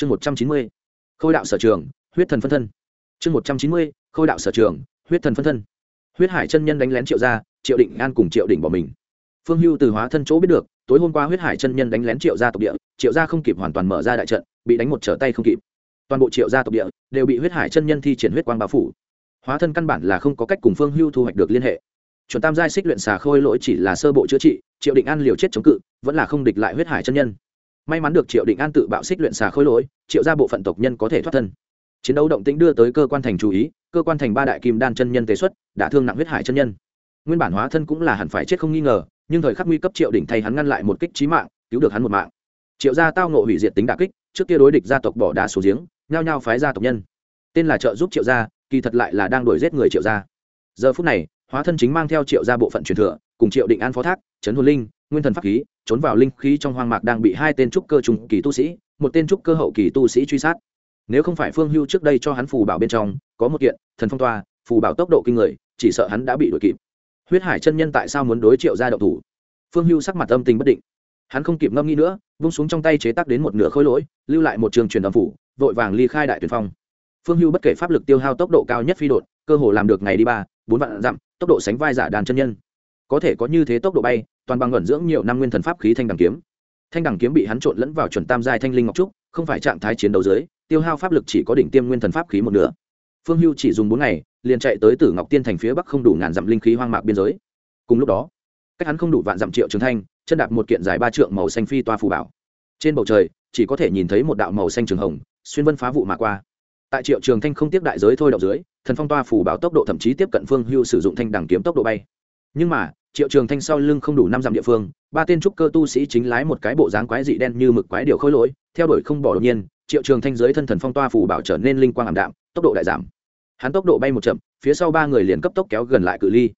chương một trăm chín mươi, khôi đạo sở trường, huyết thần phân thân. Chương một trăm chín mươi, khôi đạo sở trường, huyết thần phân thân. Huyết hải chân nhân đánh lén triệu gia, triệu định an cùng triệu đỉnh bỏ mình. Phương hưu từ hóa thân chỗ biết được, tối hôm qua huyết hải chân nhân đánh lén triệu gia tộc địa, triệu gia không kịp hoàn toàn mở ra đại trận, bị đánh một trở tay không kịp. Toàn bộ triệu gia tộc địa đều bị huyết hải chân nhân thi triển huyết quang bao phủ. Hóa thân căn bản là không có cách cùng phương hưu thu hoạch được liên hệ. Chuẩn tam giai xích luyện xà khôi lỗi chỉ là sơ bộ chữa trị, triệu định an liều chết chống cự, vẫn là không địch lại huyết hải chân nhân may mắn được triệu định an tự bạo xích luyện xà khôi lỗi, triệu ra bộ phận tộc nhân có thể thoát thân. Chiến đấu động tĩnh đưa tới cơ quan thành chú ý, cơ quan thành ba đại kim đan chân nhân tế xuất, đã thương nặng huyết hải chân nhân. Nguyên bản hóa thân cũng là hẳn phải chết không nghi ngờ, nhưng thời khắc nguy cấp triệu đỉnh thay hắn ngăn lại một kích trí mạng, cứu được hắn một mạng. Triệu gia tao nộ hủy diệt tính đà kích, trước kia đối địch gia tộc bỏ đá xuống giếng, nhao nhao phái gia tộc nhân. Tên là trợ giúp triệu gia, kỳ thật lại là đang đuổi giết người triệu gia. Giờ phút này, hóa thân chính mang theo triệu gia bộ phận truyền thừa, cùng triệu định an phó thác, trấn hồn linh nguyên thần pháp khí, trốn vào linh khí trong hoang mạc đang bị hai tên trúc cơ trùng kỳ tu sĩ, một tên trúc cơ hậu kỳ tu sĩ truy sát. Nếu không phải phương hưu trước đây cho hắn phù bảo bên trong, có một kiện, thần phong toa, phù bảo tốc độ kinh người, chỉ sợ hắn đã bị đuổi kịp. Huyết hải chân nhân tại sao muốn đối triệu ra đậu thủ? Phương hưu sắc mặt âm tình bất định. Hắn không kịp ngâm nghĩ nữa, vung xuống trong tay chế tác đến một nửa khối lỗi, lưu lại một trường truyền âm phủ, vội vàng ly khai đại tuyển phong. Phương hưu bất kể pháp lực tiêu hao tốc độ cao nhất phi đột cơ hồ làm được ngày đi ba, bốn vạn dặm, tốc độ sánh vai giả đàn chân nhân có thể có như thế tốc độ bay, toàn bằng ẩn dưỡng nhiều năm nguyên thần pháp khí thanh đằng kiếm. Thanh đằng kiếm bị hắn trộn lẫn vào chuẩn tam giai thanh linh ngọc trúc, không phải trạng thái chiến đấu dưới, tiêu hao pháp lực chỉ có đỉnh tiêm nguyên thần pháp khí một nửa. Phương hưu chỉ dùng bốn ngày, liền chạy tới tử ngọc tiên thành phía bắc không đủ ngàn dặm linh khí hoang mạc biên giới. Cùng lúc đó, cách hắn không đủ vạn dặm triệu trường thanh, chân đạp một kiện dài ba trượng màu xanh phi toa phù bảo. Trên bầu trời, chỉ có thể nhìn thấy một đạo màu xanh trường hồng, xuyên vân phá vụ mà qua. Tại triệu trường thanh không tiếp đại giới thôi đậu dưới, thần phong toa phù bảo tốc độ thậm chí tiếp cận phương hưu sử dụng thanh đằng kiếm tốc độ bay nhưng mà, triệu trường thanh sau lưng không đủ năm dặm địa phương, ba tên trúc cơ tu sĩ chính lái một cái bộ dáng quái dị đen như mực quái điều khôi lỗi, theo đuổi không bỏ đột nhiên, triệu trường thanh dưới thân thần phong toa phủ bảo trở nên linh quang ảm đạm, tốc độ đại giảm. Hắn tốc độ bay một chậm, phía sau ba người liền cấp tốc kéo gần lại cự ly.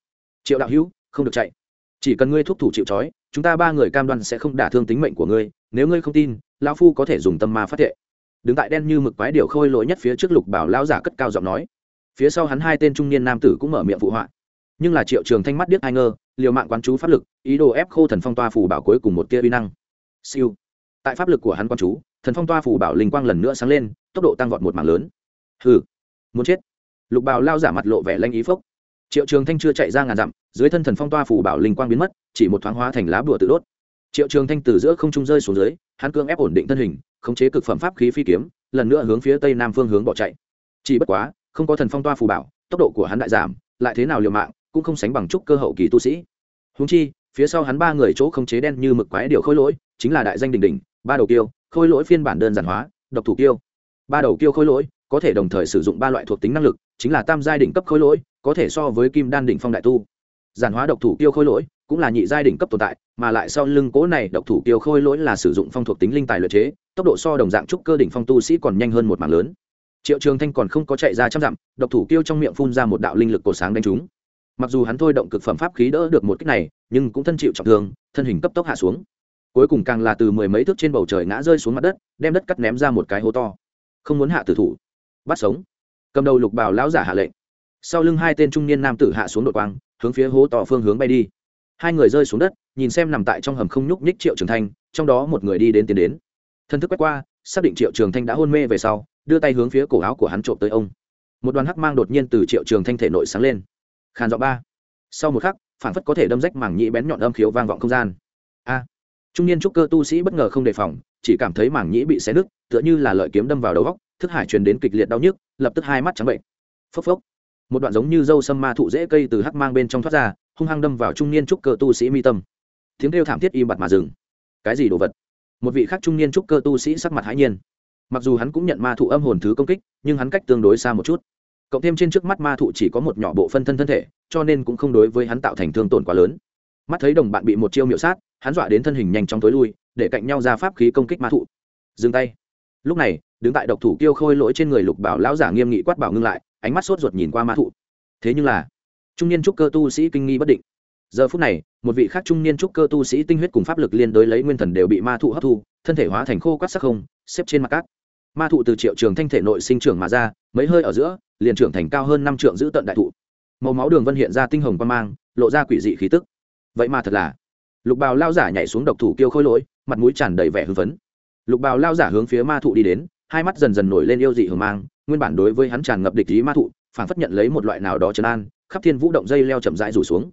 Triệu đạo hữu, không được chạy. Chỉ cần ngươi thúc thủ chịu trói, chúng ta ba người cam đoan sẽ không đả thương tính mệnh của ngươi, nếu ngươi không tin, lão phu có thể dùng tâm ma phát thệ. Đứng tại đen như mực quái điều khôi lỗi nhất phía trước lục bảo lão giả cất cao giọng nói. Phía sau hắn hai tên trung niên nam tử cũng mở miệng phụ họa nhưng là triệu trường thanh mắt điếc ai ngơ, liều mạng quán chú pháp lực, ý đồ ép khô thần phong toa phù bảo cuối cùng một tia uy năng. Siêu. Tại pháp lực của hắn quán chú, thần phong toa phù bảo linh quang lần nữa sáng lên, tốc độ tăng vọt một mảng lớn. Hừ. Muốn chết. Lục bào lao giả mặt lộ vẻ lanh ý phốc. Triệu trường thanh chưa chạy ra ngàn dặm, dưới thân thần phong toa phù bảo linh quang biến mất, chỉ một thoáng hóa thành lá bùa tự đốt. Triệu trường thanh từ giữa không trung rơi xuống dưới, hắn cương ép ổn định thân hình, khống chế cực phẩm pháp khí phi kiếm, lần nữa hướng phía tây nam phương hướng bỏ chạy. Chỉ bất quá, không có thần phong toa phù bảo, tốc độ của hắn đại giảm, lại thế nào liều mạng cũng không sánh bằng chút cơ hậu kỳ tu sĩ. Húng chi, phía sau hắn ba người chỗ không chế đen như mực quái điều khôi lỗi, chính là đại danh đình đình ba đầu kiêu, khôi lỗi phiên bản đơn giản hóa, độc thủ kiêu. Ba đầu kiêu khôi lỗi, có thể đồng thời sử dụng ba loại thuộc tính năng lực, chính là tam giai đỉnh cấp khôi lỗi, có thể so với kim đan đỉnh phong đại tu. Giản hóa độc thủ kiêu khôi lỗi, cũng là nhị giai đỉnh cấp tồn tại, mà lại sau lưng cố này độc thủ kiêu khôi lỗi là sử dụng phong thuộc tính linh tài luyện chế, tốc độ so đồng dạng trúc cơ đỉnh phong tu sĩ còn nhanh hơn một mảng lớn. Triệu trường thanh còn không có chạy ra trăm dặm, độc thủ kiêu trong miệng phun ra một đạo linh lực cổ sáng đánh trúng mặc dù hắn thôi động cực phẩm pháp khí đỡ được một cách này, nhưng cũng thân chịu trọng thương, thân hình cấp tốc hạ xuống. Cuối cùng càng là từ mười mấy thước trên bầu trời ngã rơi xuống mặt đất, đem đất cắt ném ra một cái hố to. Không muốn hạ tử thủ. Bắt sống. Cầm đầu lục bào lão giả hạ lệnh. Sau lưng hai tên trung niên nam tử hạ xuống đội quang, hướng phía hố to phương hướng bay đi. Hai người rơi xuống đất, nhìn xem nằm tại trong hầm không nhúc nhích triệu trường thanh, trong đó một người đi đến tiến đến. Thân thức quét qua, xác định triệu trường thanh đã hôn mê về sau, đưa tay hướng phía cổ áo của hắn trộm tới ông. Một đoàn hắc mang đột nhiên từ triệu trường thanh thể nội sáng lên khàn giọng ba. Sau một khắc phản phất có thể đâm rách mảng nhĩ bén nhọn âm khiếu vang vọng không gian. A. Trung niên trúc cơ tu sĩ bất ngờ không đề phòng, chỉ cảm thấy mảng nhĩ bị xé nứt, tựa như là lợi kiếm đâm vào đầu góc, thức hải truyền đến kịch liệt đau nhức, lập tức hai mắt trắng bệnh. Phốc phốc. Một đoạn giống như dâu sâm ma thụ dễ cây từ hắc mang bên trong thoát ra, hung hăng đâm vào trung niên trúc cơ tu sĩ mi tâm. Tiếng kêu thảm thiết im bặt mà dừng. Cái gì đồ vật? Một vị khác trung niên trúc cơ tu sĩ sắc mặt hãi nhiên. Mặc dù hắn cũng nhận ma thụ âm hồn thứ công kích, nhưng hắn cách tương đối xa một chút cộng thêm trên trước mắt ma thụ chỉ có một nhỏ bộ phân thân thân thể, cho nên cũng không đối với hắn tạo thành thương tổn quá lớn. Mắt thấy đồng bạn bị một chiêu miệu sát, hắn dọa đến thân hình nhanh chóng tối lui, để cạnh nhau ra pháp khí công kích ma thụ. Dừng tay. Lúc này, đứng tại độc thủ kiêu khôi lỗi trên người lục bảo lão giả nghiêm nghị quát bảo ngưng lại, ánh mắt sốt ruột nhìn qua ma thụ. Thế nhưng là, trung niên trúc cơ tu sĩ kinh nghi bất định. Giờ phút này, một vị khác trung niên trúc cơ tu sĩ tinh huyết cùng pháp lực liên đối lấy nguyên thần đều bị ma thụ hấp thu, thân thể hóa thành khô quát sắc không, xếp trên mặt cát. Ma thụ từ triệu trường thanh thể nội sinh trưởng mà ra, mấy hơi ở giữa liền trưởng thành cao hơn năm trượng giữ tận đại thụ. Màu máu đường vân hiện ra tinh hồng quan mang, lộ ra quỷ dị khí tức. Vậy mà thật là, lục bào lao giả nhảy xuống độc thủ kêu khôi lỗi, mặt mũi tràn đầy vẻ hưng phấn. Lục bào lao giả hướng phía ma thụ đi đến, hai mắt dần dần nổi lên yêu dị hưởng mang, nguyên bản đối với hắn tràn ngập địch ý ma thụ phản phất nhận lấy một loại nào đó trấn an, khắp thiên vũ động dây leo chậm rãi rủ xuống.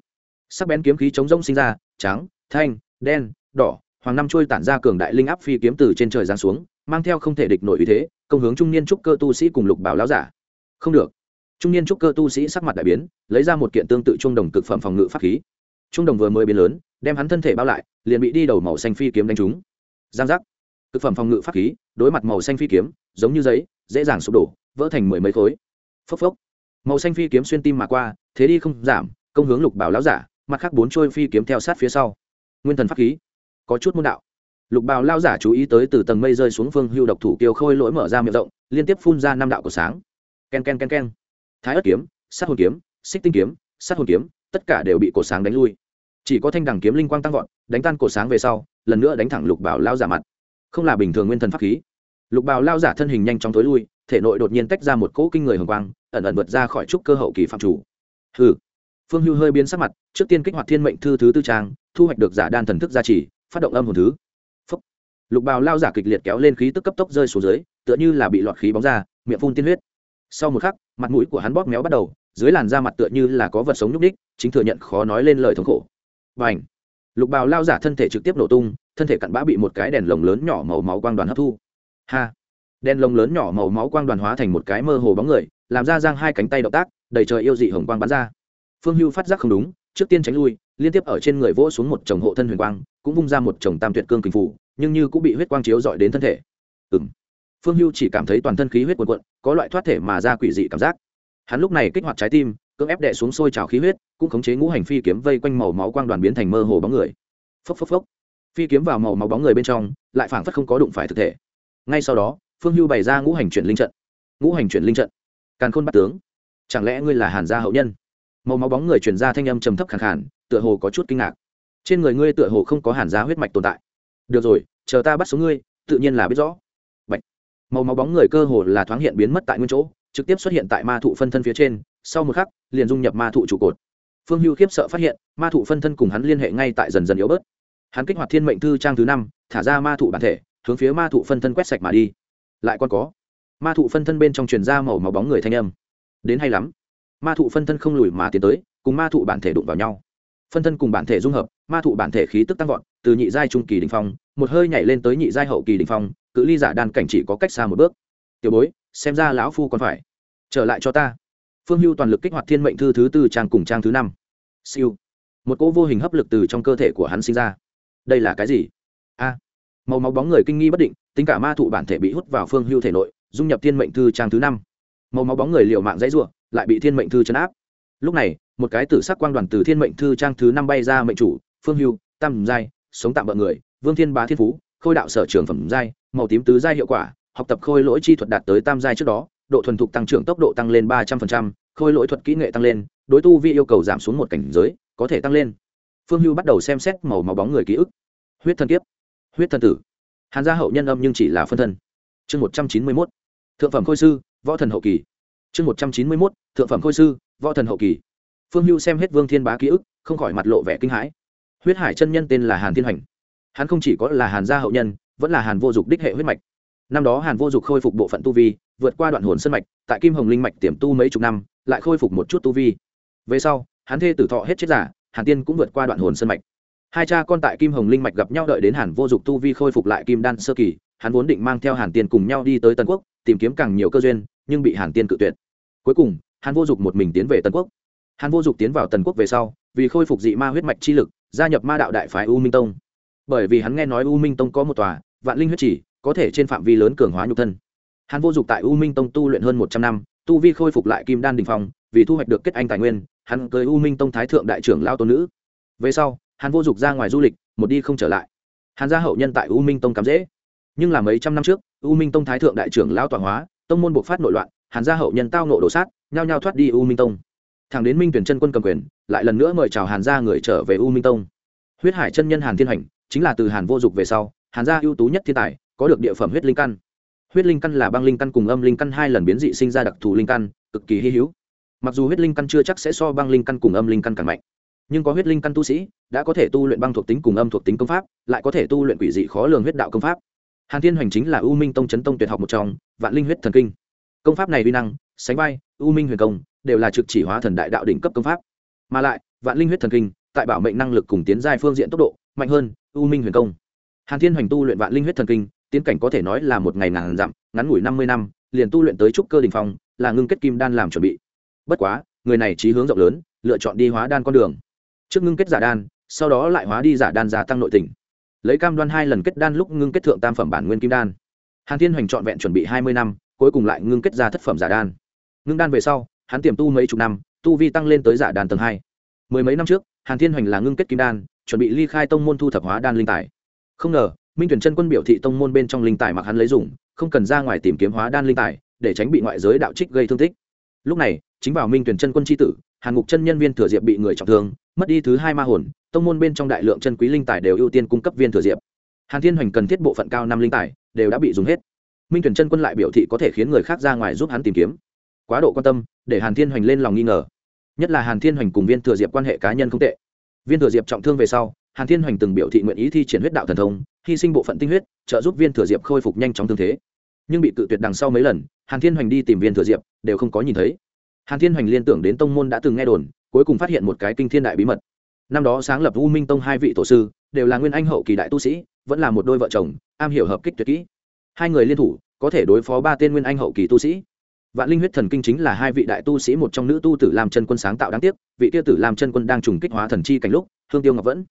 Sắc bén kiếm khí chống rông sinh ra, trắng, thanh, đen, đỏ, hoàng năm trôi tản ra cường đại linh áp phi kiếm từ trên trời giáng xuống, mang theo không thể địch nổi uy thế, công hướng trung niên trúc cơ tu sĩ cùng lục bảo lão giả không được. Trung niên trúc cơ tu sĩ sắc mặt đại biến, lấy ra một kiện tương tự trung đồng cực phẩm phòng ngự pháp khí. Trung đồng vừa mới biến lớn, đem hắn thân thể bao lại, liền bị đi đầu màu xanh phi kiếm đánh trúng. Giang giác. Cực phẩm phòng ngự pháp khí, đối mặt màu xanh phi kiếm, giống như giấy, dễ dàng sụp đổ, vỡ thành mười mấy khối. Phốc phốc. Màu xanh phi kiếm xuyên tim mà qua, thế đi không giảm, công hướng lục bảo lão giả, mặt khác bốn trôi phi kiếm theo sát phía sau. Nguyên thần pháp khí. Có chút môn đạo. Lục bào lao giả chú ý tới từ tầng mây rơi xuống phương hưu độc thủ kiều khôi lỗi mở ra miệng rộng, liên tiếp phun ra năm đạo của sáng ken ken ken ken. Thái ớt kiếm, sát hồn kiếm, xích tinh kiếm, sát hồn kiếm, tất cả đều bị cổ sáng đánh lui. Chỉ có thanh đẳng kiếm linh quang tăng vọt, đánh tan cổ sáng về sau, lần nữa đánh thẳng lục bảo lao giả mặt. Không là bình thường nguyên thần pháp khí. Lục bảo lao giả thân hình nhanh chóng tối lui, thể nội đột nhiên tách ra một cỗ kinh người hồng quang, ẩn ẩn vượt ra khỏi trúc cơ hậu kỳ phạm chủ. Hừ. Phương hưu hơi biến sắc mặt, trước tiên kích hoạt thiên mệnh thư thứ tư trang, thu hoạch được giả đan thần thức gia trì, phát động âm hồn thứ. Phúc. lục bào lao giả kịch liệt kéo lên khí tức cấp tốc rơi xuống dưới, tựa như là bị lọt khí bóng ra, miệng phun tiên huyết sau một khắc, mặt mũi của hắn bóp méo bắt đầu, dưới làn da mặt tựa như là có vật sống nhúc ních chính thừa nhận khó nói lên lời thống khổ. Và ảnh lục bào lao giả thân thể trực tiếp nổ tung, thân thể cặn bã bị một cái đèn lồng lớn nhỏ màu máu quang đoàn hấp thu. Ha! Đèn lồng lớn nhỏ màu máu quang đoàn hóa thành một cái mơ hồ bóng người, làm ra giang hai cánh tay động tác, đầy trời yêu dị hồng quang bắn ra. Phương hưu phát giác không đúng, trước tiên tránh lui, liên tiếp ở trên người vỗ xuống một chồng hộ thân huyền quang, cũng vung ra một chồng tam tuyệt cương kình phủ nhưng như cũng bị huyết quang chiếu dọi đến thân thể. Ừ m phương hưu chỉ cảm thấy toàn thân khí huyết quần quận có loại thoát thể mà ra quỷ dị cảm giác. Hắn lúc này kích hoạt trái tim, cưỡng ép đệ xuống sôi trào khí huyết, cũng khống chế ngũ hành phi kiếm vây quanh màu máu quang đoàn biến thành mơ hồ bóng người. Phốc phốc phốc. Phi kiếm vào màu máu bóng người bên trong, lại phảng phất không có đụng phải thực thể. Ngay sau đó, phương hưu bày ra ngũ hành chuyển linh trận. Ngũ hành chuyển linh trận. Càn khôn bắt tướng. Chẳng lẽ ngươi là hàn gia hậu nhân? Màu máu bóng người chuyển ra thanh âm trầm thấp khẳng khản tựa hồ có chút kinh ngạc. Trên người ngươi tựa hồ không có hàn gia huyết mạch tồn tại. Được rồi, chờ ta bắt số ngươi, tự nhiên là biết rõ màu máu bóng người cơ hồ là thoáng hiện biến mất tại nguyên chỗ, trực tiếp xuất hiện tại ma thụ phân thân phía trên, sau một khắc, liền dung nhập ma thụ trụ cột. Phương hưu khiếp sợ phát hiện, ma thụ phân thân cùng hắn liên hệ ngay tại dần dần yếu bớt. Hắn kích hoạt thiên mệnh thư trang thứ năm, thả ra ma thụ bản thể, hướng phía ma thụ phân thân quét sạch mà đi. Lại còn có, ma thụ phân thân bên trong truyền ra màu máu bóng người thanh âm. Đến hay lắm. Ma thụ phân thân không lùi mà tiến tới, cùng ma thụ bản thể đụng vào nhau. Phân thân cùng bản thể dung hợp, ma thụ bản thể khí tức tăng vọt, từ nhị giai trung kỳ đình phong, một hơi nhảy lên tới nhị giai hậu kỳ đình phong cự ly giả đan cảnh chỉ có cách xa một bước. Tiểu bối, xem ra lão phu còn phải trở lại cho ta. Phương hưu toàn lực kích hoạt thiên mệnh thư thứ tư trang cùng trang thứ năm. Siêu. Một cỗ vô hình hấp lực từ trong cơ thể của hắn sinh ra. Đây là cái gì? A. Màu máu bóng người kinh nghi bất định, tính cả ma thụ bản thể bị hút vào phương hưu thể nội, dung nhập thiên mệnh thư trang thứ năm. Màu máu bóng người liều mạng dãy ruộng lại bị thiên mệnh thư chấn áp. Lúc này, một cái tử sắc quang đoàn từ thiên mệnh thư trang thứ năm bay ra mệnh chủ, phương hưu, tam giai, sống tạm bợ người, vương thiên bá thiên phú khôi đạo sở trường phẩm giai, màu tím tứ giai hiệu quả, học tập khôi lỗi chi thuật đạt tới tam giai trước đó, độ thuần thục tăng trưởng tốc độ tăng lên ba trăm linh khôi lỗi thuật kỹ nghệ tăng lên, đối tu vi yêu cầu giảm xuống một cảnh giới, có thể tăng lên. Phương hưu bắt đầu xem xét màu máu bóng người ký ức. Huyết thân kiếp, huyết thân tử. Hàn gia hậu nhân âm nhưng chỉ là phân thân. Chương một trăm chín mươi mốt, thượng phẩm khôi sư, võ thần hậu kỳ. Chương một trăm chín mươi mốt, thượng phẩm khôi sư, võ thần hậu kỳ. Phương hưu xem hết vương thiên bá ký ức, không khỏi mặt lộ vẻ kinh hãi. Huyết hải chân nhân tên là hàn thiên hành hắn không chỉ có là hàn gia hậu nhân, vẫn là hàn vô dục đích hệ huyết mạch. Năm đó hàn vô dục khôi phục bộ phận tu vi, vượt qua đoạn hồn sân mạch, tại kim hồng linh mạch tiềm tu mấy chục năm, lại khôi phục một chút tu vi. Về sau, hắn thê tử thọ hết chết giả, hàn tiên cũng vượt qua đoạn hồn sân mạch. Hai cha con tại kim hồng linh mạch gặp nhau đợi đến hàn vô dục tu vi khôi phục lại kim đan sơ kỳ, hắn vốn định mang theo hàn tiên cùng nhau đi tới tân quốc, tìm kiếm càng nhiều cơ duyên, nhưng bị hàn tiên cự tuyệt. Cuối cùng, hàn vô dục một mình tiến về tân quốc. Hàn vô dục tiến vào tần quốc về sau, vì khôi phục dị ma huyết mạch chi lực, gia nhập ma đạo đại phái u minh tông bởi vì hắn nghe nói u minh tông có một tòa, vạn linh huyết chỉ, có thể trên phạm vi lớn cường hóa nhục thân. Hắn vô dụng tại u minh tông tu luyện hơn một trăm năm, tu vi khôi phục lại kim đan đình phong, vì thu hoạch được kết anh tài nguyên, hắn cưới u minh tông thái thượng đại trưởng lao tôn nữ. Về sau, hắn vô dụng ra ngoài du lịch, một đi không trở lại. Hắn ra hậu nhân tại u minh tông cắm dễ. Nhưng là mấy trăm năm trước, u minh tông thái thượng đại trưởng lao tọa hóa, tông môn buộc phát nội loạn, hắn ra hậu nhân tao nộ đổ sát, nhao nhao thoát đi u minh tông. Thằng đến minh tuyển chân quân cầm quyền, lại lần nữa mời chào hàn gia người trở về u minh tông. Huyết hải chân nhân hàn thiên hành chính là từ hàn vô dục về sau, hàn gia ưu tú nhất thiên tài, có được địa phẩm huyết linh căn. Huyết linh căn là băng linh căn cùng âm linh căn hai lần biến dị sinh ra đặc thù linh căn, cực kỳ hy hữu. Mặc dù huyết linh căn chưa chắc sẽ so băng linh căn cùng âm linh căn càng mạnh, nhưng có huyết linh căn tu sĩ đã có thể tu luyện băng thuộc tính cùng âm thuộc tính công pháp, lại có thể tu luyện quỷ dị khó lường huyết đạo công pháp. Hàn thiên hoành chính là u minh tông chấn tông tuyệt học một trong, vạn linh huyết thần kinh. Công pháp này uy năng, sánh vai, u minh huyền công, đều là trực chỉ hóa thần đại đạo đỉnh cấp công pháp. Mà lại, vạn linh huyết thần kinh, tại bảo mệnh năng lực cùng tiến giai phương diện tốc độ, mạnh hơn u minh huyền công. Hàn thiên hoành tu luyện vạn linh huyết thần kinh, tiến cảnh có thể nói là một ngày ngàn dặm, ngắn ngủi năm mươi năm, liền tu luyện tới trúc cơ đình phong, là ngưng kết kim đan làm chuẩn bị. Bất quá, người này trí hướng rộng lớn, lựa chọn đi hóa đan con đường. Trước ngưng kết giả đan, sau đó lại hóa đi giả đan gia tăng nội tình. Lấy cam đoan hai lần kết đan lúc ngưng kết thượng tam phẩm bản nguyên kim đan. Hàn thiên hoành trọn vẹn chuẩn bị hai mươi năm, cuối cùng lại ngưng kết ra thất phẩm giả đan. Ngưng đan về sau, hắn tiềm tu mấy chục năm, tu vi tăng lên tới giả đan tầng hai. Mười mấy năm trước, hàn thiên hoành là ngưng kết kim đan chuẩn bị ly khai tông môn thu thập hóa đan linh tài. Không ngờ, minh tuyển chân quân biểu thị tông môn bên trong linh tài mặc hắn lấy dùng, không cần ra ngoài tìm kiếm hóa đan linh tài, để tránh bị ngoại giới đạo trích gây thương tích. Lúc này, chính vào minh tuyển chân quân tri tử, hàn ngục chân nhân viên thừa diệp bị người trọng thương, mất đi thứ hai ma hồn, tông môn bên trong đại lượng chân quý linh tài đều ưu tiên cung cấp viên thừa diệp. Hàn thiên hoành cần thiết bộ phận cao năm linh tài, đều đã bị dùng hết. Minh tuyển chân quân lại biểu thị có thể khiến người khác ra ngoài giúp hắn tìm kiếm. Quá độ quan tâm, để hàn thiên hoành lên lòng nghi ngờ. Nhất là hàn thiên hoành cùng viên thừa diệp quan hệ cá nhân không tệ viên thừa diệp trọng thương về sau, hàn thiên hoành từng biểu thị nguyện ý thi triển huyết đạo thần thông, hy sinh bộ phận tinh huyết, trợ giúp viên thừa diệp khôi phục nhanh chóng thương thế. Nhưng bị cự tuyệt đằng sau mấy lần, hàn thiên hoành đi tìm viên thừa diệp, đều không có nhìn thấy. Hàn thiên hoành liên tưởng đến tông môn đã từng nghe đồn, cuối cùng phát hiện một cái kinh thiên đại bí mật. Năm đó sáng lập u minh tông hai vị tổ sư, đều là nguyên anh hậu kỳ đại tu sĩ, vẫn là một đôi vợ chồng, am hiểu hợp kích tuyệt kỹ. Hai người liên thủ, có thể đối phó ba tên nguyên anh hậu kỳ tu sĩ vạn linh huyết thần kinh chính là hai vị đại tu sĩ một trong nữ tu tử làm chân quân sáng tạo đáng tiếc, vị tiêu tử làm chân quân đang trùng kích hóa thần chi cảnh lúc, hương tiêu ngọc vẫn.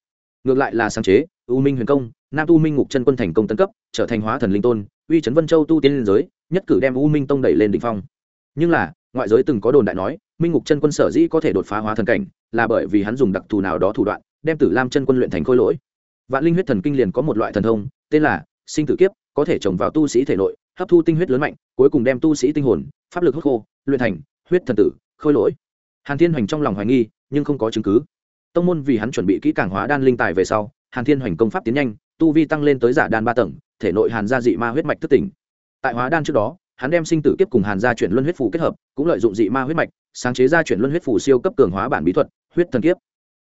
Ngược lại là sáng chế, u minh huyền công, nam tu minh ngục chân quân thành công tân cấp, trở thành hóa thần linh tôn, uy trấn vân châu tu tiên liên giới, nhất cử đem u minh tông đẩy lên đ ỉ n h phong. Nhưng là, ngoại giới từng có đồn đại nói, minh ngục chân quân sở dĩ có thể đột phá hóa thần cảnh, là bởi vì hắn dùng đặc thù nào đó thủ đoạn, đem tử lam chân quân luyện thành khôi lỗi. Vạn linh huyết thần kinh liền có một loại thần thông, tên là sinh tử kiếp, có thể trồng vào tu sĩ thể nội hấp thu tinh huyết lớn mạnh, cuối cùng đem tu sĩ tinh hồn, pháp lực hút khô, luyện thành huyết thần tử, khôi lỗi. Hàn thiên hoành trong lòng hoài nghi, nhưng không có chứng cứ. Tông môn vì hắn chuẩn bị kỹ càng hóa đan linh tài về sau, hàn thiên hoành công pháp tiến nhanh, tu vi tăng lên tới giả đan ba tầng, thể nội hàn gia dị ma huyết mạch thất tỉnh. Tại hóa đan trước đó, hắn đem sinh tử kiếp cùng hàn gia chuyển luân huyết phủ kết hợp, cũng lợi dụng dị ma huyết mạch, sáng chế ra chuyển luân huyết phủ siêu cấp cường hóa bản bí thuật, huyết thần kiếp.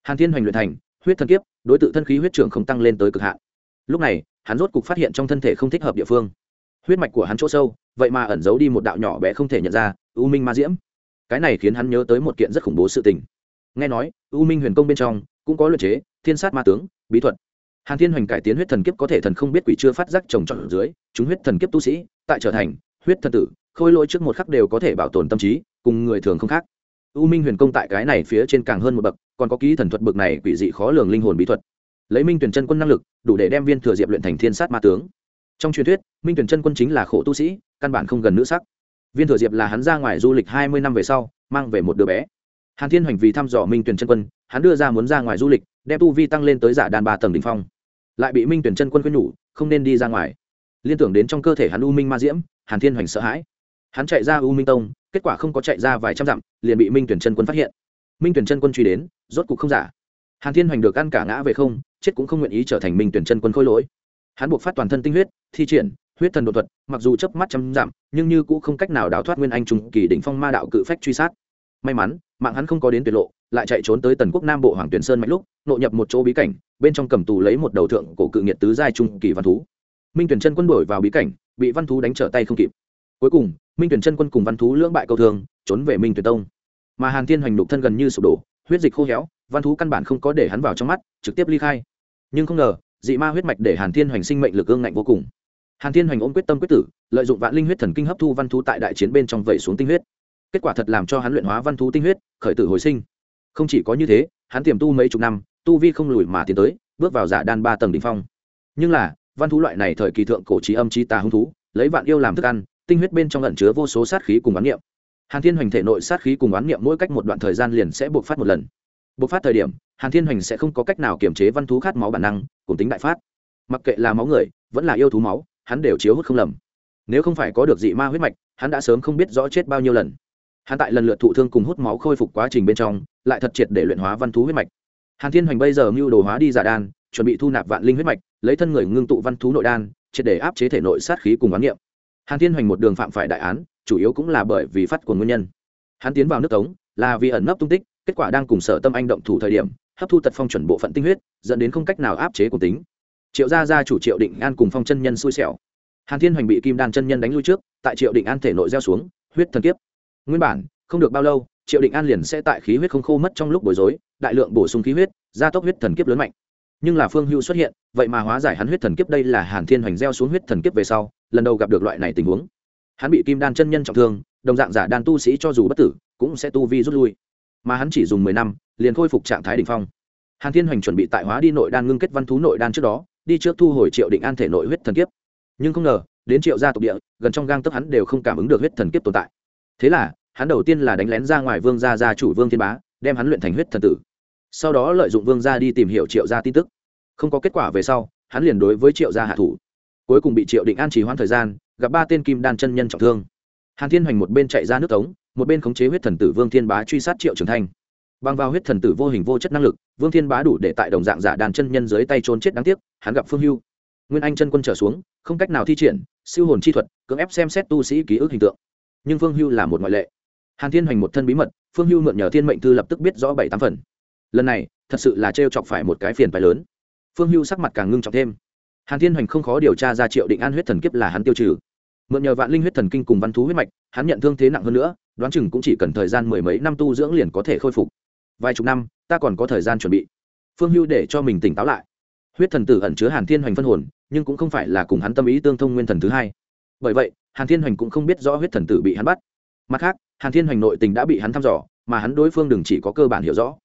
Hàn thiên hoành luyện thành huyết thần kiếp, đối tự thân khí huyết trưởng không tăng lên tới cực hạn. Lúc này, hắn rốt cục phát hiện trong thân thể không thích hợp địa phương huyết mạch của hắn chỗ sâu, vậy mà ẩn giấu đi một đạo nhỏ bé không thể nhận ra, u minh ma diễm. Cái này khiến hắn nhớ tới một kiện rất khủng bố sự tình. Nghe nói, u minh huyền công bên trong cũng có luyện chế, thiên sát ma tướng, bí thuật. Hàn thiên hoành cải tiến huyết thần kiếp có thể thần không biết quỷ chưa phát giác trồng trọt ở dưới, chúng huyết thần kiếp tu sĩ, tại trở thành huyết thần tử, khôi lỗi trước một khắc đều có thể bảo tồn tâm trí, cùng người thường không khác. U minh huyền công tại cái này phía trên càng hơn một bậc, còn có ký thần thuật bậc này quỷ dị khó lường linh hồn bí thuật. Lấy minh tuyển chân quân năng lực, đủ để đem viên thừa diệp luyện thành thiên sát ma tướng trong truyền thuyết, minh tuyển chân quân chính là khổ tu sĩ, căn bản không gần nữ sắc. Viên thừa diệp là hắn ra ngoài du lịch hai mươi năm về sau, mang về một đứa bé. Hàn thiên hoành vì thăm dò minh tuyển chân quân, hắn đưa ra muốn ra ngoài du lịch, đem tu vi tăng lên tới giả đàn ba tầng đ ỉ n h phong. Lại bị minh tuyển chân quân khuyên nhủ, không nên đi ra ngoài. Liên tưởng đến trong cơ thể hắn u minh ma diễm, hàn thiên hoành sợ hãi. Hắn chạy ra u minh tông, kết quả không có chạy ra vài trăm dặm, liền bị minh tuyển chân quân phát hiện. Minh tuyển chân quân truy đến, rốt cục không giả. Hàn thiên hoành được ăn cả ngã về không, chết cũng không nguyện ý trở thành minh tuyển chân quân khôi lỗi hắn buộc phát toàn thân tinh huyết, thi triển, huyết thần đột thuật, mặc dù chớp mắt chăm giảm, nhưng như cũng không cách nào đào thoát nguyên anh trùng kỳ đỉnh phong ma đạo cự phách truy sát. May mắn, mạng hắn không có đến tuyệt lộ, lại chạy trốn tới tần quốc nam bộ hoàng tuyển sơn mạnh lúc, nội nhập một chỗ bí cảnh, bên trong cầm tù lấy một đầu thượng cổ cự nghiệt tứ giai trung kỳ văn thú. Minh tuyển chân quân đổi vào bí cảnh, bị văn thú đánh trở tay không kịp. Cuối cùng, minh tuyển chân quân cùng văn thú lưỡng bại câu thường trốn về minh tuyển tông. Mà hàn thiên hoành đục thân gần như sụp đổ, huyết dịch khô héo, văn thú căn bản không có để hắn vào trong mắt, trực tiếp ly khai. Nhưng không ngờ dị ma huyết mạch để hàn thiên hoành sinh mệnh lực ương ngạnh vô cùng. Hàn thiên hoành ôm quyết tâm quyết tử, lợi dụng vạn linh huyết thần kinh hấp thu văn thú tại đại chiến bên trong vẩy xuống tinh huyết. Kết quả thật làm cho hắn luyện hóa văn thú tinh huyết, khởi tử hồi sinh. Không chỉ có như thế, hắn tiềm tu mấy chục năm, tu vi không lùi mà tiến tới, bước vào giả đan ba tầng đ ỉ n h phong. Nhưng là, văn thú loại này thời kỳ thượng cổ trí âm trí tà hung thú, lấy vạn yêu làm thức ăn, tinh huyết bên trong lẩn chứa vô số sát khí cùng oán niệm. Hàn thiên hoành thể nội sát khí cùng oán niệm mỗi cách một đoạn thời gian liền sẽ buộc phát một lần bộc phát thời điểm, hàn thiên hoành sẽ không có cách nào kiềm chế văn thú khát máu bản năng, cùng tính đại phát. Mặc kệ là máu người, vẫn là yêu thú máu, hắn đều chiếu hút không lầm. Nếu không phải có được dị ma huyết mạch, hắn đã sớm không biết rõ chết bao nhiêu lần. Hắn tại lần lượt thụ thương cùng hút máu khôi phục quá trình bên trong, lại thật triệt để luyện hóa văn thú huyết mạch. Hàn thiên hoành bây giờ mưu đồ hóa đi giả đan, chuẩn bị thu nạp vạn linh huyết mạch, lấy thân người ngưng tụ văn thú nội đan, triệt để áp chế thể nội sát khí cùng oán niệm. Hàn thiên hoành một đường phạm phải đại án, chủ yếu cũng là bởi vì phát của nguyên nhân. Hắn tiến vào nước tống, là vì ẩn nấp tung tích kết quả đang cùng sở tâm anh động thủ thời điểm, hấp thu tật phong chuẩn bộ phận tinh huyết, dẫn đến không cách nào áp chế của tính. Triệu gia gia chủ triệu định an cùng phong chân nhân xui xẻo. Hàn thiên hoành bị kim đan chân nhân đánh lui trước, tại triệu định an thể nội gieo xuống, huyết thần kiếp. Nguyên bản, không được bao lâu, triệu định an liền sẽ tại khí huyết không khô mất trong lúc bối rối, đại lượng bổ sung khí huyết, gia tốc huyết thần kiếp lớn mạnh. Nhưng là phương hưu xuất hiện, vậy mà hóa giải hắn huyết thần kiếp đây là hàn thiên hoành gieo xuống huyết thần kiếp về sau, lần đầu gặp được loại này tình huống. Hắn bị kim đan chân nhân trọng thương, đồng dạng giả đan tu sĩ cho dù bất tử, cũng sẽ tu vi rút lui mà hắn chỉ dùng mười năm, liền khôi phục trạng thái đ ỉ n h phong. Hàn thiên hoành chuẩn bị tại hóa đi nội đan ngưng kết văn thú nội đan trước đó, đi trước thu hồi triệu định an thể nội huyết thần kiếp. Nhưng không ngờ, đến triệu gia tộc địa, gần trong gang tấc hắn đều không cảm ứng được huyết thần kiếp tồn tại. Thế là, hắn đầu tiên là đánh lén ra ngoài vương gia gia chủ vương thiên bá, đem hắn luyện thành huyết thần tử. Sau đó lợi dụng vương gia đi tìm hiểu triệu gia tin tức. Không có kết quả về sau, hắn liền đối với triệu gia hạ thủ. Cuối cùng bị triệu định an trì hoãn thời gian, gặp ba tên kim đan chân nhân trọng thương. Hàn thiên hoành một bên chạy ra nước tống một bên khống chế huyết thần tử vương thiên bá truy sát triệu trường thanh. Bằng vào huyết thần tử vô hình vô chất năng lực, vương thiên bá đủ để tại đồng dạng giả đàn chân nhân dưới tay trốn chết đáng tiếc, hắn gặp phương hưu. Nguyên anh chân quân trở xuống, không cách nào thi triển, siêu hồn chi thuật, cưỡng ép xem xét tu sĩ ký ức hình tượng. Nhưng phương hưu là một ngoại lệ. Hàn thiên hoành một thân bí mật, phương hưu mượn nhờ thiên mệnh thư lập tức biết rõ bảy tám phần. Lần này, thật sự là t chọc phải một cái phiền phái lớn. Phương hưu sắc mặt càng ngưng trọng thêm. Hàn thiên hoành không khó điều tra ra triệu định an huyết thần kiếp là hắn tiêu trừ. Mượn nhờ vạn linh huyết thần kinh cùng văn thú huyết mạch, hắn nhận thương thế nặng hơn nữa đoán chừng cũng chỉ cần thời gian mười mấy năm tu dưỡng liền có thể khôi phục. Vài chục năm, ta còn có thời gian chuẩn bị. Phương hưu để cho mình tỉnh táo lại. Huyết thần tử ẩn chứa hàn thiên hoành phân hồn, nhưng cũng không phải là cùng hắn tâm ý tương thông nguyên thần thứ hai. Bởi vậy, hàn thiên hoành cũng không biết rõ huyết thần tử bị hắn bắt. Mặt khác, hàn thiên hoành nội tình đã bị hắn thăm dò, mà hắn đối phương đừng chỉ có cơ bản hiểu rõ.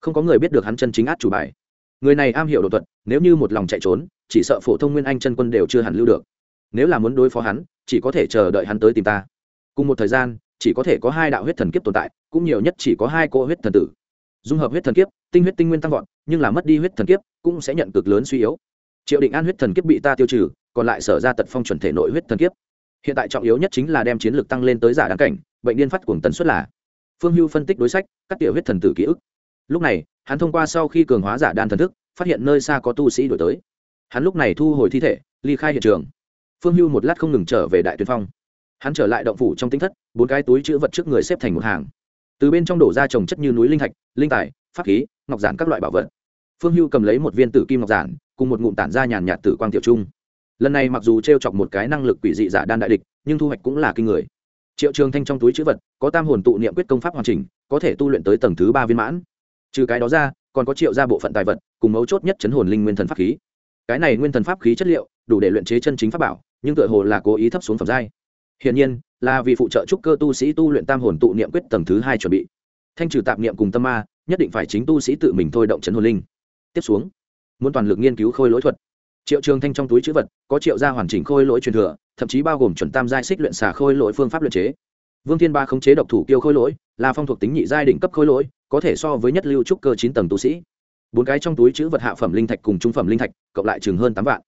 Không có người biết được hắn chân chính át chủ bài. Người này am hiểu đột thuật, nếu như một lòng chạy trốn, chỉ sợ phổ thông nguyên anh chân quân đều chưa hẳn lưu được. Nếu là muốn đối phó hắn, chỉ có thể chờ đợi hắn tới tìm ta. Cùng một thời gian chỉ có thể có hai đạo huyết thần kiếp tồn tại, cũng nhiều nhất chỉ có hai cô huyết thần tử. Dung hợp huyết thần kiếp, tinh huyết tinh nguyên tăng vọt, nhưng là mất đi huyết thần kiếp, cũng sẽ nhận cực lớn suy yếu. Triệu định an huyết thần kiếp bị ta tiêu trừ, còn lại sở ra tật phong chuẩn thể nội huyết thần kiếp. Hiện tại trọng yếu nhất chính là đem chiến lược tăng lên tới giả đáng cảnh, bệnh điên phát cuồng tần suất là. Phương hưu phân tích đối sách, cắt tỉa huyết thần tử ký ức. Lúc này, hắn thông qua sau khi cường hóa giả đan thần thức, phát hiện nơi xa có tu sĩ đổi tới. Hắn lúc này thu hồi thi thể, ly khai hiện trường. Phương hưu một lát không ngừng trở về đại tuyên phong hắn trở lại động phủ trong tính thất, bốn cái túi chữ vật trước người xếp thành một hàng. Từ bên trong đổ ra trồng chất như núi linh thạch, linh tài, pháp khí, ngọc giản các loại bảo vật. Phương hưu cầm lấy một viên tử kim ngọc giản, cùng một ngụm tản ra nhàn nhạt tử quang tiểu trung. Lần này mặc dù t r e o chọc một cái năng lực quỷ dị giả đan đại địch, nhưng thu hoạch cũng là kinh người. Triệu trường thanh trong túi chữ vật, có tam hồn tụ niệm quyết công pháp hoàn chỉnh, có thể tu luyện tới tầng thứ ba viên mãn. Trừ cái đó ra, còn có triệu ra bộ phận tài vật, cùng mấu chốt nhất chấn hồn linh nguyên thần pháp khí. Cái này nguyên thần pháp khí chất liệu, đủ để luyện chế chân chính pháp bảo, nhưng tựa hồ là cố ý thấp xuống phẩm giai hiển nhiên, là vì phụ trợ trúc cơ tu sĩ tu luyện tam hồn tụ niệm quyết tầng thứ hai chuẩn bị. Thanh trừ tạp niệm cùng tâm ma, nhất định phải chính tu sĩ tự mình thôi động chấn hồn linh. Tiếp xuống, muốn toàn lực nghiên cứu khôi lỗi thuật. Triệu trường thanh trong túi trữ vật, có triệu gia hoàn chỉnh khôi lỗi truyền thừa, thậm chí bao gồm chuẩn tam giai xích luyện xả khôi lỗi phương pháp luyện chế. Vương thiên ba khống chế độc thủ kiêu khôi lỗi, là phong thuộc tính nhị giai đỉnh cấp khôi lỗi, có thể so với nhất lưu trúc cơ chín tầng tu sĩ. Bốn cái trong túi trữ vật hạ phẩm linh thạch cùng trung phẩm linh thạch, cộng lại chừng hơn tám vạn.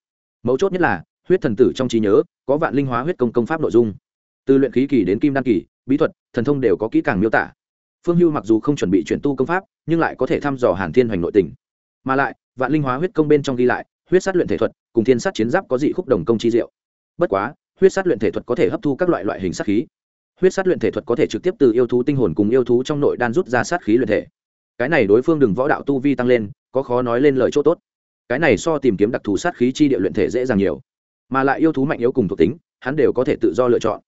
Mấu chốt nhất là, huyết thần tử trong trí nhớ, có vạn linh hóa huyết công công pháp nội dung từ luyện khí kỳ đến kim đan kỳ, bí thuật, thần thông đều có kỹ càng miêu tả. Phương hưu mặc dù không chuẩn bị chuyển tu công pháp, nhưng lại có thể thăm dò hàn thiên hoành nội tình. Mà lại, vạn linh hóa huyết công bên trong ghi lại, huyết sát luyện thể thuật cùng thiên sát chiến giáp có dị khúc đồng công chi diệu. Bất quá, huyết sát luyện thể thuật có thể hấp thu các loại loại hình sát khí. Huyết sát luyện thể thuật có thể trực tiếp từ yêu thú tinh hồn cùng yêu thú trong nội đan rút ra sát khí luyện thể. Cái này đối phương đừng võ đạo tu vi tăng lên, có khó nói lên lời chỗ tốt. Cái này so tìm kiếm đặc thù sát khí chi địa luyện thể dễ dàng nhiều. Mà lại yêu thú mạnh yếu cùng thuộc tính, hắn đều có thể tự do lựa chọn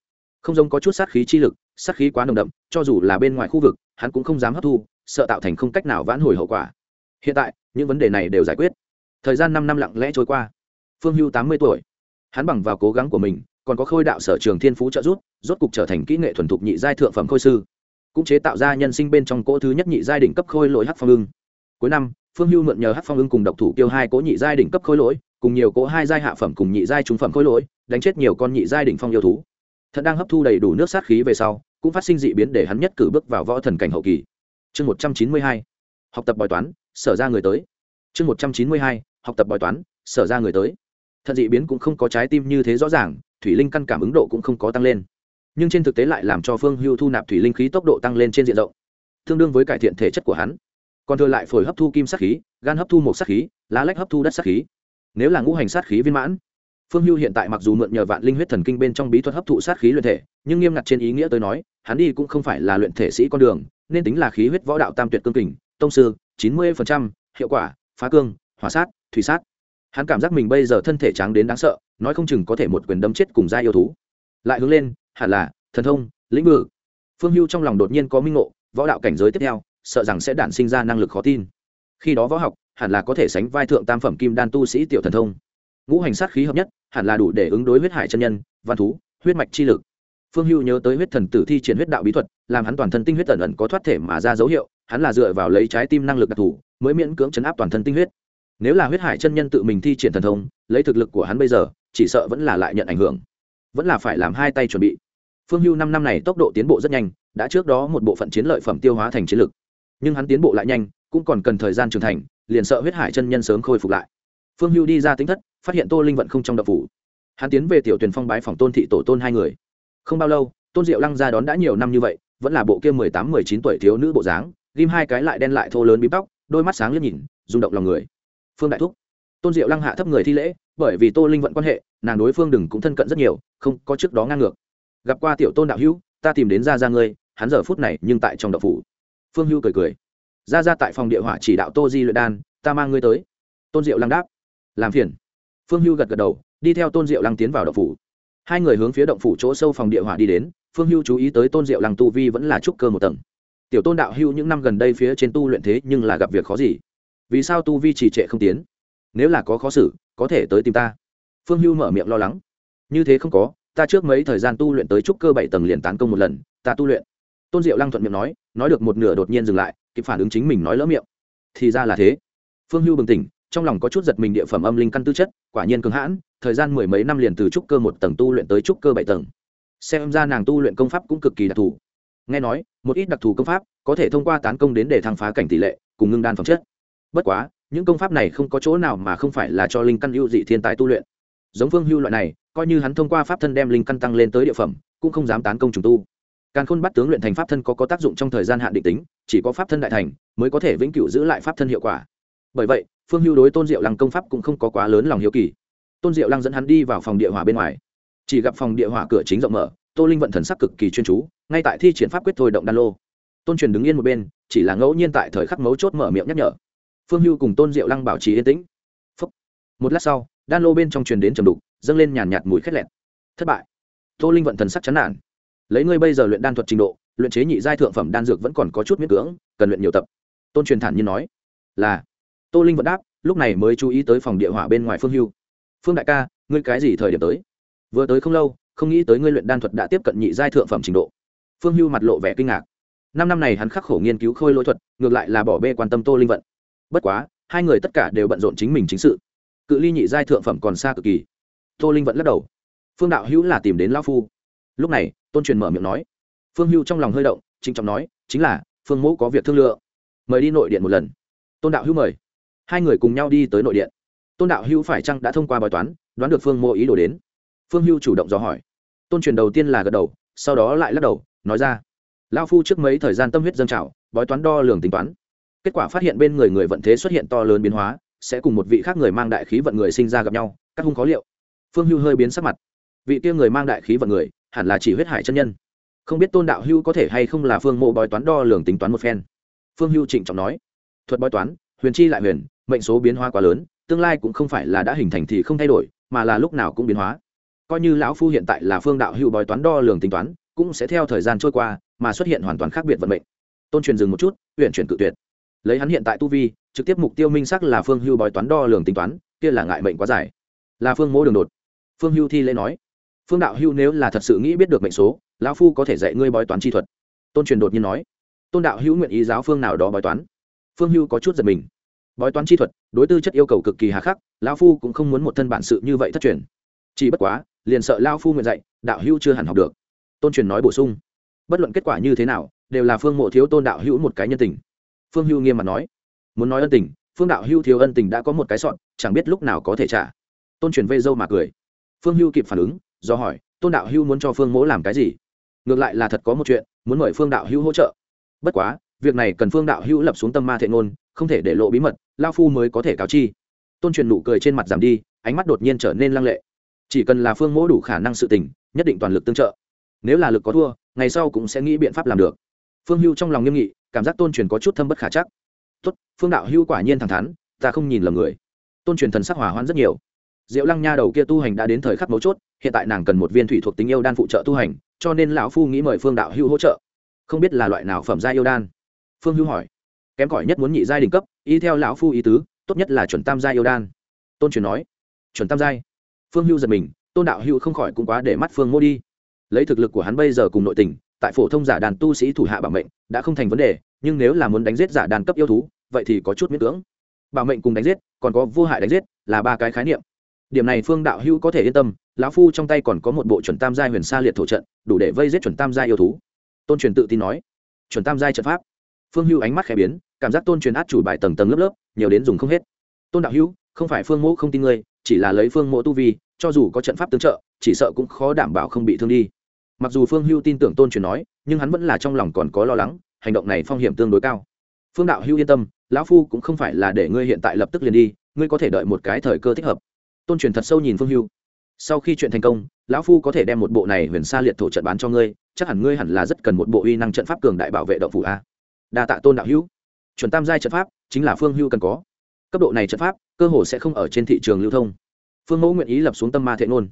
không giống có chút sát khí chi lực, sát khí quá nồng đậm, cho dù là bên ngoài khu vực, hắn cũng không dám hấp thu, sợ tạo thành không cách nào vãn hồi hậu quả. Hiện tại, những vấn đề này đều giải quyết. Thời gian năm năm lặng lẽ trôi qua. Phương hưu tám mươi tuổi. Hắn bằng vào cố gắng của mình, còn có khôi đạo sở trường thiên phú trợ giúp, rốt cục trở thành kỹ nghệ thuần thục nhị giai thượng phẩm khôi sư. Cũng chế tạo ra nhân sinh bên trong cỗ thứ nhất nhị giai đỉnh cấp khôi lỗi hắc phong ưng. Cuối năm, phương hưu mượn nhờ hắc phong ưng cùng độc thủ tiêu hai cỗ nhị giai đỉnh cấp khôi lỗi, cùng nhiều cỗ hai giai hạ phẩm cùng nhị giai trung phẩm khôi lỗi, đánh chết nhiều con nhị giai đỉnh phong yêu thú thận đang hấp thu đầy đủ nước sát khí về sau, cũng phát sinh dị biến để hắn nhất cử bước vào võ thần cảnh hậu kỳ. Chương một trăm chín mươi hai, học tập bói toán, sở ra người tới. Chương một trăm chín mươi hai, học tập bói toán, sở ra người tới. Thận dị biến cũng không có trái tim như thế rõ ràng, thủy linh căn cảm ứng độ cũng không có tăng lên. Nhưng trên thực tế lại làm cho phương hưu thu nạp thủy linh khí tốc độ tăng lên trên diện rộng, tương đương với cải thiện thể chất của hắn. Còn thừa lại phổi hấp thu kim sát khí, gan hấp thu một sát khí, lá lách hấp thu đất sát khí. Nếu là ngũ hành sát khí viên mãn phương hưu hiện tại mặc dù mượn nhờ vạn linh huyết thần kinh bên trong bí thuật hấp thụ sát khí luyện thể, nhưng nghiêm ngặt trên ý nghĩa tôi nói, hắn đi cũng không phải là luyện thể sĩ con đường, nên tính là khí huyết võ đạo tam tuyệt cương kình, tông sư, chín mươi hiệu quả, phá cương, hỏa sát, thủy sát. Hắn cảm giác mình bây giờ thân thể tráng đến đáng sợ, nói không chừng có thể một quyền đấm chết cùng gia yêu thú. Lại hướng lên, hẳn là, thần thông, lĩnh vực phương hưu trong lòng đột nhiên có minh ngộ, võ đạo cảnh giới tiếp theo, sợ rằng sẽ đản sinh ra năng lực khó tin. Khi đó võ học, hẳn là có thể sánh vai thượng tam phẩm kim đan tu sĩ tiểu thần thông. Ngũ hành sát khí hợp nhất hẳn là đủ để ứng đối huyết hải chân nhân, văn thú, huyết mạch chi lực. Phương hưu nhớ tới huyết thần tử thi triển huyết đạo bí thuật, làm hắn toàn thân tinh huyết tẩn ẩn có thoát thể mà ra dấu hiệu, hắn là dựa vào lấy trái tim năng lực đặc thù, mới miễn cưỡng chấn áp toàn thân tinh huyết. Nếu là huyết hải chân nhân tự mình thi triển thần thông, lấy thực lực của hắn bây giờ, chỉ sợ vẫn là lại nhận ảnh hưởng. Vẫn là phải làm hai tay chuẩn bị. Phương hưu năm năm này tốc độ tiến bộ rất nhanh, đã trước đó một bộ phận chiến lợi phẩm tiêu hóa thành chiến lực. Nhưng hắn tiến bộ lại nhanh, cũng còn cần thời gian trưởng thành, liền sợ huyết hải chân nhân sớm khôi phục lại phương hưu đi ra tính thất, phát hiện tô linh vận không trong đậu phủ. Hắn tiến về tiểu tuyển phong bái phòng tôn thị tổ tôn hai người. Không bao lâu, tôn diệu lăng ra đón đã nhiều năm như vậy, vẫn là bộ kia mười tám, mười chín tuổi thiếu nữ bộ dáng, ghim hai cái lại đen lại thô lớn bím tóc, đôi mắt sáng liếc nhìn, rung động lòng người. Phương đại thúc. Tôn diệu lăng hạ thấp người thi lễ, bởi vì tô linh vận quan hệ, nàng đối phương đừng cũng thân cận rất nhiều, không có trước đó ngang ngược. Gặp qua tiểu tôn đạo hữu, ta tìm đến ra ra ngươi, hắn giờ phút này nhưng tại trong đậu phủ. Phương hưu cười cười. Ra ra tại phòng địa hỏa chỉ đạo tô di luyện đan, ta mang ngươi tới. Tôn diệu lăng đáp làm phiền. Phương Hưu gật gật đầu, đi theo tôn diệu lăng tiến vào động phủ. Hai người hướng phía động phủ chỗ sâu phòng địa hỏa đi đến, phương Hưu chú ý tới tôn diệu lăng tu vi vẫn là trúc cơ một tầng. Tiểu tôn đạo hưu những năm gần đây phía trên tu luyện thế nhưng là gặp việc khó gì. Vì sao tu vi trì trệ không tiến? Nếu là có khó xử, có thể tới tìm ta. Phương hưu mở miệng lo lắng. Như thế không có, ta trước mấy thời gian tu luyện tới trúc cơ bảy tầng liền tán công một lần, ta tu luyện. Tôn diệu lăng thuận miệng nói nói được một nửa đột nhiên dừng lại, kịp phản ứng chính mình nói lỡ miệng. Thì ra là thế. Phương hưu bừng tỉnh trong lòng có chút giật mình địa phẩm âm linh căn tư chất, quả nhiên cường hãn, thời gian mười mấy năm liền từ trúc cơ một tầng tu luyện tới trúc cơ bảy tầng. Xem ra nàng tu luyện công pháp cũng cực kỳ đặc thù. Nghe nói, một ít đặc thù công pháp có thể thông qua tán công đến để thăng phá cảnh tỷ lệ, cùng ngưng đan phẩm chất. Bất quá, những công pháp này không có chỗ nào mà không phải là cho linh căn ưu dị thiên tài tu luyện. Giống phương hưu loại này, coi như hắn thông qua pháp thân đem linh căn tăng lên tới địa phẩm, cũng không dám tán công trùng tu. Càn khôn bắt tướng luyện thành pháp thân có có tác dụng trong thời gian hạn định tính, chỉ có pháp thân đại thành, mới có thể vĩnh cửu giữ lại pháp thân hiệu quả. Bởi vậy phương hưu đối tôn diệu lăng công pháp cũng không có quá lớn lòng hiếu kỳ. Tôn diệu lăng dẫn hắn đi vào phòng địa hỏa bên ngoài. Chỉ gặp phòng địa hỏa cửa chính rộng mở, tô linh vận thần sắc cực kỳ chuyên chú, ngay tại thi triển pháp quyết thôi động đan lô. Tôn truyền đứng yên một bên, chỉ là ngẫu nhiên tại thời khắc mấu chốt mở miệng nhắc nhở. Phương hưu cùng tôn diệu lăng bảo trì yên tĩnh. Phúc. một lát sau, đan lô bên trong truyền đến trầm đục, dâng lên nhàn nhạt mùi khét lẹt. Thất bại. Tô linh vận thần sắc chán nản. Lấy ngươi bây giờ luyện đan thuật trình độ, luyện chế nhị giai thượng phẩm đan dược vẫn còn có chút miễn cưỡng, cần luyện nhiều tập. Tôn truyền thản nhiên nói, là tô linh vận đáp, lúc này mới chú ý tới phòng địa hỏa bên ngoài phương hưu. Phương đại ca, ngươi cái gì thời điểm tới? Vừa tới không lâu, không nghĩ tới ngươi luyện đan thuật đã tiếp cận nhị giai thượng phẩm trình độ. Phương hưu mặt lộ vẻ kinh ngạc. Năm năm này hắn khắc khổ nghiên cứu khôi lỗi thuật, ngược lại là bỏ bê quan tâm tô linh vận. Bất quá, hai người tất cả đều bận rộn chính mình chính sự. Cự ly nhị giai thượng phẩm còn xa cực kỳ. Tô linh vận lắc đầu. Phương đạo hữu là tìm đến lao phu. Lúc này, tôn truyền mở miệng nói. Phương hưu trong lòng hơi động, trịnh trọng nói, chính là, phương mẫu có việc thương lượng. Mời đi nội điện một lần. Tôn đạo hữu mời hai người cùng nhau đi tới nội điện. Tôn đạo hữu phải chăng đã thông qua bài toán, đoán được phương mô ý đồ đến? Phương hưu chủ động dò hỏi. Tôn truyền đầu tiên là gật đầu, sau đó lại lắc đầu, nói ra. Lao phu trước mấy thời gian tâm huyết dâng trào, bói toán đo lường tính toán. Kết quả phát hiện bên người người vận thế xuất hiện to lớn biến hóa, sẽ cùng một vị khác người mang đại khí vận người sinh ra gặp nhau, các hung khó liệu. Phương hưu hơi biến sắc mặt. Vị kia người mang đại khí vận người, hẳn là chỉ huyết hải chân nhân. Không biết tôn đạo hưu có thể hay không là phương mộ bói toán đo lường tính toán một phen. Phương hưu trịnh trọng nói. Thuật bói toán, huyền chi lại huyền mệnh số biến hóa quá lớn, tương lai cũng không phải là đã hình thành thì không thay đổi, mà là lúc nào cũng biến hóa. Coi như lão phu hiện tại là phương đạo hưu bói toán đo lường tính toán, cũng sẽ theo thời gian trôi qua mà xuất hiện hoàn toàn khác biệt vận mệnh. Tôn truyền dừng một chút huyện chuyển cự tuyệt. Lấy hắn hiện tại tu vi, trực tiếp mục tiêu minh sắc là phương hưu bói toán đo lường tính toán, kia là ngại mệnh quá dài. Là phương mỗ đường đột. Phương hưu thi lễ nói, phương đạo hưu nếu là thật sự nghĩ biết được mệnh số, lão phu có thể dạy ngươi bói toán chi thuật. Tôn truyền đột nhiên nói, tôn đạo hữu nguyện ý giáo phương nào đó bói toán? Phương hưu có chút giật mình bói toán chi thuật, đối tư chất yêu cầu cực kỳ hà khắc, lão phu cũng không muốn một thân bản sự như vậy thất truyền. Chỉ bất quá, liền sợ lao phu nguyện dạy, đạo hữu chưa hẳn học được. Tôn truyền nói bổ sung, bất luận kết quả như thế nào, đều là phương mộ thiếu tôn đạo hữu một cái nhân tình. Phương hưu nghiêm mặt nói, muốn nói ân tình, phương đạo hưu thiếu ân tình đã có một cái sọn, chẳng biết lúc nào có thể trả. Tôn truyền vây dâu mà cười. Phương hưu kịp phản ứng, do hỏi, tôn đạo hưu muốn cho phương mỗ làm cái gì? Ngược lại là thật có một chuyện, muốn mời phương đạo hưu hỗ trợ. Bất quá việc này cần phương đạo hưu lập xuống tâm ma thệ ngôn, không thể để lộ bí mật, lao phu mới có thể cáo chi. Tôn truyền nụ cười trên mặt giảm đi, ánh mắt đột nhiên trở nên lăng lệ. Chỉ cần là phương mỗ đủ khả năng sự tình, nhất định toàn lực tương trợ. Nếu là lực có thua, ngày sau cũng sẽ nghĩ biện pháp làm được. Phương hưu trong lòng nghiêm nghị, cảm giác tôn truyền có chút thâm bất khả chắc. Tốt, phương đạo hưu quả nhiên thẳng thắn, ta không nhìn lầm người. Tôn truyền thần sắc hỏa hoạn rất nhiều. Diệu lăng nha đầu kia tu hành đã đến thời khắc mấu chốt, hiện tại nàng cần một viên thủy thuộc tình yêu đan phụ trợ tu hành, cho nên lão phu nghĩ mời phương đạo Hưu hỗ trợ. Không biết là loại nào phẩm gia yêu đan phương hữu hỏi. Kém cỏi nhất muốn nhị giai đỉnh cấp, y theo lão phu ý tứ, tốt nhất là chuẩn tam giai yêu đan. Tôn truyền nói. Chuẩn tam giai. Phương hữu giật mình, tôn đạo hữu không khỏi cũng quá để mắt phương mô đi. Lấy thực lực của hắn bây giờ cùng nội tình, tại phổ thông giả đàn tu sĩ thủ hạ bảo mệnh, đã không thành vấn đề, nhưng nếu là muốn đánh giết giả đàn cấp yêu thú, vậy thì có chút miễn cưỡng. Bảo mệnh cùng đánh giết, còn có vô hại đánh giết, là ba cái khái niệm. Điểm này phương đạo hữu có thể yên tâm, lão phu trong tay còn có một bộ chuẩn tam giai huyền sa liệt thổ trận, đủ để vây giết chuẩn tam giai yêu thú. Tôn truyền tự tin nói. Chuẩn tam giai trận pháp phương Hưu ánh mắt khẽ biến, cảm giác tôn truyền át chủ bài tầng tầng lớp lớp, nhiều đến dùng không hết. Tôn đạo hữu, không phải phương mẫu không tin ngươi, chỉ là lấy phương mẫu tu vi, cho dù có trận pháp tương trợ, chỉ sợ cũng khó đảm bảo không bị thương đi. Mặc dù phương hưu tin tưởng tôn truyền nói, nhưng hắn vẫn là trong lòng còn có lo lắng, hành động này phong hiểm tương đối cao. Phương đạo hưu yên tâm, lão phu cũng không phải là để ngươi hiện tại lập tức liền đi, ngươi có thể đợi một cái thời cơ thích hợp. Tôn truyền thật sâu nhìn phương hưu. Sau khi chuyện thành công, lão phu có thể đem một bộ này huyền xa liệt thổ trận bán cho ngươi, chắc hẳn ngươi hẳn là rất cần một bộ uy năng trận pháp cường đại bảo vệ động phủ a đa tạ tôn đạo hữu. Chuẩn tam giai trận pháp chính là phương hưu cần có. Cấp độ này trận pháp, cơ hồ sẽ không ở trên thị trường lưu thông. Phương mẫu nguyện ý lập xuống tâm ma thệ ngôn.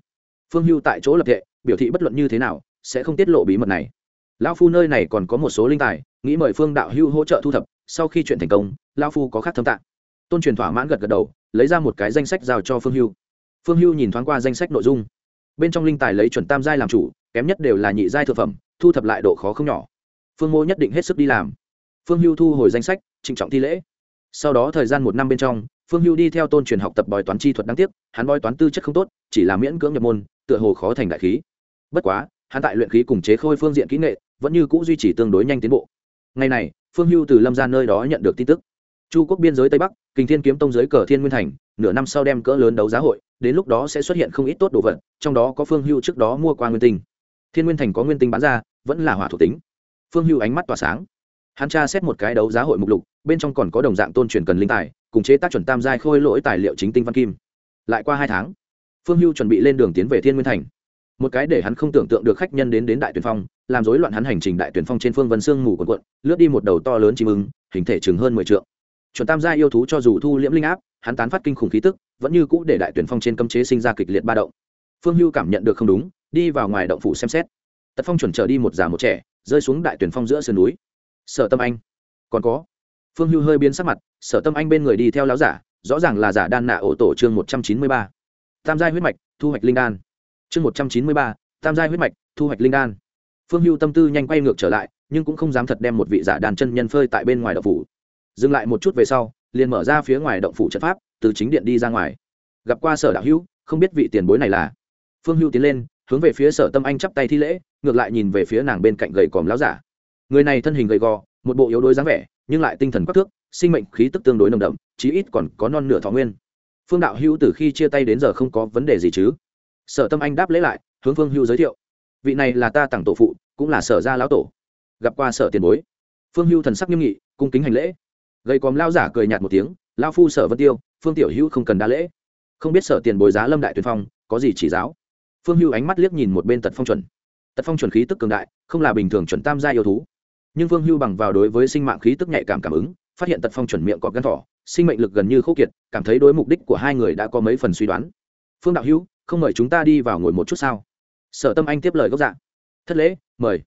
Phương hưu tại chỗ lập thệ, biểu thị bất luận như thế nào, sẽ không tiết lộ bí mật này. Lão phu nơi này còn có một số linh tài, nghĩ mời phương đạo hưu hỗ trợ thu thập, sau khi chuyện thành công, lão phu có khác thâm tạng. Tôn truyền thỏa mãn gật gật đầu, lấy ra một cái danh sách giao cho phương hưu. Phương hưu nhìn thoáng qua danh sách nội dung. Bên trong linh tài lấy chuẩn tam giai làm chủ, kém nhất đều là nhị giai thực phẩm, thu thập lại độ khó không nhỏ. Phương mô nhất định hết sức đi làm phương hưu thu hồi danh sách, trịnh trọng thi lễ. Sau đó thời gian một năm bên trong, phương hưu đi theo tôn truyền học tập bói toán chi thuật đáng tiếc, hắn bói toán tư chất không tốt, chỉ là miễn cưỡng nhập môn, tựa hồ khó thành đại khí. Bất quá, hắn tại luyện khí cùng chế khôi phương diện kỹ nghệ, vẫn như c ũ duy trì tương đối nhanh tiến bộ. Ngày này, phương hưu từ lâm ra nơi đó nhận được tin tức. Chu quốc biên giới tây bắc, kình thiên kiếm tông giới cờ thiên nguyên thành, nửa năm sau đem cỡ lớn đấu giá hội, đến lúc đó sẽ xuất hiện không ít tốt đồ vật, trong đó có phương hưu trước đó mua qua nguyên tinh. Thiên nguyên thành có nguyên tinh bán ra, vẫn là hỏa thuộc tính. Phương hưu ánh mắt tỏa sáng hắn tra xét một cái đấu giá hội mục lục, bên trong còn có đồng dạng tôn truyền cần linh tài, cùng chế tác chuẩn tam giai khôi lỗi tài liệu chính tinh văn kim. Lại qua hai tháng, phương hưu chuẩn bị lên đường tiến về thiên nguyên thành. Một cái để hắn không tưởng tượng được khách nhân đến đến đại tuyển phong, làm rối loạn hắn hành trình đại tuyển phong trên phương vân sương mù quần quận lướt đi một đầu to lớn chim ưng, hình thể chừng hơn mười t chuẩn tam gia yêu thú cho dù thu liễm linh áp, hắn tán phát kinh khủng khí tức, vẫn như cũ để đại tuyển phong trên cấm chế sinh ra kịch liệt ba động. Phương hưu cảm nhận được không đúng, đi vào ngoài động phủ xem xét. Tật phong chuẩn trở đi một già một trẻ, rơi xuống đại tuyển phong giữa sườn núi sở tâm anh. Còn có. Phương hưu hơi biến sắc mặt, sở tâm anh bên người đi theo láo giả, rõ ràng là giả đan nạ ổ tổ chương một trăm chín mươi ba. Tam giai huyết mạch, thu hoạch linh đan. Chương một trăm chín mươi ba, tam giai huyết mạch, thu hoạch linh đan. Phương hưu tâm tư nhanh quay ngược trở lại, nhưng cũng không dám thật đem một vị giả đàn chân nhân phơi tại bên ngoài động phủ. Dừng lại một chút về sau, liền mở ra phía ngoài động phủ trận pháp, từ chính điện đi ra ngoài. Gặp qua sở đạo hữu, không biết vị tiền bối này là. Phương hưu tiến lên, hướng về phía sở tâm anh chắp tay thi lễ, ngược lại nhìn về phía nàng bên cạnh gầy còm láo giả người này thân hình gầy gò, một bộ yếu đuối dáng vẻ, nhưng lại tinh thần quắc thước, sinh mệnh khí tức tương đối nồng đậm, chí ít còn có non nửa thọ nguyên. Phương đạo hữu từ khi chia tay đến giờ không có vấn đề gì chứ? Sở tâm anh đáp lễ lại, hướng phương hưu giới thiệu. Vị này là ta tặng tổ phụ, cũng là sở gia lão tổ. Gặp qua sở tiền bối. Phương hưu thần sắc nghiêm nghị, cung kính hành lễ. Gây còm lao giả cười nhạt một tiếng, lao phu sở vân tiêu, phương tiểu hữu không cần đa lễ. Không biết sở tiền bối giá lâm đại tuyên phong, có gì chỉ giáo? Phương hưu ánh mắt liếc nhìn một bên tật phong chuẩn. Tật phong chuẩn khí tức cường đại, không là bình thường chuẩn tam gia yêu thú nhưng Vương hưu bằng vào đối với sinh mạng khí tức nhạy cảm cảm ứng, phát hiện tật phong chuẩn miệng cọp gắn thỏ, sinh mệnh lực gần như khô kiệt, cảm thấy đối mục đích của hai người đã có mấy phần suy đoán. Phương đạo hữu, không mời chúng ta đi vào ngồi một chút sao? Sở tâm anh tiếp lời gốc dạ. Thất lễ, mời.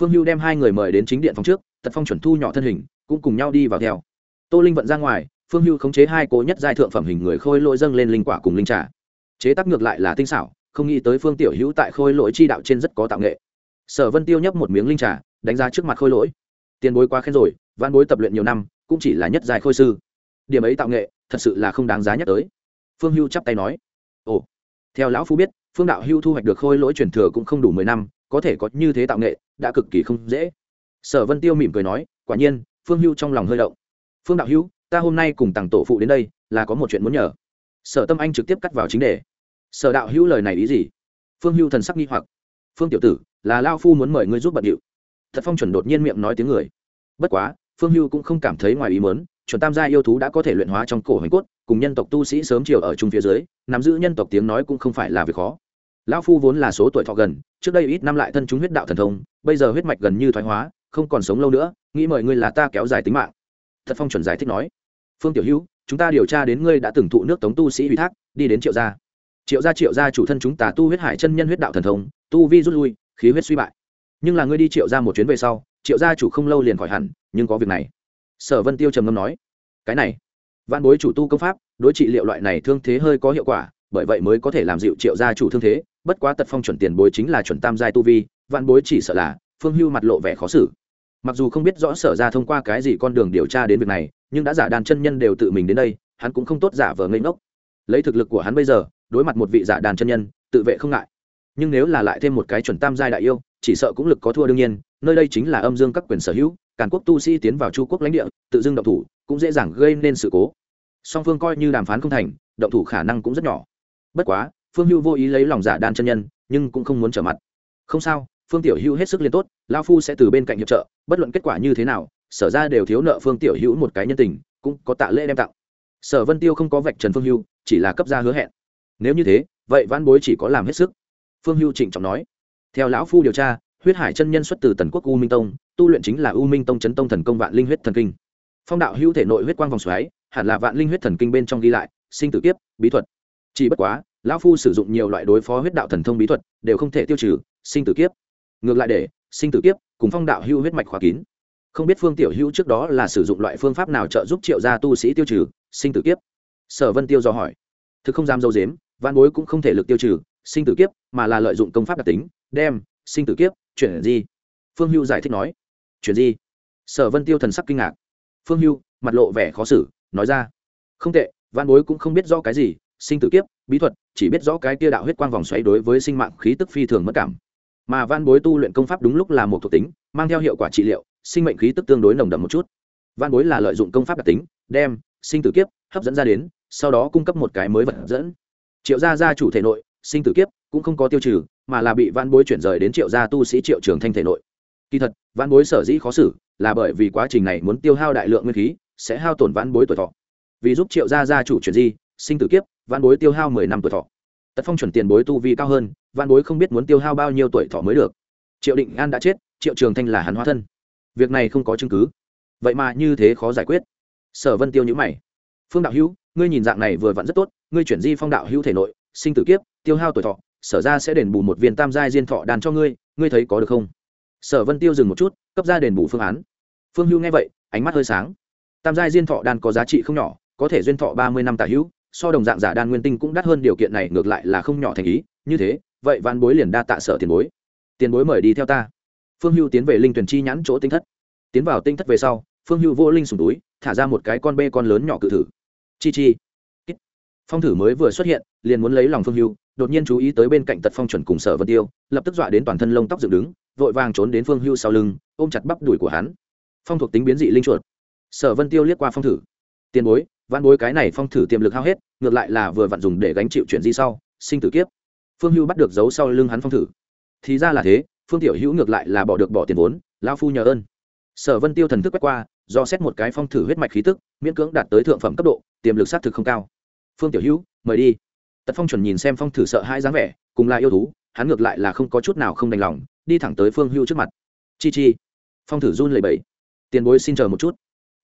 Phương hưu đem hai người mời đến chính điện phòng trước, tật phong chuẩn thu nhỏ thân hình, cũng cùng nhau đi vào theo. Tô linh vận ra ngoài, phương hưu khống chế hai cố nhất giai thượng phẩm hình người khôi lỗi dâng lên linh quả cùng linh trà. Chế tác ngược lại là tinh xảo, không nghĩ tới phương tiểu hữu tại khôi lỗi chi đạo trên rất có tạo nghệ. Sở vân tiêu nhấp một miếng linh trà đánh giá trước mặt khôi lỗi. Tiền bối quá khen rồi văn bối tập luyện nhiều năm, cũng chỉ là nhất dài khôi sư. Điểm ấy tạo nghệ, thật sự là không đáng giá nhắc tới. Phương hưu chắp tay nói. Ồ. Theo lão phu biết, phương đạo hưu thu hoạch được khôi lỗi truyền thừa cũng không đủ mười năm, có thể có như thế tạo nghệ, đã cực kỳ không dễ. Sở vân tiêu mỉm cười nói, quả nhiên, phương hưu trong lòng hơi động. Phương đạo hưu, ta hôm nay cùng tặng tổ phụ đến đây, là có một chuyện muốn nhờ. Sở tâm anh trực tiếp cắt vào chính đề. Sở đạo hữu lời này ý gì? Phương hưu thần sắc nghi hoặc. Phương tiểu tử, là lao phu muốn mời ngươi giúp bận điệu thật phong chuẩn đột nhiên miệng nói tiếng người. Bất quá, phương hưu cũng không cảm thấy ngoài ý mớn chuẩn tam gia yêu thú đã có thể luyện hóa trong cổ hoành cốt, cùng nhân tộc tu sĩ sớm chiều ở chung phía dưới, nắm giữ nhân tộc tiếng nói cũng không phải là việc khó. Lão phu vốn là số tuổi thọ gần, trước đây ít năm lại thân chúng huyết đạo thần thông, bây giờ huyết mạch gần như thoái hóa, không còn sống lâu nữa, nghĩ mời ngươi là ta kéo dài tính mạng. Thật phong chuẩn giải thích nói. Phương tiểu hữu, chúng ta điều tra đến ngươi đã từng thụ nước tống tu sĩ ủy thác, đi đến triệu gia. Triệu gia triệu gia chủ thân chúng ta tu huyết hải chân nhân huyết đạo thần thông, tu vi rút lui, khí huyết suy bại nhưng là ngươi đi triệu gia một chuyến về sau, triệu gia chủ không lâu liền khỏi hẳn, nhưng có việc này. Sở vân tiêu trầm ngâm nói, cái này văn bối chủ tu công pháp, đối trị liệu loại này thương thế hơi có hiệu quả, bởi vậy mới có thể làm dịu triệu gia chủ thương thế, bất quá tật phong chuẩn tiền bối chính là chuẩn tam giai tu vi văn bối chỉ sợ là, phương hưu mặt lộ vẻ khó xử. Mặc dù không biết rõ sở ra thông qua cái gì con đường điều tra đến việc này, nhưng đã giả đàn chân nhân đều tự mình đến đây, hắn cũng không tốt giả vờ ngây ngốc. Lấy thực lực của hắn bây giờ, đối mặt một vị giả đàn chân nhân, tự vệ không ngại nhưng nếu là lại thêm một cái chuẩn tam giai đại yêu, chỉ sợ cũng lực có thua đương nhiên, nơi đây chính là âm dương các quyền sở hữu, càn quốc tu sĩ tiến vào chu quốc lãnh địa, tự dưng động thủ, cũng dễ dàng gây nên sự cố. Song phương coi như đàm phán không thành, động thủ khả năng cũng rất nhỏ. Bất quá, phương hưu vô ý lấy lòng giả đan chân nhân, nhưng cũng không muốn trở mặt. Không sao, phương tiểu hữu hết sức liên tốt lao phu sẽ từ bên cạnh hiệp trợ, bất luận kết quả như thế nào, sở ra đều thiếu nợ phương tiểu hữu một cái nhân tình, cũng có tạ lễ đem tặng. Sở vân tiêu không có vạch trần phương hưu, chỉ là cấp ra hứa hẹn. Nếu như thế, vậy văn bối chỉ có làm hết sức phương hưu trịnh trọng nói. Theo lão phu điều tra, huyết hải chân nhân xuất từ tần quốc u minh tông, tu luyện chính là u minh tông chấn tông thần công vạn linh huyết thần kinh. Phong đạo hữu thể nội huyết quang vòng xoáy, hẳn là vạn linh huyết thần kinh bên trong ghi lại, sinh tử kiếp, bí thuật. Chỉ bất quá, lão phu sử dụng nhiều loại đối phó huyết đạo thần thông bí thuật, đều không thể tiêu trừ, sinh tử kiếp. Ngược lại để, sinh tử kiếp cùng phong đạo hữu huyết mạch khóa kín. Không biết phương tiểu hữu trước đó là sử dụng loại phương pháp nào trợ giúp triệu gia tu sĩ tiêu trừ, sinh tử kiếp? Sở vân tiêu do hỏi. Thực không dám dâu dếm văn bối cũng không thể lực tiêu trừ sinh tử kiếp, mà là lợi dụng công pháp đặc tính, đem sinh tử kiếp chuyển di. Phương hưu giải thích nói, chuyển di? Sở vân tiêu thần sắc kinh ngạc. Phương hưu, mặt lộ vẻ khó xử, nói ra, không tệ văn bối cũng không biết rõ cái gì, sinh tử kiếp, bí thuật, chỉ biết rõ cái kia đạo huyết quang vòng xoáy đối với sinh mạng khí tức phi thường mất cảm. Mà văn bối tu luyện công pháp đúng lúc là một thuộc tính, mang theo hiệu quả trị liệu, sinh mệnh khí tức tương đối nồng đậm một chút. Văn bối là lợi dụng công pháp đặc tính, đem sinh tử kiếp hấp dẫn ra đến, sau đó cung cấp một cái mới vật dẫn. Triệu gia gia chủ thể nội sinh tử kiếp, cũng không có tiêu trừ, mà là bị văn bối chuyển rời đến triệu gia tu sĩ triệu trường thanh thể nội. Kỳ thật văn bối sở dĩ khó xử là bởi vì quá trình này muốn tiêu hao đại lượng nguyên khí, sẽ hao tổn văn bối tuổi thọ. Vì giúp triệu gia gia chủ chuyển di, sinh tử kiếp văn bối tiêu hao mười năm tuổi thọ. Tật phong chuẩn tiền bối tu vi cao hơn văn bối không biết muốn tiêu hao bao nhiêu tuổi thọ mới được. Triệu định an đã chết, triệu trường thanh là hắn hóa thân. Việc này không có chứng cứ. Vậy mà như thế khó giải quyết. Sở vân tiêu nhữ mày. Phương đạo hữu, ngươi nhìn dạng này vừa vặn rất tốt, ngươi chuyển di phong đạo hữu thể nội sinh tử kiếp, tiêu hao tuổi thọ, sở ra sẽ đền bù một viên tam giai diên thọ đàn cho ngươi ngươi thấy có được không? Sở vân tiêu dừng một chút, cấp ra đền bù phương án. Phương hưu nghe vậy, ánh mắt hơi sáng. Tam giai diên thọ đan có giá trị không nhỏ, có thể duyên thọ ba mươi năm tả hữu, so đồng dạng giả đan nguyên tinh cũng đắt hơn điều kiện này ngược lại là không nhỏ thành ý, như thế, vậy văn bối liền đa tạ sở tiền bối. Tiền bối mời đi theo ta. Phương hưu tiến về linh tuyển chi nhãn chỗ tinh thất. Tiến vào tinh thất về sau, phương hưu vô linh sùng túi, thả ra một cái con bê con lớn nhỏ cự thử. Chi chi. Phong thử mới vừa xuất hiện liền muốn lấy lòng phương hưu, đột nhiên chú ý tới bên cạnh tật phong chuẩn cùng sở vân tiêu, lập tức dọa đến toàn thân lông tóc dựng đứng, vội vàng trốn đến phương hưu sau lưng, ôm chặt bắp đùi của hắn. Phong thuộc tính biến dị linh chuột. Sở vân tiêu liếc qua phong thử. Tiền bối văn bối cái này phong thử tiềm lực hao hết, ngược lại là vừa vặn dùng để gánh chịu chuyện gì sau? Sinh tử kiếp. Phương hưu bắt được giấu sau lưng hắn phong thử. Thì ra là thế, phương tiểu hữu ngược lại là bỏ được bỏ tiền vốn lao phu nhờ ơn. Sở vân tiêu thần thức quét qua, do xét một cái phong thử huyết mạch khí tức, miễn cưỡng đạt tới thượng phẩm cấp độ, tiềm lực xác thực không cao. Phương tiểu hữu, mời đi tật phong chuẩn nhìn xem phong thử sợ hai dáng vẻ, cùng là yêu thú, hắn ngược lại là không có chút nào không đành lòng, đi thẳng tới phương hưu trước mặt. Chi chi. Phong thử run lầy bẫy tiền bối xin chờ một chút.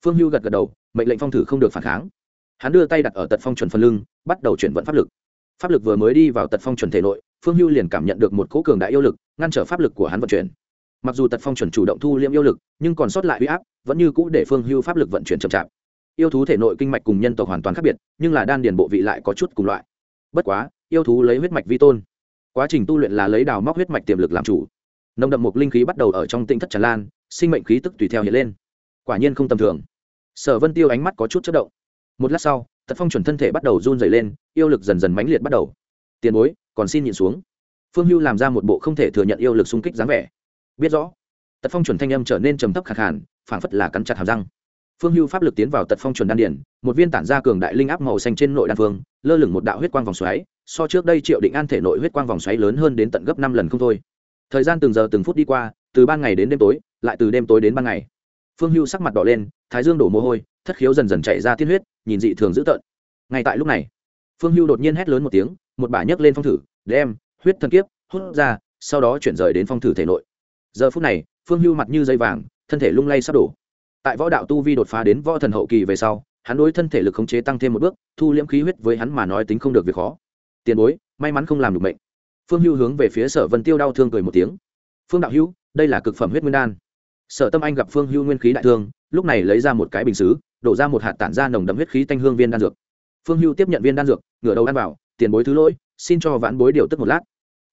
Phương hưu gật gật đầu, mệnh lệnh phong thử không được phản kháng. Hắn đưa tay đặt ở tật phong chuẩn phần lưng, bắt đầu chuyển vận pháp lực. Pháp lực vừa mới đi vào tật phong chuẩn thể nội, phương hưu liền cảm nhận được một cỗ cường đại yêu lực, ngăn trở pháp lực của hắn vận chuyển. Mặc dù tật phong chuẩn chủ động thu liễm yêu lực, nhưng còn sót lại huy áp, vẫn như cũ để phương hưu pháp lực vận chuyển chậm chạp. Yêu thú thể nội kinh mạch cùng nhân tộc hoàn toàn khác biệt, nhưng là đan điền bộ vị lại có chút cùng loại bất quá, yêu thú lấy huyết mạch vi tôn. Quá trình tu luyện là lấy đào móc huyết mạch tiềm lực làm chủ. Nồng đậm một linh khí bắt đầu ở trong tinh thất tràn lan, sinh mệnh khí tức tùy theo hiện lên. Quả nhiên không tầm thường. Sở vân tiêu ánh mắt có chút chất động. Một lát sau, tật phong chuẩn thân thể bắt đầu run dày lên, yêu lực dần dần mãnh liệt bắt đầu. Tiền bối, còn xin nhịn xuống. Phương hưu làm ra một bộ không thể thừa nhận yêu lực xung kích dáng vẻ. Biết rõ. Tật phong chuẩn thanh âm trở nên trầm thấp khẳng hẳn phảng phất là cắn chặt hàm răng phương hưu pháp lực tiến vào tật phong chuẩn đan điển một viên tản ra cường đại linh áp màu xanh trên nội đan phương, lơ lửng một đạo huyết quang vòng xoáy, so trước đây triệu định an thể nội huyết quang vòng xoáy lớn hơn đến tận gấp năm lần không thôi. Thời gian từng giờ từng phút đi qua, từ ban ngày đến đêm tối, lại từ đêm tối đến ban ngày. Phương hưu sắc mặt đỏ lên, thái dương đổ mồ hôi, thất khiếu dần dần chạy ra tiên huyết, nhìn dị thường dữ tợn. Ngay tại lúc này, phương hưu đột nhiên hét lớn một tiếng, một bả nhấc lên phong thử, đem huyết thân kiếp hút ra, sau đó chuyển rời đến phong thử thể nội. Giờ phút này, phương hưu mặt như dây vàng, thân thể lung lay sắp đổ tại võ đạo tu vi đột phá đến võ thần hậu kỳ về sau hắn đối thân thể lực khống chế tăng thêm một bước thu liễm khí huyết với hắn mà nói tính không được việc khó. Tiền bối may mắn không làm được mệnh. phương hưu hướng về phía sở vân tiêu đau thương cười một tiếng. Phương đạo Hưu, đây là cực phẩm huyết nguyên đan. Sở tâm anh gặp phương hưu nguyên khí đại thương lúc này lấy ra một cái bình xứ đổ ra một hạt tản ra nồng đậm huyết khí tanh hương viên đan dược. Phương hưu tiếp nhận viên đan dược ngửa đầu ăn vào tiền bối thứ lỗi xin cho vãn bối điều tức một lát.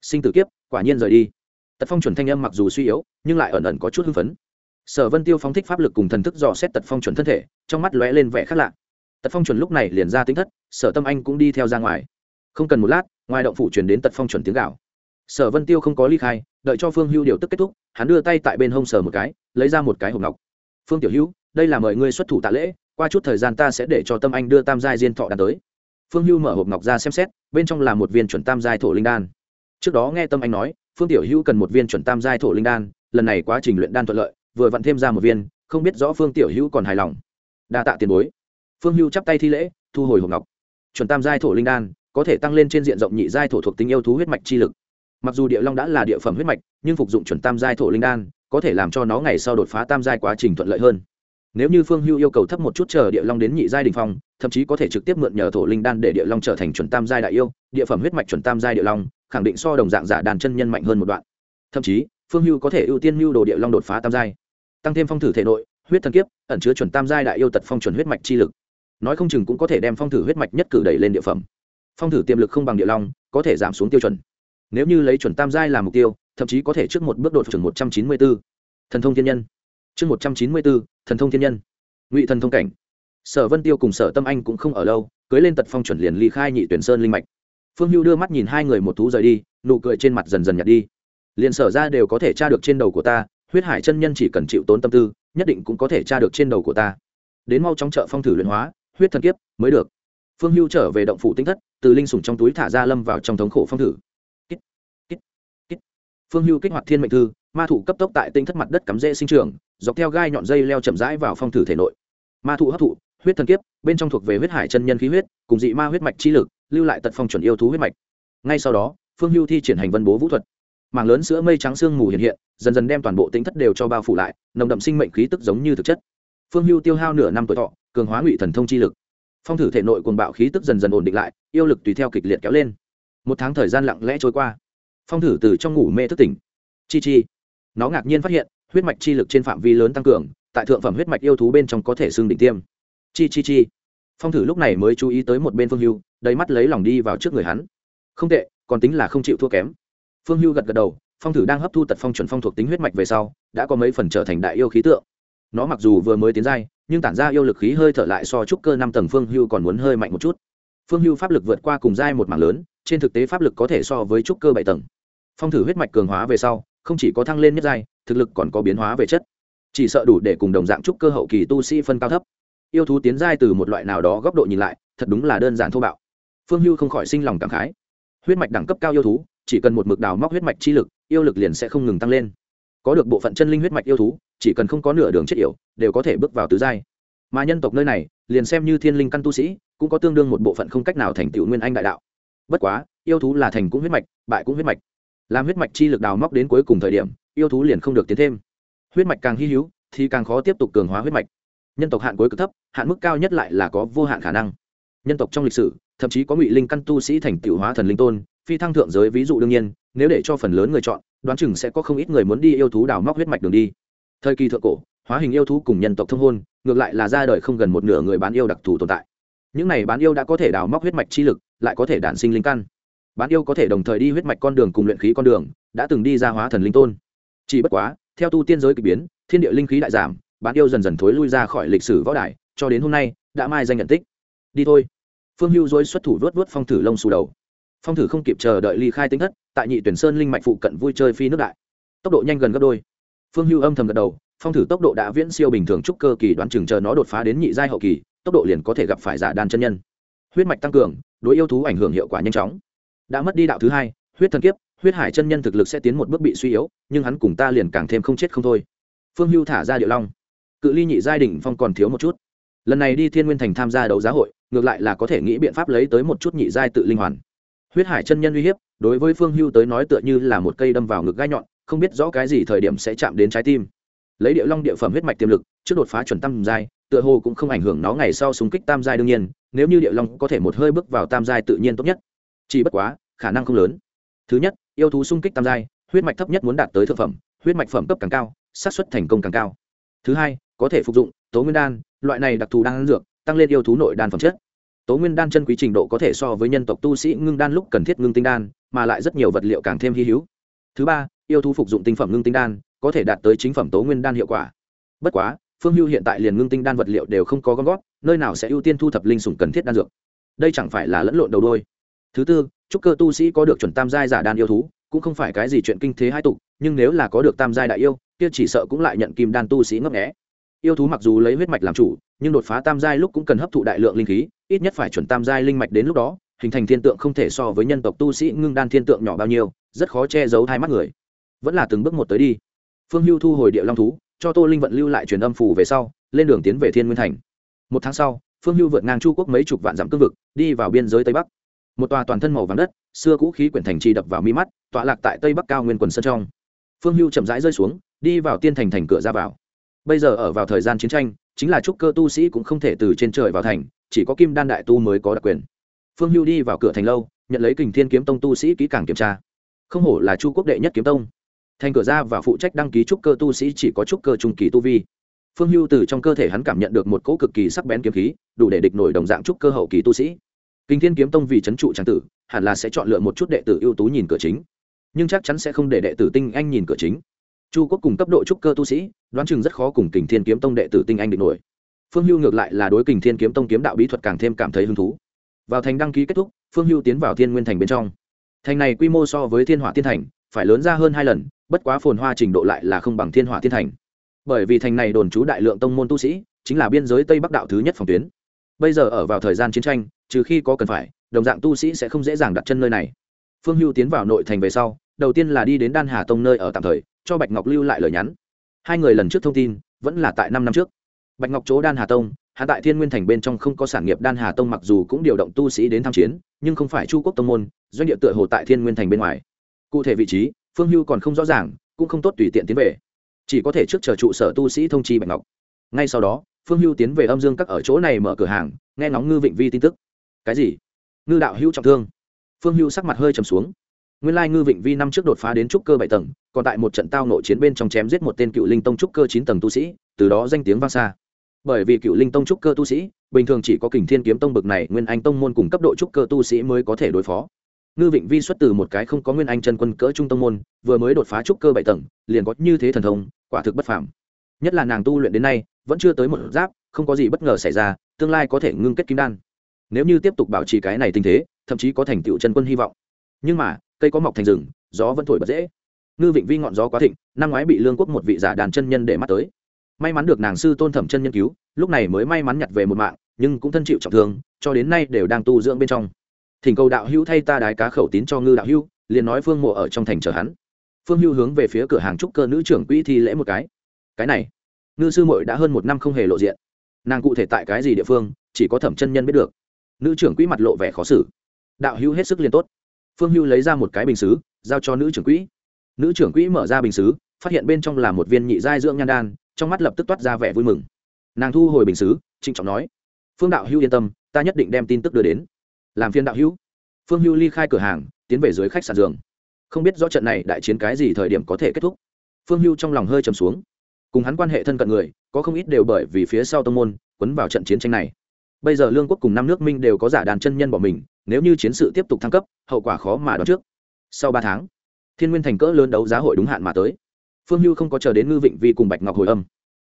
Sinh tử kiếp quả nhiên rời đi. Tật phong chuẩn thanh âm mặc dù suy yếu nhưng lại ẩn ẩn có chút hưng phấn sở vân tiêu phóng thích pháp lực cùng thần thức dò xét tật phong chuẩn thân thể, trong mắt lóe lên vẻ khác lạ. Tật phong chuẩn lúc này liền ra tính thất, sở tâm anh cũng đi theo ra ngoài. Không cần một lát, ngoài động phủ chuyển đến tật phong chuẩn tiếng gạo sở vân tiêu không có ly khai, đợi cho phương hưu điều tức kết thúc, hắn đưa tay tại bên hông sở một cái, lấy ra một cái hộp ngọc. Phương tiểu hữu, đây là mời ngươi xuất thủ tạ lễ, qua chút thời gian ta sẽ để cho tâm anh đưa tam giai diên thọ đàn tới. Phương hưu mở hộp ngọc ra xem xét, bên trong là một viên chuẩn tam giai thổ linh đan. Trước đó nghe tâm anh nói, phương tiểu hữu cần một viên chuẩn tam giai thổ linh đan, lần này quá trình luyện đan thuận lợi vừa vặn thêm ra một viên, không biết rõ phương tiểu hữu còn hài lòng. Đa tạ tiền bối. Phương hưu chắp tay thi lễ, thu hồi hộp ngọc. Chuẩn tam giai thổ linh đan, có thể tăng lên trên diện rộng nhị giai thổ thuộc tính yêu thú huyết mạch chi lực. Mặc dù địa long đã là địa phẩm huyết mạch, nhưng phục dụng chuẩn tam giai thổ linh đan, có thể làm cho nó ngày sau đột phá tam giai quá trình thuận lợi hơn. Nếu như phương hưu yêu cầu thấp một chút chờ địa long đến nhị giai đình phong, thậm chí có thể trực tiếp mượn nhờ thổ linh đan để địa long trở thành chuẩn tam giai đại yêu, địa phẩm huyết mạch chuẩn tam giai địa long, khẳng định so đồng dạng giả đàn chân nhân mạnh hơn một đoạn. Thậm chí, phương hưu có thể ưu tiên mưu đồ địa long đột phá tam giai tăng thêm phong thử thể nội, huyết thần kiếp, ẩn chứa chuẩn tam giai đại yêu tật phong chuẩn huyết mạch chi lực. Nói không chừng cũng có thể đem phong thử huyết mạch nhất cử đẩy lên địa phẩm. Phong thử tiềm lực không bằng địa long, có thể giảm xuống tiêu chuẩn. Nếu như lấy chuẩn tam giai làm mục tiêu, thậm chí có thể trước một bước đột chuẩn một trăm chín mươi b ố thần thông thiên nhân. Trước một trăm chín mươi b ố thần thông thiên nhân. Ngụy thần thông cảnh. Sở vân tiêu cùng sở tâm anh cũng không ở lâu, cưới lên tật phong chuẩn liền ly khai nhị tuyển sơn linh mạch. Phương hưu đưa mắt nhìn hai người một thú rời đi, nụ cười trên mặt dần dần nhạt đi. Liền sở ra đều có thể tra được trên đầu của ta huyết hải chân nhân chỉ cần chịu tốn tâm tư nhất định cũng có thể tra được trên đầu của ta. Đến mau trong chợ phong thử luyện hóa huyết thần kiếp mới được. Phương hưu trở về động phủ tinh thất từ linh sủng trong túi thả ra lâm vào trong thống khổ phong thử. Kích, kích, kích. phương hưu kích hoạt thiên mệnh thư ma thủ cấp tốc tại tinh thất mặt đất cắm rễ sinh trường dọc theo gai nhọn dây leo chậm rãi vào phong thử thể nội. Ma thụ hấp thụ huyết thần kiếp bên trong thuộc về huyết hải chân nhân khí huyết cùng dị ma huyết mạch chi lực lưu lại tật phong chuẩn yêu thú huyết mạch. Ngay sau đó phương hưu thi triển hành vân bố vũ thuật mảng lớn sữa mây trắng sương mù hiện hiện, dần dần đem toàn bộ tính thất đều cho bao phủ lại, nồng đậm sinh mệnh khí tức giống như thực chất. Phương hưu tiêu hao nửa năm tuổi thọ, cường hóa ngụy thần thông chi lực. Phong thử thể nội cuồng bạo khí tức dần dần ổn định lại, yêu lực tùy theo kịch liệt kéo lên. Một tháng thời gian lặng lẽ trôi qua. Phong thử từ trong ngủ mê thức tỉnh. Chi chi. Nó ngạc nhiên phát hiện, huyết mạch chi lực trên phạm vi lớn tăng cường, tại thượng phẩm huyết mạch yêu thú bên trong có thể xương định tiêm. Chi chi chi. Phong thử lúc này mới chú ý tới một bên phương hưu, đầy mắt lấy lòng đi vào trước người hắn. Không tệ, còn tính là không chịu thua kém phương hưu gật gật đầu, phong thử đang hấp thu tật phong chuẩn phong thuộc tính huyết mạch về sau, đã có mấy phần trở thành đại yêu khí tượng. Nó mặc dù vừa mới tiến giai, nhưng tản ra yêu lực khí hơi thở lại so trúc cơ năm tầng phương hưu còn muốn hơi mạnh một chút. Phương hưu pháp lực vượt qua cùng giai một mảng lớn, trên thực tế pháp lực có thể so với trúc cơ bảy tầng. Phong thử huyết mạch cường hóa về sau, không chỉ có thăng lên nhất giai, thực lực còn có biến hóa về chất. Chỉ sợ đủ để cùng đồng dạng trúc cơ hậu kỳ tu sĩ phân cao thấp. Yêu thú tiến giai từ một loại nào đó góc độ nhìn lại, thật đúng là đơn giản thô bạo. Phương hưu không khỏi sinh lòng cảm khái. Huyết mạch đẳng cấp cao yêu thú chỉ cần một mực đào móc huyết mạch chi lực, yêu lực liền sẽ không ngừng tăng lên. Có được bộ phận chân linh huyết mạch yêu thú, chỉ cần không có nửa đường chết yểu, đều có thể bước vào tứ giai. Mà nhân tộc nơi này, liền xem như thiên linh căn tu sĩ, cũng có tương đương một bộ phận không cách nào thành tựu nguyên anh đại đạo. Bất quá, yêu thú là thành cũng huyết mạch, bại cũng huyết mạch. Làm huyết mạch chi lực đào móc đến cuối cùng thời điểm, yêu thú liền không được tiến thêm. Huyết mạch càng hy hữu, thì càng khó tiếp tục cường hóa huyết mạch. Nhân tộc hạn cuối cực thấp, hạn mức cao nhất lại là có vô hạn khả năng. Nhân tộc trong lịch sử, thậm chí có ngụy linh căn tu sĩ thành tựu hóa thần linh tôn phi thăng thượng giới ví dụ đương nhiên, nếu để cho phần lớn người chọn, đoán chừng sẽ có không ít người muốn đi yêu thú đào móc huyết mạch đường đi. Thời kỳ thượng cổ, hóa hình yêu thú cùng nhân tộc thông hôn, ngược lại là ra đời không gần một nửa người bán yêu đặc thù tồn tại. Những này bán yêu đã có thể đào móc huyết mạch chi lực, lại có thể đản sinh linh căn. Bán yêu có thể đồng thời đi huyết mạch con đường cùng luyện khí con đường, đã từng đi ra hóa thần linh tôn. Chỉ bất quá, theo tu tiên giới k ỳ biến, thiên địa linh khí đại giảm, bán yêu dần dần thối lui ra khỏi lịch sử võ đài, cho đến hôm nay, đã mai danh nhận tích. Đi thôi. Phương hưu dối xuất thủ vớt vớt phong thử lông xù đầu phong thử không kịp chờ đợi ly khai tính thất, tại nhị tuyển sơn linh mạch phụ cận vui chơi phi nước đại. Tốc độ nhanh gần gấp đôi. Phương hưu âm thầm gật đầu, phong thử tốc độ đã viễn siêu bình thường trúc cơ kỳ đoán chừng chờ nó đột phá đến nhị giai hậu kỳ, tốc độ liền có thể gặp phải giả đan chân nhân. Huyết mạch tăng cường, đối yêu thú ảnh hưởng hiệu quả nhanh chóng. Đã mất đi đạo thứ hai, huyết thần kiếp, huyết hải chân nhân thực lực sẽ tiến một bước bị suy yếu, nhưng hắn cùng ta liền càng thêm không chết không thôi. Phương hưu thả ra địa long. Cự ly nhị giai đỉnh phong còn thiếu một chút. Lần này đi thiên nguyên thành tham gia đấu giá hội, ngược lại là có thể nghĩ biện pháp lấy tới một chút nhị giai tự linh hoàn huyết hải chân nhân uy hiếp, đối với phương hưu tới nói tựa như là một cây đâm vào ngực gai nhọn, không biết rõ cái gì thời điểm sẽ chạm đến trái tim. Lấy địa long địa phẩm huyết mạch tiềm lực, trước đột phá chuẩn Tam giai, tựa hồ cũng không ảnh hưởng nó ngày sau súng kích tam giai đương nhiên, nếu như địa long có thể một hơi bước vào tam giai tự nhiên tốt nhất. Chỉ bất quá, khả năng không lớn. Thứ nhất, yêu thú xung kích tam giai, huyết mạch thấp nhất muốn đạt tới thượng phẩm, huyết mạch phẩm cấp càng cao, xác suất thành công càng cao. Thứ hai, có thể phục dụng tố nguyên đan, loại này đặc thù đang dược, tăng lên yêu thú nội đan phẩm chất tố nguyên đan chân quý trình độ có thể so với nhân tộc tu sĩ ngưng đan lúc cần thiết ngưng tinh đan, mà lại rất nhiều vật liệu càng thêm hy hữu. Thứ ba, yêu thú phục dụng tinh phẩm ngưng tinh đan, có thể đạt tới chính phẩm tố nguyên đan hiệu quả. Bất quá, phương hưu hiện tại liền ngưng tinh đan vật liệu đều không có gom gót nơi nào sẽ ưu tiên thu thập linh sủng cần thiết đan dược. Đây chẳng phải là lẫn lộn đầu đôi. Thứ tư, chúc cơ tu sĩ có được chuẩn tam giai giả đan yêu thú, cũng không phải cái gì chuyện kinh thế hai tục nhưng nếu là có được tam giai đại yêu, kia chỉ sợ cũng lại nhận kim đan tu sĩ ngấp nghé yêu thú mặc dù lấy huyết mạch làm chủ, nhưng đột phá tam giai lúc cũng cần hấp thụ đại lượng linh khí, ít nhất phải chuẩn tam giai linh mạch đến lúc đó, hình thành thiên tượng không thể so với nhân tộc tu sĩ ngưng đan thiên tượng nhỏ bao nhiêu, rất khó che giấu hai mắt người. Vẫn là từng bước một tới đi. Phương hưu thu hồi địa long thú, cho tô linh vận lưu lại truyền âm phủ về sau, lên đường tiến về thiên nguyên thành. Một tháng sau, phương hưu vượt ngang chu quốc mấy chục vạn dặm cương vực, đi vào biên giới tây bắc. Một tòa toàn thân màu vàng đất, xưa cũ khí quyển thành trì đập vào mi mắt, tọa lạc tại tây bắc cao nguyên quần sân trong. Phương hưu chậm rãi rơi xuống, đi vào tiên thành thành cửa ra vào bây giờ ở vào thời gian chiến tranh, chính là trúc cơ tu sĩ cũng không thể từ trên trời vào thành, chỉ có kim đan đại tu mới có đặc quyền. Phương hưu đi vào cửa thành lâu, nhận lấy kình thiên kiếm tông tu sĩ kỹ càng kiểm tra. Không hổ là chu quốc đệ nhất kiếm tông. Thành cửa ra và phụ trách đăng ký trúc cơ tu sĩ chỉ có trúc cơ trung kỳ tu vi. Phương hưu từ trong cơ thể hắn cảm nhận được một cỗ cực kỳ sắc bén kiếm khí, đủ để địch nổi đồng dạng trúc cơ hậu kỳ tu sĩ. Kinh thiên kiếm tông vì c h ấ n trụ tràng tử, hẳn là sẽ chọn lựa một chút đệ tử ưu tú nhìn cửa chính. Nhưng chắc chắn sẽ không để đệ tử tinh anh nhìn cửa chính chu quốc cùng cấp độ trúc cơ tu sĩ, đoán chừng rất khó cùng kình thiên kiếm tông đệ tử tinh anh địch nổi. Phương hưu ngược lại là đối kình thiên kiếm tông kiếm đạo bí thuật càng thêm cảm thấy hứng thú. Vào thành đăng ký kết thúc, phương hưu tiến vào thiên nguyên thành bên trong. Thành này quy mô so với thiên hỏa thiên thành, phải lớn ra hơn hai lần, bất quá phồn hoa trình độ lại là không bằng thiên hỏa thiên thành. Bởi vì thành này đồn trú đại lượng tông môn tu sĩ, chính là biên giới tây bắc đạo thứ nhất phòng tuyến. Bây giờ ở vào thời gian chiến tranh, trừ khi có cần phải, đồng dạng tu sĩ sẽ không dễ dàng đặt chân nơi này. Phương hưu tiến vào nội thành về sau, đầu tiên là đi đến đan hà tông nơi ở tạm thời cho bạch ngọc lưu lại lời nhắn. Hai người lần trước thông tin, vẫn là tại năm năm trước. Bạch ngọc chỗ đan hà tông hạ tại thiên nguyên thành bên trong không có sản nghiệp đan hà tông mặc dù cũng điều động tu sĩ đến tham chiến, nhưng không phải chu quốc tông môn, doanh địa tựa hồ tại thiên nguyên thành bên ngoài. Cụ thể vị trí, phương hưu còn không rõ ràng, cũng không tốt tùy tiện tiến về. Chỉ có thể trước chờ trụ sở tu sĩ thông chi bạch ngọc. Ngay sau đó, phương hưu tiến về âm dương các ở chỗ này mở cửa hàng, nghe ngóng ngư vịnh vi tin tức. Cái gì? Ngư đạo hữu trọng thương. Phương hưu sắc mặt hơi trầm xuống nguyên lai ngư vịnh vi năm trước đột phá đến trúc cơ bảy tầng, còn tại một trận tao nội chiến bên trong chém giết một tên cựu linh tông trúc cơ chín tầng tu sĩ, từ đó danh tiếng vang xa. Bởi vì cựu linh tông trúc cơ tu sĩ, bình thường chỉ có kình thiên kiếm tông bực này nguyên anh tông môn cùng cấp độ trúc cơ tu sĩ mới có thể đối phó. Ngư vịnh vi xuất từ một cái không có nguyên anh chân quân cỡ trung tông môn, vừa mới đột phá trúc cơ bảy tầng, liền có như thế thần thông, quả thực bất phàm. Nhất là nàng tu luyện đến nay, vẫn chưa tới một giáp, không có gì bất ngờ xảy ra, tương lai có thể ngưng kết kim đan. Nếu như tiếp tục bảo trì cái này tình thế, thậm chí có thành tựu chân quân hy vọng. Nhưng mà cây có mọc thành rừng, gió vẫn thổi bật dễ. Ngư vịnh vi ngọn gió quá thịnh, năm ngoái bị lương quốc một vị giả đàn chân nhân để mắt tới. May mắn được nàng sư tôn thẩm chân nhân cứu, lúc này mới may mắn nhặt về một mạng, nhưng cũng thân chịu trọng thương, cho đến nay đều đang tu dưỡng bên trong. Thỉnh cầu đạo hữu thay ta đái cá khẩu tín cho ngư đạo hữu, liền nói phương mộ ở trong thành chờ hắn. Phương hữu hướng về phía cửa hàng trúc cơ nữ trưởng quỹ thi lễ một cái. Cái này, ngư sư mội đã hơn một năm không hề lộ diện. Nàng cụ thể tại cái gì địa phương, chỉ có thẩm chân nhân biết được. Nữ trưởng quỹ mặt lộ vẻ khó xử. Đạo hữu hết sức liền tốt phương Hưu lấy ra một cái bình xứ, giao cho nữ trưởng quỹ. Nữ trưởng quỹ mở ra bình xứ, phát hiện bên trong là một viên nhị giai dưỡng nhan đan, trong mắt lập tức toát ra vẻ vui mừng. Nàng thu hồi bình xứ, trịnh trọng nói, phương đạo Hưu yên tâm, ta nhất định đem tin tức đưa đến. Làm phiên đạo hữu. Phương Hưu ly khai cửa hàng, tiến về dưới khách sạn giường. Không biết rõ trận này đại chiến cái gì thời điểm có thể kết thúc. Phương Hưu trong lòng hơi trầm xuống. Cùng hắn quan hệ thân cận người, có không ít đều bởi vì phía sau tông môn, quấn vào trận chiến tranh này. Bây giờ lương quốc cùng năm nước minh đều có giả đàn chân nhân bỏ mình nếu như chiến sự tiếp tục thăng cấp, hậu quả khó mà đoán trước. Sau ba tháng, thiên nguyên thành cỡ lớn đấu giá hội đúng hạn mà tới. Phương hưu không có chờ đến ngư vịnh vi cùng bạch ngọc hồi âm.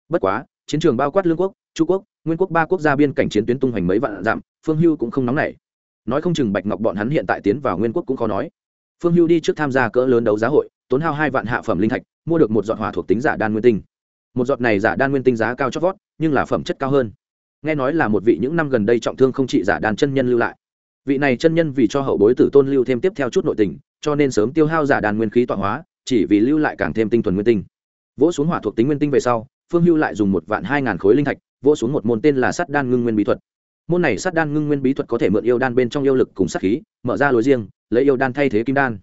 Bất quá, chiến trường bao quát lương quốc, chu quốc, nguyên quốc ba quốc gia biên cảnh chiến tuyến tung hoành mấy vạn dặm, phương hưu cũng không nóng nảy. Nói không chừng bạch ngọc bọn hắn hiện tại tiến vào nguyên quốc cũng khó nói. Phương hưu đi trước tham gia cỡ lớn đấu giá hội, tốn hao hai vạn hạ phẩm linh thạch, mua được một giọt hỏa thuộc tính giả đan nguyên tinh. Một giọt này giả đan nguyên tinh giá cao chót vót, nhưng là phẩm chất cao hơn. Nghe nói là một vị những năm gần đây trọng thương không trị giả đan chân nhân lưu lại vị này chân nhân vì cho hậu bối tử tôn lưu thêm tiếp theo chút nội tình, cho nên sớm tiêu hao giả đàn nguyên khí tọa hóa, chỉ vì lưu lại càng thêm tinh thuần nguyên tinh. Vỗ xuống hỏa thuộc tính nguyên tinh về sau, phương hưu lại dùng một vạn hai ngàn khối linh thạch, vỗ xuống một môn tên là sắt đan ngưng nguyên bí thuật. Môn này sắt đan ngưng nguyên bí thuật có thể mượn yêu đan bên trong yêu lực cùng sát khí, mở ra lối riêng, lấy yêu đan thay thế kim đan.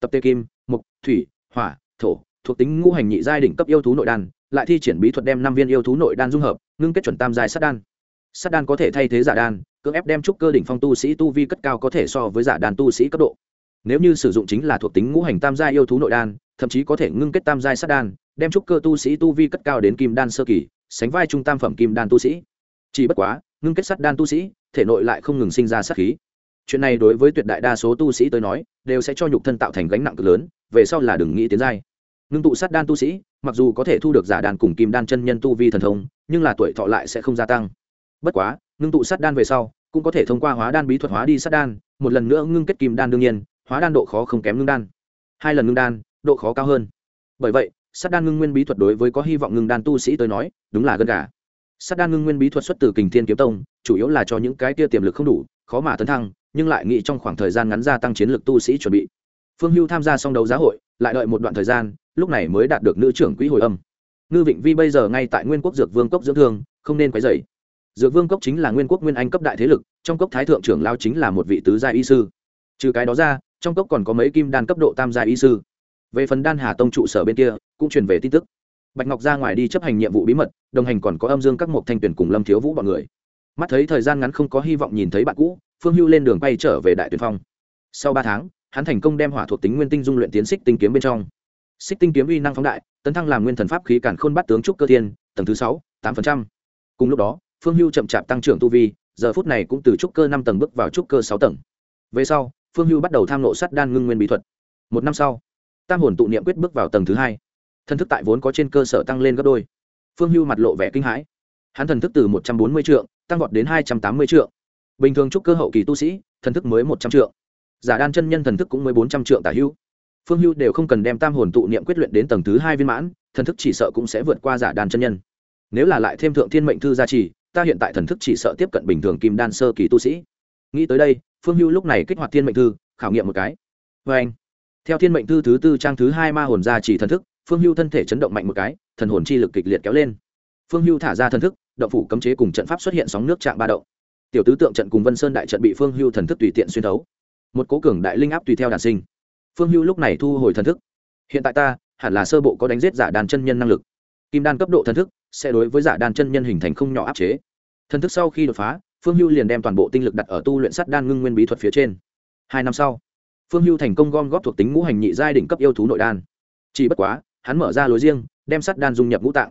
Tập tê kim, mục, thủy, hỏa, thổ, thuộc tính ngũ hành nhị giai đỉnh cấp yêu thú nội đan, lại thi triển bí thuật đem năm viên yêu thú nội đan dung hợp, ngưng kết chuẩn tam giai sắt đan sát đan có thể thay thế giả đan, cưỡng ép đem trúc cơ đỉnh phong tu sĩ tu vi cất cao có thể so với giả đan tu sĩ cấp độ. Nếu như sử dụng chính là thuộc tính ngũ hành tam giai yêu thú nội đan, thậm chí có thể ngưng kết tam giai sát đan, đem trúc cơ tu sĩ tu vi cất cao đến kim đan sơ kỳ, sánh vai trung tam phẩm kim đan tu sĩ. Chỉ bất quá, ngưng kết sát đan tu sĩ, thể nội lại không ngừng sinh ra sát khí. Chuyện này đối với tuyệt đại đa số tu sĩ tới nói, đều sẽ cho nhục thân tạo thành gánh nặng cực lớn, về sau là đừng nghĩ tiến giai. Ngưng tụ sát đan tu sĩ, mặc dù có thể thu được giả đàn cùng kim đan chân nhân tu vi thần thông, nhưng là tuổi thọ lại sẽ không gia tăng bất quá, ngưng tụ sát đan về sau, cũng có thể thông qua hóa đan bí thuật hóa đi sát đan, một lần nữa ngưng kết kim đan đương nhiên, hóa đan độ khó không kém ngưng đan. Hai lần ngưng đan, độ khó cao hơn. Bởi vậy, sát đan ngưng nguyên bí thuật đối với có hy vọng ngưng đan tu sĩ tới nói, đúng là gần cả sát đan ngưng nguyên bí thuật xuất từ kình thiên kiếm tông, chủ yếu là cho những cái kia tiềm lực không đủ, khó mà tấn thăng, nhưng lại nghĩ trong khoảng thời gian ngắn gia tăng chiến lược tu sĩ chuẩn bị. Phương hưu tham gia xong đấu giá hội, lại đợi một đoạn thời gian, lúc này mới đạt được nữ trưởng quỹ hồi âm. Ngư vịnh vi bây giờ ngay tại nguyên quốc dược vương cốc dưỡng thương, không nên quấy dày dược vương cốc chính là nguyên quốc nguyên anh cấp đại thế lực, trong cốc thái thượng trưởng lao chính là một vị tứ gia y sư. Trừ cái đó ra, trong cốc còn có mấy kim đan cấp độ tam gia y sư. Về phần đan hà tông trụ sở bên kia, cũng truyền về tin tức. Bạch ngọc ra ngoài đi chấp hành nhiệm vụ bí mật, đồng hành còn có âm dương các mộc thanh tuyển cùng lâm thiếu vũ b ọ n người. Mắt thấy thời gian ngắn không có hy vọng nhìn thấy bạn cũ, phương hưu lên đường bay trở về đại tuyển phong. Sau ba tháng, hắn thành công đem hỏa thuộc tính nguyên tinh dung luyện tiến xích tinh kiếm bên trong. Xích tinh kiếm uy năng phóng đại, tấn thăng làm nguyên thần pháp khí cản khôn bắt tướng trúc cơ thiên, tầng thứ sáu, tám cùng lúc đó phương hưu chậm chạp tăng trưởng tu vi, giờ phút này cũng từ trúc cơ năm tầng bước vào trúc cơ sáu tầng. Về sau, phương hưu bắt đầu tham nộ sắt đan ngưng nguyên bí thuật. Một năm sau, tam hồn tụ niệm quyết bước vào tầng thứ hai. Thân thức tại vốn có trên cơ sở tăng lên gấp đôi. Phương hưu mặt lộ vẻ kinh hãi. Hắn thần thức từ một trăm bốn mươi triệu tăng vọt đến hai trăm tám mươi triệu bình thường trúc cơ hậu kỳ tu sĩ, thần thức mới một trăm triệu giả đan chân nhân thần thức cũng mới bốn trăm triệu tả hưu phương hưu đều không cần đem tam hồn tụ niệm quyết luyện đến tầng thứ hai viên mãn, thần thức chỉ sợ cũng sẽ vượt qua giả đan chân nhân. Nếu là lại thêm thượng thiên mệnh thư gia trì ta hiện tại thần thức chỉ sợ tiếp cận bình thường kim đan sơ kỳ tu sĩ. Nghĩ tới đây, phương hưu lúc này kích hoạt thiên mệnh thư, khảo nghiệm một cái. Vê anh, theo thiên mệnh thư thứ tư trang thứ hai ma hồn gia trì thần thức, phương hưu thân thể chấn động mạnh một cái, thần hồn chi lực kịch liệt kéo lên. Phương hưu thả ra thần thức, động phủ cấm chế cùng trận pháp xuất hiện sóng nước chạm ba động. Tiểu tứ tượng trận cùng vân sơn đại trận bị phương hưu thần thức tùy tiện xuyên thấu. Một cố cường đại linh áp tùy theo đàn sinh. Phương hưu lúc này thu hồi thần thức. Hiện tại ta, hẳn là sơ bộ có đánh giết giả đàn chân nhân năng lực. Kim đan cấp độ thần thức sẽ đối với giả đan chân nhân hình thành không nhỏ áp chế. Thần thức sau khi đột phá, phương hưu liền đem toàn bộ tinh lực đặt ở tu luyện sắt đan ngưng nguyên bí thuật phía trên. Hai năm sau, phương hưu thành công gom góp thuộc tính ngũ hành nhị giai đỉnh cấp yêu thú nội đan. Chỉ bất quá, hắn mở ra lối riêng, đem sắt đan dung nhập ngũ tạng.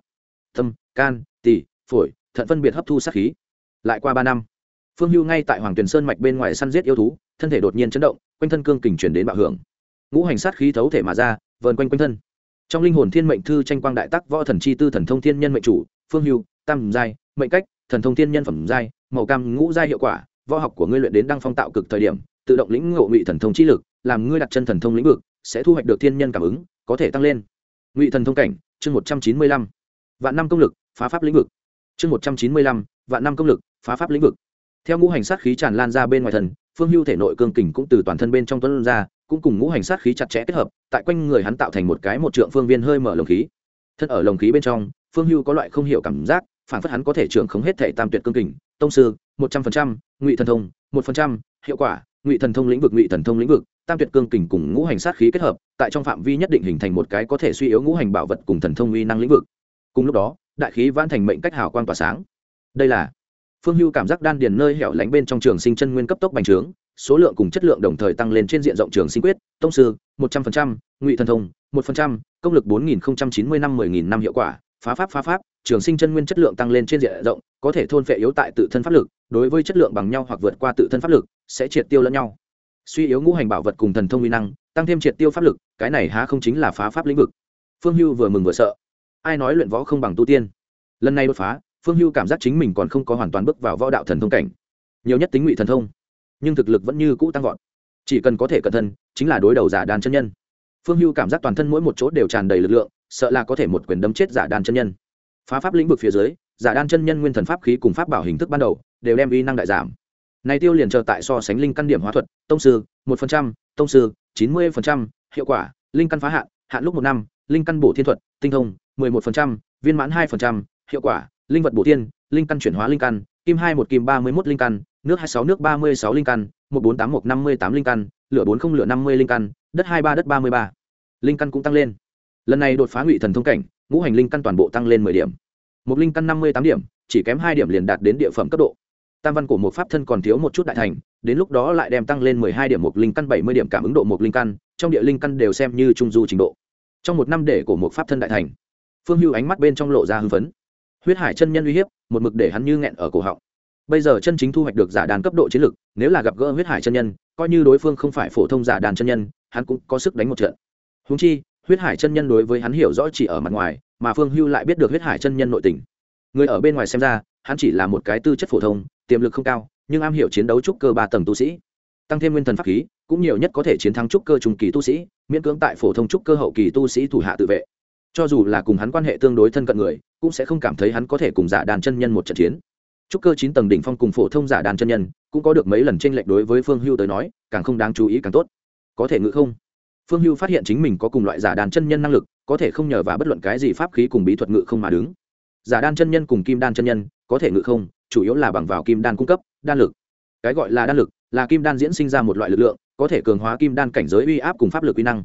Thâm, can, tỳ, phổi, thận phân biệt hấp thu sát khí. Lại qua ba năm, phương hưu ngay tại hoàng tuyền sơn mạch bên ngoài săn giết yêu thú, thân thể đột nhiên chấn động, quanh thân cương kình chuyển đến bạo hưởng. Ngũ hành sát khí thấu thể mà ra, vờn quanh quanh thân trong linh hồn thiên mệnh thư tranh quang đại tắc võ thần chi tư thần thông thiên nhân mệnh chủ, phương hưu, tam giai, mệnh cách, thần thông thiên nhân phẩm giai, màu cam ngũ giai hiệu quả, võ học của ngươi luyện đến đăng phong tạo cực thời điểm, tự động lĩnh ngộ ngụy thần thông chi lực, làm ngươi đặt chân thần thông lĩnh vực, sẽ thu hoạch được thiên nhân cảm ứng, có thể tăng lên. Ngụy thần thông cảnh, chương một trăm chín mươi lăm. Vạn năm công lực, phá pháp lĩnh vực. Chương một trăm chín mươi lăm, vạn năm công lực, phá pháp lĩnh vực. Theo ngũ hành sát khí tràn lan ra bên ngoài thần, phương hưu thể nội cương kình cũng từ toàn thân bên trong tuấn ra cũng cùng ngũ hành sát khí chặt chẽ kết hợp, tại quanh người hắn tạo thành một cái một trượng phương viên hơi mở lồng khí. Thân ở lồng khí bên trong, phương hưu có loại không hiểu cảm giác phản phất hắn có thể trưởng không hết thể tam tuyệt cương kình, tông sư, một trăm phần trăm, ngụy thần thông, một phần trăm, hiệu quả, ngụy thần thông lĩnh vực, ngụy thần thông lĩnh vực, tam tuyệt cương kình cùng ngũ hành sát khí kết hợp, tại trong phạm vi nhất định hình thành một cái có thể suy yếu ngũ hành bảo vật cùng thần thông uy năng lĩnh vực. Cùng lúc đó, đại khí vãn thành mệnh cách hào quan tỏa sáng. Đây là phương hưu cảm giác đan điền nơi hẻo lánh bên trong trường sinh chân nguyên cấp tốc bành trướng số lượng cùng chất lượng đồng thời tăng lên trên diện rộng trường sinh quyết, tông sư, một trăm linh ngụy thần thông, một công lực bốn nghìn chín mươi năm mười nghìn năm hiệu quả, phá pháp phá pháp, trường sinh chân nguyên chất lượng tăng lên trên diện rộng, có thể thôn phệ yếu tại tự thân pháp lực, đối với chất lượng bằng nhau hoặc vượt qua tự thân pháp lực, sẽ triệt tiêu lẫn nhau. Suy yếu ngũ hành bảo vật cùng thần thông uy năng, tăng thêm triệt tiêu pháp lực, cái này há không chính là phá pháp lĩnh vực. Phương hưu vừa mừng vừa sợ. Ai nói luyện võ không bằng tu tiên? Lần này đột phá, phương hưu cảm giác chính mình còn không có hoàn toàn bước vào võ đạo thần thông cảnh. Nhiều nhất tính ngụy thần thông nhưng thực lực vẫn như cũ tăng vọt. Chỉ cần có thể cẩn thân chính là đối đầu giả đan chân nhân. Phương hưu cảm giác toàn thân mỗi một chỗ đều tràn đầy lực lượng, sợ là có thể một quyền đấm chết giả đan chân nhân. Phá pháp lĩnh vực phía dưới, giả đan chân nhân nguyên thần pháp khí cùng pháp bảo hình thức ban đầu đều đem uy năng đại giảm. Này tiêu liền chờ tại so sánh linh căn điểm hóa thuật, tông sư, một phần trăm, tông sư, chín mươi phần trăm, hiệu quả, linh căn phá hạn hạn lúc một năm, linh căn bổ thiên thuật, tinh thông, mười một phần trăm, viên mãn hai phần trăm, hiệu quả, linh vật bổ tiên linh căn chuyển hóa linh căn, kim hai một, kim ba mươi một linh căn nước hai sáu, nước ba mươi sáu linh căn, một bốn tám, một năm mươi tám linh căn, lửa bốn không, lửa năm mươi linh căn, đất hai ba, đất ba mươi ba. Linh căn cũng tăng lên. Lần này đột phá ngụy thần thông cảnh, ngũ hành linh căn toàn bộ tăng lên mười điểm. Một linh căn năm mươi tám điểm, chỉ kém hai điểm liền đạt đến địa phẩm cấp độ. Tam văn cổ một pháp thân còn thiếu một chút đại thành, đến lúc đó lại đem tăng lên mười hai điểm một linh căn, bảy mươi điểm cảm ứng độ một linh căn, trong địa linh căn đều xem như trung du trình độ. Trong một năm để của một pháp thân đại thành, phương hưu ánh mắt bên trong lộ ra hưng phấn. Huyết hải chân nhân uy hiếp, một mực để hắn như nghẹn ở cổ họng bây giờ chân chính thu hoạch được giả đàn cấp độ chiến lực nếu là gặp gỡ huyết hải chân nhân, coi như đối phương không phải phổ thông giả đàn chân nhân, hắn cũng có sức đánh một trận. Húng chi, huyết hải chân nhân đối với hắn hiểu rõ chỉ ở mặt ngoài, mà phương hưu lại biết được huyết hải chân nhân nội tình. Người ở bên ngoài xem ra, hắn chỉ là một cái tư chất phổ thông, tiềm lực không cao, nhưng am hiểu chiến đấu trúc cơ ba tầng tu sĩ. Tăng thêm nguyên thần pháp khí, cũng nhiều nhất có thể chiến thắng trúc cơ trung kỳ tu sĩ, miễn cưỡng tại phổ thông trúc cơ hậu kỳ tu sĩ thủ hạ tự vệ. Cho dù là cùng hắn quan hệ tương đối thân cận người, cũng sẽ không cảm thấy hắn có thể cùng giả đàn chân nhân một trận chiến trúc cơ chín tầng đỉnh phong cùng phổ thông giả đàn chân nhân, cũng có được mấy lần tranh lệch đối với phương hưu tới nói, càng không đáng chú ý càng tốt. Có thể ngự không? Phương hưu phát hiện chính mình có cùng loại giả đàn chân nhân năng lực, có thể không nhờ vào bất luận cái gì pháp khí cùng bí thuật ngự không mà đứng. Giả đan chân nhân cùng kim đan chân nhân, có thể ngự không, chủ yếu là bằng vào kim đan cung cấp, đan lực. Cái gọi là đan lực, là kim đan diễn sinh ra một loại lực lượng, có thể cường hóa kim đan cảnh giới uy áp cùng pháp lực uy năng.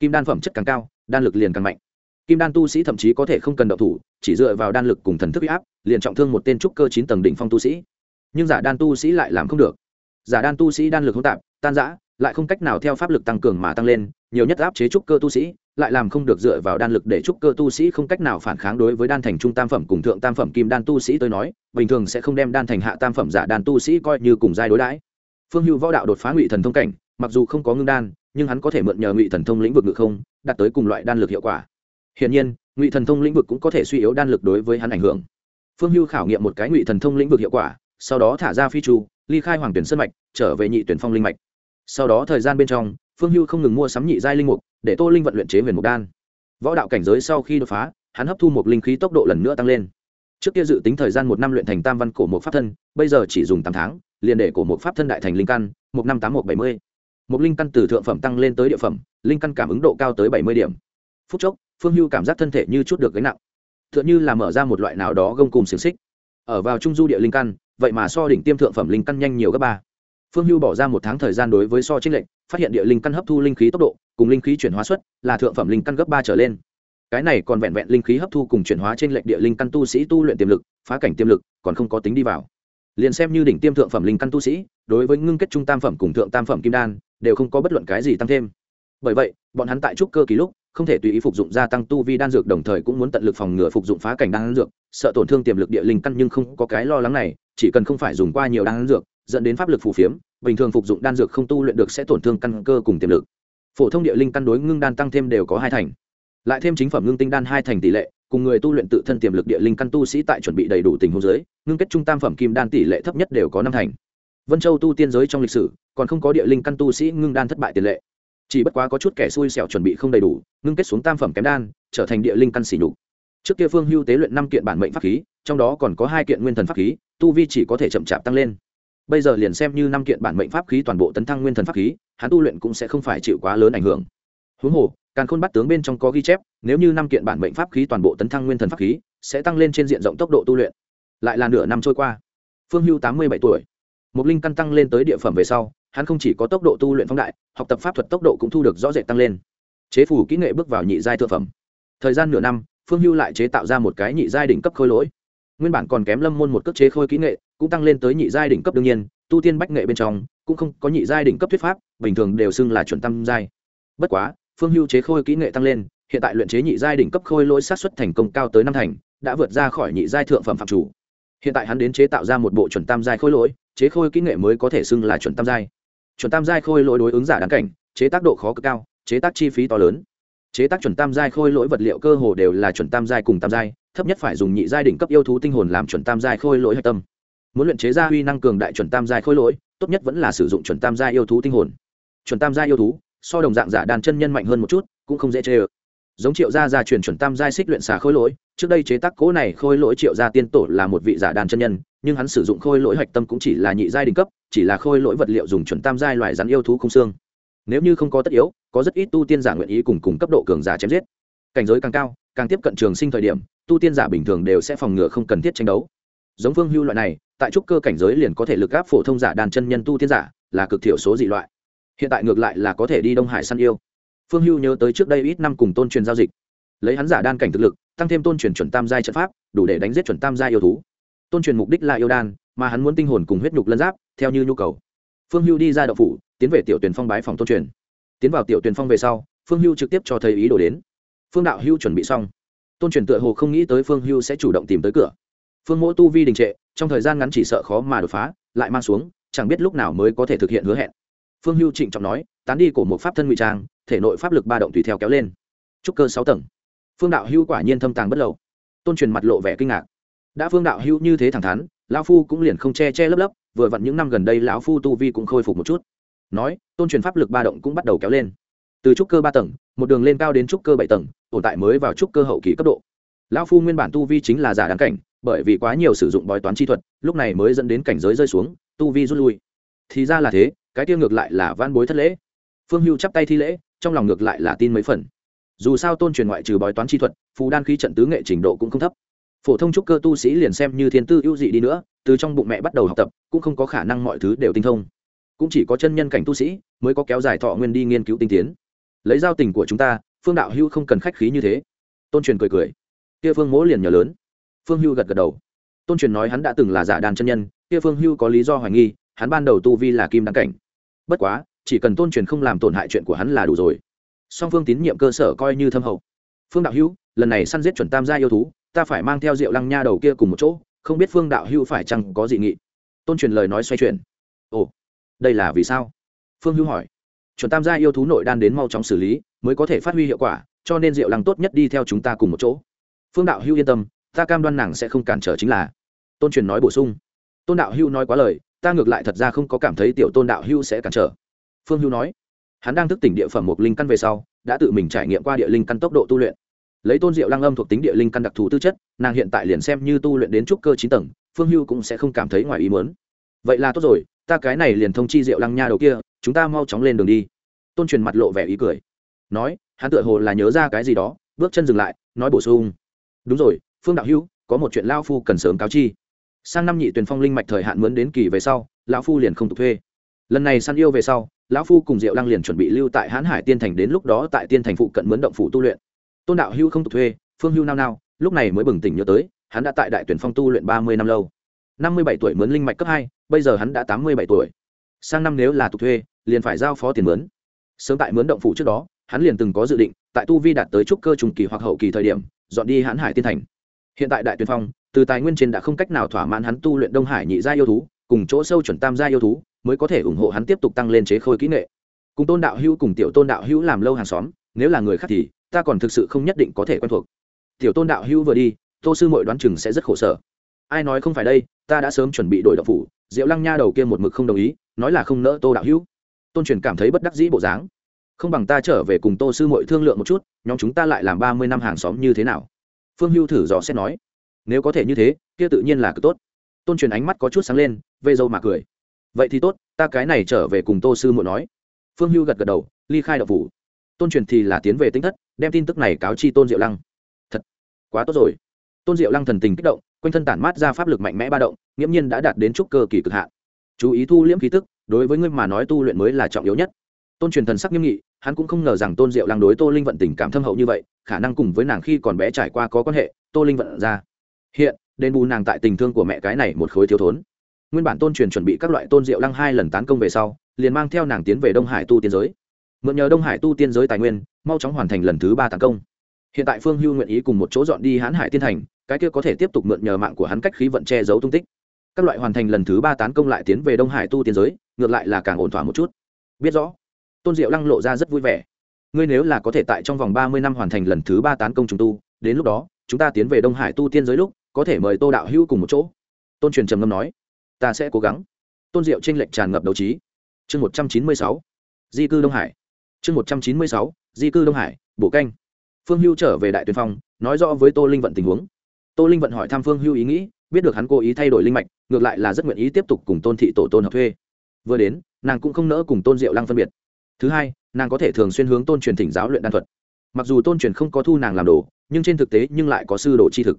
Kim đan phẩm chất càng cao, đan lực liền càng mạnh kim đan tu sĩ thậm chí có thể không cần động thủ, chỉ dựa vào đan lực cùng thần thức huy áp, liền trọng thương một tên trúc cơ chín tầng đỉnh phong tu sĩ. Nhưng giả đan tu sĩ lại làm không được. Giả đan tu sĩ đan lực hỗn tạp, tan giã lại không cách nào theo pháp lực tăng cường mà tăng lên, nhiều nhất áp chế trúc cơ tu sĩ, lại làm không được dựa vào đan lực để trúc cơ tu sĩ không cách nào phản kháng đối với đan thành trung tam phẩm cùng thượng tam phẩm kim đan tu sĩ tôi nói, bình thường sẽ không đem đan thành hạ tam phẩm giả đan tu sĩ coi như cùng giai đối đãi. Phương hữu võ đạo đột phá ngụy thần thông cảnh, mặc dù không có ngưng đan, nhưng hắn có thể mượn nhờ ngụy thần thông lĩnh vực ngự không, đạt tới cùng loại đan lực hiệu quả hiển nhiên, ngụy thần thông lĩnh vực cũng có thể suy yếu đan lực đối với hắn ảnh hưởng. Phương hưu khảo nghiệm một cái ngụy thần thông lĩnh vực hiệu quả, sau đó thả ra phi chu, ly khai hoàng tuyển sân mạch, trở về nhị tuyển phong linh mạch. Sau đó thời gian bên trong, phương hưu không ngừng mua sắm nhị giai linh mục, để tô linh vận luyện chế huyền mục đan. Võ đạo cảnh giới sau khi đột phá, hắn hấp thu một linh khí tốc độ lần nữa tăng lên. Trước kia dự tính thời gian một năm luyện thành tam văn cổ một pháp thân, bây giờ chỉ dùng tám tháng, liền để cổ một pháp thân đại thành linh căn, một năm tám một bảy mươi. Một linh căn từ thượng phẩm tăng lên tới địa phẩm, linh căn cảm ứng độ cao tới bảy mươi điểm. Phút chốc phương hưu cảm giác thân thể như chút được gánh nặng. T h ư ợ n h ư là mở ra một loại nào đó gông cùng xiềng xích. Ở vào trung du địa linh căn, vậy mà so đỉnh tiêm thượng phẩm linh căn nhanh nhiều gấp ba. Phương hưu bỏ ra một tháng thời gian đối với so t r n phát hiện địa linh căn hấp thu linh khí tốc độ, cùng linh khí chuyển hóa suất là thượng phẩm linh căn gấp ba trở lên. Cái này còn vẹn vẹn linh khí hấp thu cùng chuyển hóa trên lệnh địa linh căn tu sĩ tu luyện tiềm lực, phá cảnh tiềm lực, còn không có tính đi vào. Liền xem như đỉnh tiêm thượng phẩm linh căn tu sĩ, đối với ngưng kết trung tam phẩm cùng thượng tam phẩm kim đan, đều không có bất luận cái gì tăng thêm. Bởi vậy, bọn hắn tại trúc cơ kỳ lúc không thể tùy ý phục dụng gia tăng tu vi đan dược, đồng thời cũng muốn tận lực phòng ngừa phục dụng phá cảnh đan dược, sợ tổn thương tiềm lực địa linh căn nhưng không có cái lo lắng này, chỉ cần không phải dùng qua nhiều đan dược, dẫn đến pháp lực phù phiếm, bình thường phục dụng đan dược không tu luyện được sẽ tổn thương căn cơ cùng tiềm lực. Phổ thông địa linh căn đối ngưng đan tăng thêm đều có hai thành. Lại thêm chính phẩm ngưng tinh đan hai thành tỷ lệ, cùng người tu luyện tự thân tiềm lực địa linh căn tu sĩ tại chuẩn bị đầy đủ tình huống giới ngưng kết trung tam phẩm kim đan tỷ lệ thấp nhất đều có năm thành. Vân châu tu tiên giới trong lịch sử, còn không có địa linh căn tu sĩ ngưng đan thất bại tiền lệ chỉ bất quá có chút kẻ xui xẻo chuẩn bị không đầy đủ, ngưng kết xuống tam phẩm kém đan, trở thành địa linh căn xỉ nhục. Trước kia phương hưu tế luyện năm kiện bản mệnh pháp khí, trong đó còn có hai kiện nguyên thần pháp khí, tu vi chỉ có thể chậm chạp tăng lên. Bây giờ liền xem như năm kiện bản mệnh pháp khí toàn bộ tấn thăng nguyên thần pháp khí, hắn tu luyện cũng sẽ không phải chịu quá lớn ảnh hưởng. Huống hồ càng khôn bắt tướng bên trong có ghi chép, nếu như năm kiện bản mệnh pháp khí toàn bộ tấn thăng nguyên thần pháp khí, sẽ tăng lên trên diện rộng tốc độ tu luyện. Lại là nửa năm trôi qua. Phương hưu tám mươi bảy tuổi. Một linh căn tăng lên tới địa phẩm về sau hắn không chỉ có tốc độ tu luyện phóng đại, học tập pháp thuật tốc độ cũng thu được rõ rệt tăng lên. Chế phủ kỹ nghệ bước vào nhị giai thượng phẩm. Thời gian nửa năm, phương hưu lại chế tạo ra một cái nhị giai đỉnh cấp khôi lỗi. Nguyên bản còn kém lâm môn một cước chế khôi kỹ nghệ, cũng tăng lên tới nhị giai đỉnh cấp đương nhiên, tu tiên bách nghệ bên trong, cũng không có nhị giai đỉnh cấp thuyết pháp, bình thường đều xưng là chuẩn tâm giai. Bất quá, phương hưu chế khôi kỹ nghệ tăng lên, hiện tại luyện chế nhị giai đỉnh cấp khôi lỗi sát xuất thành công cao tới năm thành, đã vượt ra khỏi nhị giai thượng phẩm phạm chủ. Hiện tại hắn đến chế tạo ra một bộ chuẩn tam giai khôi lỗi, chế khôi kỹ nghệ mới có thể xưng là chuẩn tam giai chuẩn tam giai khôi lỗi đối ứng giả đáng cảnh, chế tác độ khó cực cao, chế tác chi phí to lớn. Chế tác chuẩn tam giai khôi lỗi vật liệu cơ hồ đều là chuẩn tam giai cùng tam giai, thấp nhất phải dùng nhị giai đỉnh cấp yêu thú tinh hồn làm chuẩn tam giai khôi lỗi hạch tâm. Muốn luyện chế ra huy năng cường đại chuẩn tam giai khôi lỗi, tốt nhất vẫn là sử dụng chuẩn tam giai yêu thú tinh hồn. Chuẩn tam giai yêu thú, so đồng dạng giả đàn chân nhân mạnh hơn một chút, cũng không dễ chê ơ giống triệu gia gia truyền chuẩn tam giai xích luyện xà khôi lỗi, trước đây chế tác cố này khôi lỗi triệu gia tiên tổ là một vị giả đàn chân nhân, nhưng hắn sử dụng khôi lỗi hạch tâm cũng chỉ là nhị giai đỉnh cấp, chỉ là khôi lỗi vật liệu dùng chuẩn tam giai loài rắn yêu thú không xương. Nếu như không có tất yếu, có rất ít tu tiên giả nguyện ý cùng cùng cấp độ cường giả chém giết. Cảnh giới càng cao, càng tiếp cận trường sinh thời điểm, tu tiên giả bình thường đều sẽ phòng ngừa không cần thiết tranh đấu. Giống phương hưu loại này, tại trúc cơ cảnh giới liền có thể lực gáp phổ thông giả đàn chân nhân tu tiên giả, là cực thiểu số dị loại. Hiện tại ngược lại là có thể đi đông hải săn yêu phương hưu nhớ tới trước đây ít năm cùng tôn truyền giao dịch. Lấy hắn giả đan cảnh thực lực, tăng thêm tôn truyền chuẩn tam giai trận pháp, đủ để đánh giết chuẩn tam giai yêu thú. Tôn truyền mục đích là yêu đan, mà hắn muốn tinh hồn cùng huyết nhục lân giáp, theo như nhu cầu. Phương hưu đi ra đậu phủ, tiến về tiểu tuyển phong bái phòng tôn truyền. Tiến vào tiểu tuyển phong về sau, phương hưu trực tiếp cho thầy ý đồ đến. Phương đạo hưu chuẩn bị xong. Tôn truyền tựa hồ không nghĩ tới phương hưu sẽ chủ động tìm tới cửa. Phương mỗ tu vi đình trệ, trong thời gian ngắn chỉ sợ khó mà đột phá, lại mang xuống, chẳng biết lúc nào mới có thể thực hiện hứa hẹn. Phương hưu trịnh trọng nói, tán đi cổ một pháp thân ngụy trang thể nội pháp lực ba động tùy theo kéo lên. Trúc cơ sáu tầng. Phương đạo hưu quả nhiên thâm tàng bất lậu. Tôn truyền mặt lộ vẻ kinh ngạc. Đã phương đạo hưu như thế thẳng thắn, lão phu cũng liền không che che lấp lấp, vừa vặn những năm gần đây lão phu tu vi cũng khôi phục một chút. Nói, tôn truyền pháp lực ba động cũng bắt đầu kéo lên. Từ trúc cơ ba tầng, một đường lên cao đến trúc cơ bảy tầng, tồn tại mới vào trúc cơ hậu kỳ cấp độ. Lão phu nguyên bản tu vi chính là giả đáng cảnh, bởi vì quá nhiều sử dụng bói toán chi thuật, lúc này mới dẫn đến cảnh giới rơi xuống, tu vi rút lui. Thì ra là thế, cái tiêu ngược lại là van bối thất lễ. Phương hưu chắp tay thi lễ trong lòng ngược lại là tin mấy phần. Dù sao tôn truyền ngoại trừ bói toán chi thuật, phù đan khí trận tứ nghệ trình độ cũng không thấp. Phổ thông trúc cơ tu sĩ liền xem như thiên tư ưu dị đi nữa, từ trong bụng mẹ bắt đầu học tập, cũng không có khả năng mọi thứ đều tinh thông. Cũng chỉ có chân nhân cảnh tu sĩ mới có kéo dài thọ nguyên đi nghiên cứu tinh tiến. Lấy giao tình của chúng ta, phương đạo hưu không cần khách khí như thế. Tôn truyền cười cười. Kia phương mỗ liền nhờ lớn. Phương hưu gật gật đầu. Tôn truyền nói hắn đã từng là giả đàn chân nhân, kia phương hưu có lý do hoài nghi, hắn ban đầu tu vi là kim đăng cảnh. Bất quá chỉ cần tôn truyền không làm tổn hại chuyện của hắn là đủ rồi. Song phương tín nhiệm cơ sở coi như thâm hậu. Phương đạo hữu, lần này săn giết chuẩn tam gia yêu thú, ta phải mang theo rượu lăng nha đầu kia cùng một chỗ, không biết phương đạo hữu phải chăng có dị nghị. Tôn truyền lời nói xoay chuyển. Ồ, đây là vì sao? Phương hữu hỏi. Chuẩn tam gia yêu thú nội đan đến mau chóng xử lý, mới có thể phát huy hiệu quả, cho nên rượu lăng tốt nhất đi theo chúng ta cùng một chỗ. Phương đạo hữu yên tâm, ta cam đoan nàng sẽ không cản trở chính là. Tôn truyền nói bổ sung. Tôn đạo hữu nói quá lời, ta ngược lại thật ra không có cảm thấy tiểu tôn đạo hữu sẽ cản trở phương Hưu nói, hắn đang thức tỉnh địa phẩm một linh căn về sau, đã tự mình trải nghiệm qua địa linh căn tốc độ tu luyện. Lấy tôn diệu lăng âm thuộc tính địa linh căn đặc thù tư chất, nàng hiện tại liền xem như tu luyện đến trúc cơ chín tầng, phương hưu cũng sẽ không cảm thấy ngoài ý muốn. Vậy là tốt rồi, ta cái này liền thông chi diệu lăng nha đầu kia, chúng ta mau chóng lên đường đi. Tôn truyền mặt lộ vẻ ý cười. Nói, hắn tựa hồ là nhớ ra cái gì đó, bước chân dừng lại, nói bổ sung. Đúng rồi, phương đạo hữu, có một chuyện lao phu cần sớm cáo chi. Sang năm nhị tuyển phong linh mạch thời hạn mướn đến kỳ về sau, lão phu liền không tục thuê. Lần này săn yêu về sau lão phu cùng diệu lăng liền chuẩn bị lưu tại hãn hải tiên thành đến lúc đó tại tiên thành phụ cận mướn động phủ tu luyện. Tôn đạo hưu không tục thuê, phương hưu nao nao, lúc này mới bừng tỉnh nhớ tới, hắn đã tại đại tuyển phong tu luyện ba mươi năm lâu. năm mươi bảy tuổi mướn linh mạch cấp hai, bây giờ hắn đã tám mươi bảy tuổi. Sang năm nếu là tục thuê, liền phải giao phó tiền mướn. Sớm tại mướn động phủ trước đó, hắn liền từng có dự định, tại tu vi đạt tới trúc cơ trùng kỳ hoặc hậu kỳ thời điểm, dọn đi hãn hải tiên thành. Hiện tại đại tuyển phong, từ tài nguyên trên đã không cách nào thỏa mãn hắn tu luyện đông hải nhị gia yêu thú, cùng chỗ sâu chuẩn tam gia yêu thú mới có thể ủng hộ hắn tiếp tục tăng lên chế khôi kỹ nghệ. Cùng tôn đạo hữu cùng tiểu tôn đạo hữu làm lâu hàng xóm, nếu là người khác thì, ta còn thực sự không nhất định có thể quen thuộc. Tiểu tôn đạo hữu vừa đi, tô sư mội đoán chừng sẽ rất khổ sở. Ai nói không phải đây, ta đã sớm chuẩn bị đổi đạo phủ, diệu lăng nha đầu kia một mực không đồng ý, nói là không nỡ tô đạo hữu. Tôn truyền cảm thấy bất đắc dĩ bộ dáng. Không bằng ta trở về cùng tô sư mội thương lượng một chút, nhóm chúng ta lại làm ba mươi năm hàng xóm như thế nào? Phương hưu thử dò xét nói. Nếu có thể như thế, kia tự nhiên là cực tốt. Tôn truyền ánh mắt có chút sáng lên vây dâu mà cười vậy thì tốt, ta cái này trở về cùng tô sư muội nói. Phương hưu gật gật đầu, ly khai đậu phủ. Tôn truyền thì là tiến về tính thất, đem tin tức này cáo chi tôn diệu lăng. Thật, quá tốt rồi. Tôn diệu lăng thần tình kích động, quanh thân tản mát ra pháp lực mạnh mẽ ba động, nghiễm nhiên đã đạt đến trúc cơ kỳ cực hạn. Chú ý thu liễm khí tức, đối với ngươi mà nói tu luyện mới là trọng yếu nhất. Tôn truyền thần sắc nghiêm nghị, hắn cũng không ngờ rằng tôn diệu lăng đối tô linh vận tình cảm thâm hậu như vậy, khả năng cùng với nàng khi còn bé trải qua có quan hệ, tô linh vận ra. Hiện, đền bù nàng tại tình thương của mẹ cái này một khối thiếu thốn nguyên bản tôn truyền chuẩn bị các loại tôn diệu lăng hai lần tán công về sau, liền mang theo nàng tiến về đông hải tu tiên giới. Mượn nhờ đông hải tu tiên giới tài nguyên, mau chóng hoàn thành lần thứ ba tấn công. Hiện tại phương hưu nguyện ý cùng một chỗ dọn đi hãn hải tiên thành, cái kia có thể tiếp tục mượn nhờ mạng của hắn cách khí vận che giấu tung tích. Các loại hoàn thành lần thứ ba tán công lại tiến về đông hải tu tiên giới, ngược lại là càng ổn thỏa một chút. Biết rõ, tôn diệu lăng lộ ra rất vui vẻ. Ngươi nếu là có thể tại trong vòng ba mươi năm hoàn thành lần thứ ba tán công trùng tu, đến lúc đó, chúng ta tiến về đông hải tu tiên giới lúc, có thể mời tô đạo hữu cùng một chỗ. Tôn truyền trầm ngâm nói ta sẽ cố gắng. Tôn diệu tranh lệch tràn ngập đấu trí. Chương một trăm chín mươi sáu, di cư đông hải. Chương một trăm chín mươi sáu, di cư đông hải bộ canh. Phương hưu trở về đại tuyên phong, nói rõ với tô linh vận tình huống. Tô linh vận hỏi thăm phương hưu ý nghĩ, biết được hắn cố ý thay đổi linh mạch, ngược lại là rất nguyện ý tiếp tục cùng tôn thị tổ tôn hợp thuê. Vừa đến, nàng cũng không nỡ cùng tôn diệu lăng phân biệt. Thứ hai, nàng có thể thường xuyên hướng tôn truyền thỉnh giáo luyện đan thuật. Mặc dù tôn truyền không có thu nàng làm đồ, nhưng trên thực tế nhưng lại có sư đồ chi thực.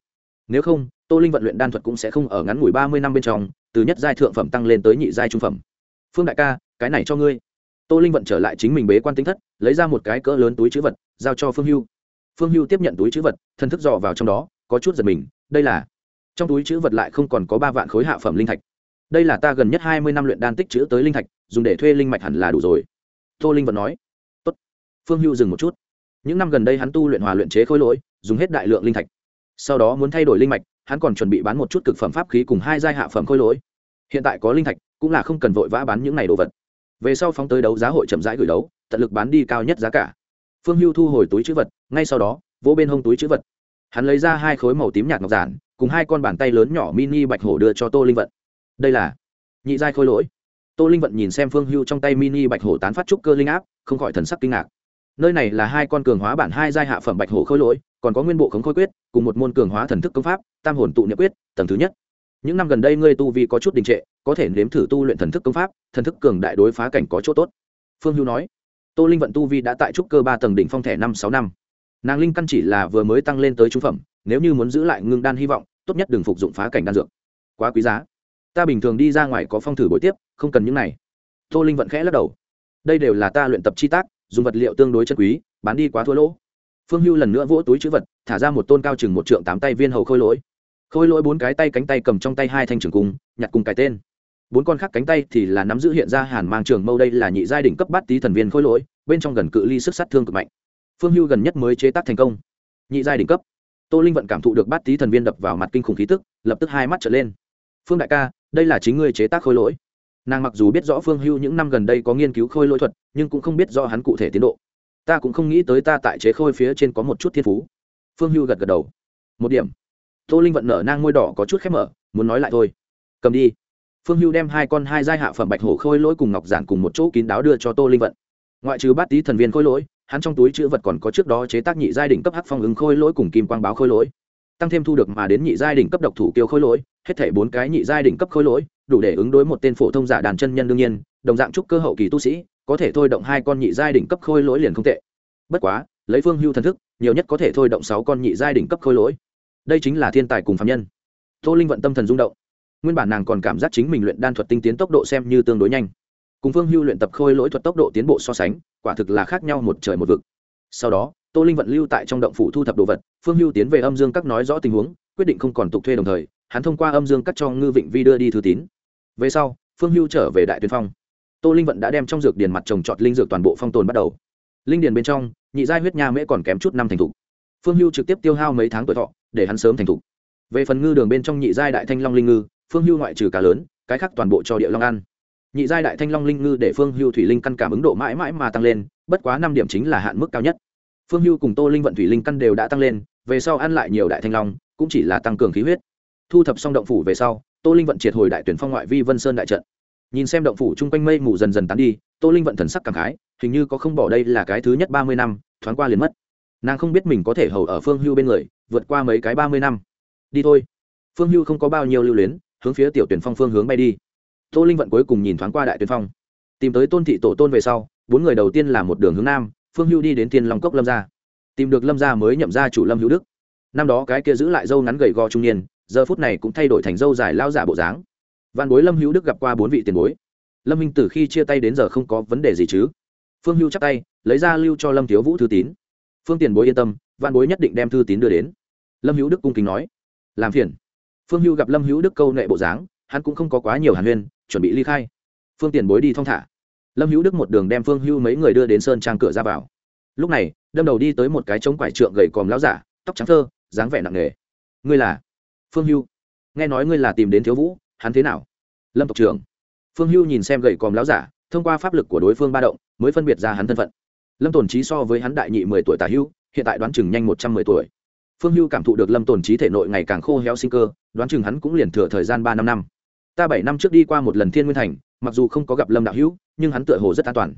Nếu không, tô linh vận luyện đan thuật cũng sẽ không ở ngắn ngủi ba mươi năm bên trong từ nhất giai thượng phẩm tăng lên tới nhị giai trung phẩm. Phương đại ca, cái này cho ngươi. Tô linh vận trở lại chính mình bế quan tính thất, lấy ra một cái cỡ lớn túi chữ vật, giao cho phương hưu. Phương hưu tiếp nhận túi chữ vật, thân thức dò vào trong đó, có chút giật mình, đây là trong túi chữ vật lại không còn có ba vạn khối hạ phẩm linh thạch. Đây là ta gần nhất hai mươi năm luyện đan tích chữ tới linh thạch, dùng để thuê linh mạch hẳn là đủ rồi. Tô linh vận nói. Tốt. phương hưu dừng một chút. Những năm gần đây hắn tu luyện hòa luyện chế khối lỗi, dùng hết đại lượng linh thạch. Sau đó muốn thay đổi linh mạch hắn còn chuẩn bị bán một chút cực phẩm pháp khí cùng hai giai hạ phẩm khôi lỗi. Hiện tại có linh thạch, cũng là không cần vội vã bán những này đồ vật. Về sau phóng tới đấu giá hội chậm rãi gửi đấu, tận lực bán đi cao nhất giá cả. Phương hưu thu hồi túi chữ vật, ngay sau đó, vỗ bên hông túi chữ vật. Hắn lấy ra hai khối màu tím nhạt ngọc giản, cùng hai con bàn tay lớn nhỏ mini bạch hổ đưa cho tô linh vận. Đây là nhị giai khôi lỗi. Tô linh vận nhìn xem phương hưu trong tay mini bạch hổ tán phát trúc cơ linh áp, không khỏi thần sắc kinh ngạc nơi này là hai con cường hóa bản hai giai hạ phẩm bạch hổ khôi lỗi, còn có nguyên bộ khống khôi quyết, cùng một môn cường hóa thần thức công pháp, tam hồn tụ niệm quyết, tầng thứ nhất. Những năm gần đây ngươi tu vi có chút đình trệ, có thể nếm thử tu luyện thần thức công pháp, thần thức cường đại đối phá cảnh có chỗ tốt. Phương hưu nói, tô linh vận tu vi đã tại trúc cơ ba tầng đỉnh phong thẻ năm sáu năm. Nàng linh căn chỉ là vừa mới tăng lên tới trung phẩm, nếu như muốn giữ lại ngưng đan hy vọng, tốt nhất đừng phục dụng phá cảnh đan dược. Quá quý giá. Ta bình thường đi ra ngoài có phong thử buổi tiếp, không cần những này. Tô linh vận khẽ lắc đầu. Đây đều là ta luyện tập chi tác dùng vật liệu tương đối chất quý, bán đi quá thua lỗ. Phương hưu lần nữa vỗ túi chữ vật, thả ra một tôn cao chừng một trượng tám tay viên hầu khôi lỗi. Khôi lỗi bốn cái tay cánh tay cầm trong tay hai thanh trường cung, nhặt cùng cái tên. Bốn con khác cánh tay thì là nắm giữ hiện ra hàn mang trường mâu đây là nhị giai đỉnh cấp bát tý thần viên khôi lỗi, bên trong gần cự ly sức sát thương cực mạnh. Phương hưu gần nhất mới chế tác thành công. Nhị giai đỉnh cấp. Tô linh vận cảm thụ được bát tý thần viên đập vào mặt kinh khủng khí tức, lập tức hai mắt trở lên. Phương đại ca, đây là chính ngươi chế tác khôi lỗi nàng mặc dù biết rõ phương hưu những năm gần đây có nghiên cứu khôi lỗi thuật, nhưng cũng không biết rõ hắn cụ thể tiến độ. Ta cũng không nghĩ tới ta tại chế khôi phía trên có một chút thiên phú. Phương hưu gật gật đầu. Một điểm. Tô linh vận nở nang môi đỏ có chút khép mở, muốn nói lại thôi. Cầm đi. Phương hưu đem hai con hai giai hạ phẩm bạch hổ khôi lỗi cùng ngọc giản cùng một chỗ kín đáo đưa cho tô linh vận. Ngoại trừ bát tý thần viên khôi lỗi, hắn trong túi chữ vật còn có trước đó chế tác nhị giai đỉnh cấp hắc phong ứng khôi lỗi cùng kim quang báo khôi lỗi. Tăng thêm thu được mà đến nhị giai đỉnh cấp độc thủ kiêu khôi lỗi hết thể bốn cái nhị giai đỉnh cấp khôi lỗi, đủ để ứng đối một tên phổ thông giả đàn chân nhân đương nhiên, đồng dạng trúc cơ hậu kỳ tu sĩ, có thể thôi động hai con nhị giai đỉnh cấp khôi lỗi liền không tệ. Bất quá, lấy phương hưu thần thức, nhiều nhất có thể thôi động sáu con nhị giai đỉnh cấp khôi lỗi. Đây chính là thiên tài cùng phạm nhân. Tô linh vận tâm thần rung động. Nguyên bản nàng còn cảm giác chính mình luyện đan thuật tinh tiến tốc độ xem như tương đối nhanh. Cùng phương hưu luyện tập khôi lỗi thuật tốc độ tiến bộ so sánh, quả thực là khác nhau một trời một vực. Sau đó, tô linh vận lưu tại trong động phủ thu thập đồ vật, phương hưu tiến về âm dương các nói rõ tình huống, quyết định không còn tục thuê đồng thời hắn thông qua âm dương cắt cho ngư vịnh vi đưa đi thư tín. Về sau, phương hưu trở về đại tuyên phong. Tô linh vận đã đem trong dược điền mặt trồng trọt linh dược toàn bộ phong tồn bắt đầu. Linh điền bên trong, nhị giai huyết nha mễ còn kém chút năm thành thục. Phương hưu trực tiếp tiêu hao mấy tháng tuổi thọ, để hắn sớm thành thục. Về phần ngư đường bên trong nhị giai đại thanh long linh ngư, phương hưu ngoại trừ cá lớn, cái khác toàn bộ cho địa long ăn. Nhị giai đại thanh long linh ngư để phương hưu thủy linh căn cảm ứng độ mãi mãi mà tăng lên, bất quá năm điểm chính là hạn mức cao nhất. Phương hưu cùng tô linh vận thủy linh căn đều đã tăng lên, về sau ăn lại nhiều đại thanh long, cũng chỉ là tăng cường khí huyết thu thập xong động phủ về sau, tô linh vận triệt hồi đại tuyển phong ngoại vi vân sơn đại trận. Nhìn xem động phủ chung quanh mây mù dần dần tán đi, tô linh vận thần sắc cảm khái, hình như có không bỏ đây là cái thứ nhất ba mươi năm, thoáng qua liền mất. Nàng không biết mình có thể hầu ở phương hưu bên người, vượt qua mấy cái ba mươi năm. Đi thôi. Phương hưu không có bao nhiêu lưu luyến, hướng phía tiểu tuyển phong phương hướng bay đi. Tô linh vận cuối cùng nhìn thoáng qua đại tuyển phong. Tìm tới tôn thị tổ tôn về sau, bốn người đầu tiên là một đường hướng nam, phương hưu đi đến tiên long cốc lâm gia. Tìm được lâm gia mới nhậm ra chủ lâm hữu đức. Năm đó cái kia giữ lại dâu ngắn gầy gò trung niên giờ phút này cũng thay đổi thành dâu dài lao giả bộ dáng. Văn bối lâm hữu đức gặp qua bốn vị tiền bối. Lâm minh từ khi chia tay đến giờ không có vấn đề gì chứ? Phương hưu chắc tay, lấy ra lưu cho lâm thiếu vũ thư tín. Phương tiền bối yên tâm, văn bối nhất định đem thư tín đưa đến. Lâm hữu đức cung kính nói. Làm phiền. Phương hưu gặp lâm hữu đức câu nệ bộ dáng, hắn cũng không có quá nhiều hàn huyên, chuẩn bị ly khai. Phương tiền bối đi thong thả. Lâm hữu đức một đường đem phương hưu mấy người đưa đến sơn trang cửa ra vào. Lúc này, đâm đầu đi tới một cái trống quải trượng gầy còm láo giả, tóc trắng thơ, dáng vẻ nặng nề. Ngươi là? Phương hưu, nghe nói ngươi là tìm đến thiếu vũ, hắn thế nào? Lâm tộc trưởng. Phương hưu nhìn xem gầy còm láo giả, thông qua pháp lực của đối phương ba động, mới phân biệt ra hắn thân phận. Lâm tồn trí so với hắn đại nhị mười tuổi tả hưu, hiện tại đoán chừng nhanh một trăm mười tuổi. Phương hưu cảm thụ được lâm tồn trí thể nội ngày càng khô héo sinh cơ, đoán chừng hắn cũng liền thừa thời gian ba năm năm. Ta bảy năm trước đi qua một lần thiên nguyên thành, mặc dù không có gặp lâm đạo hữu, nhưng hắn tựa hồ rất an toàn.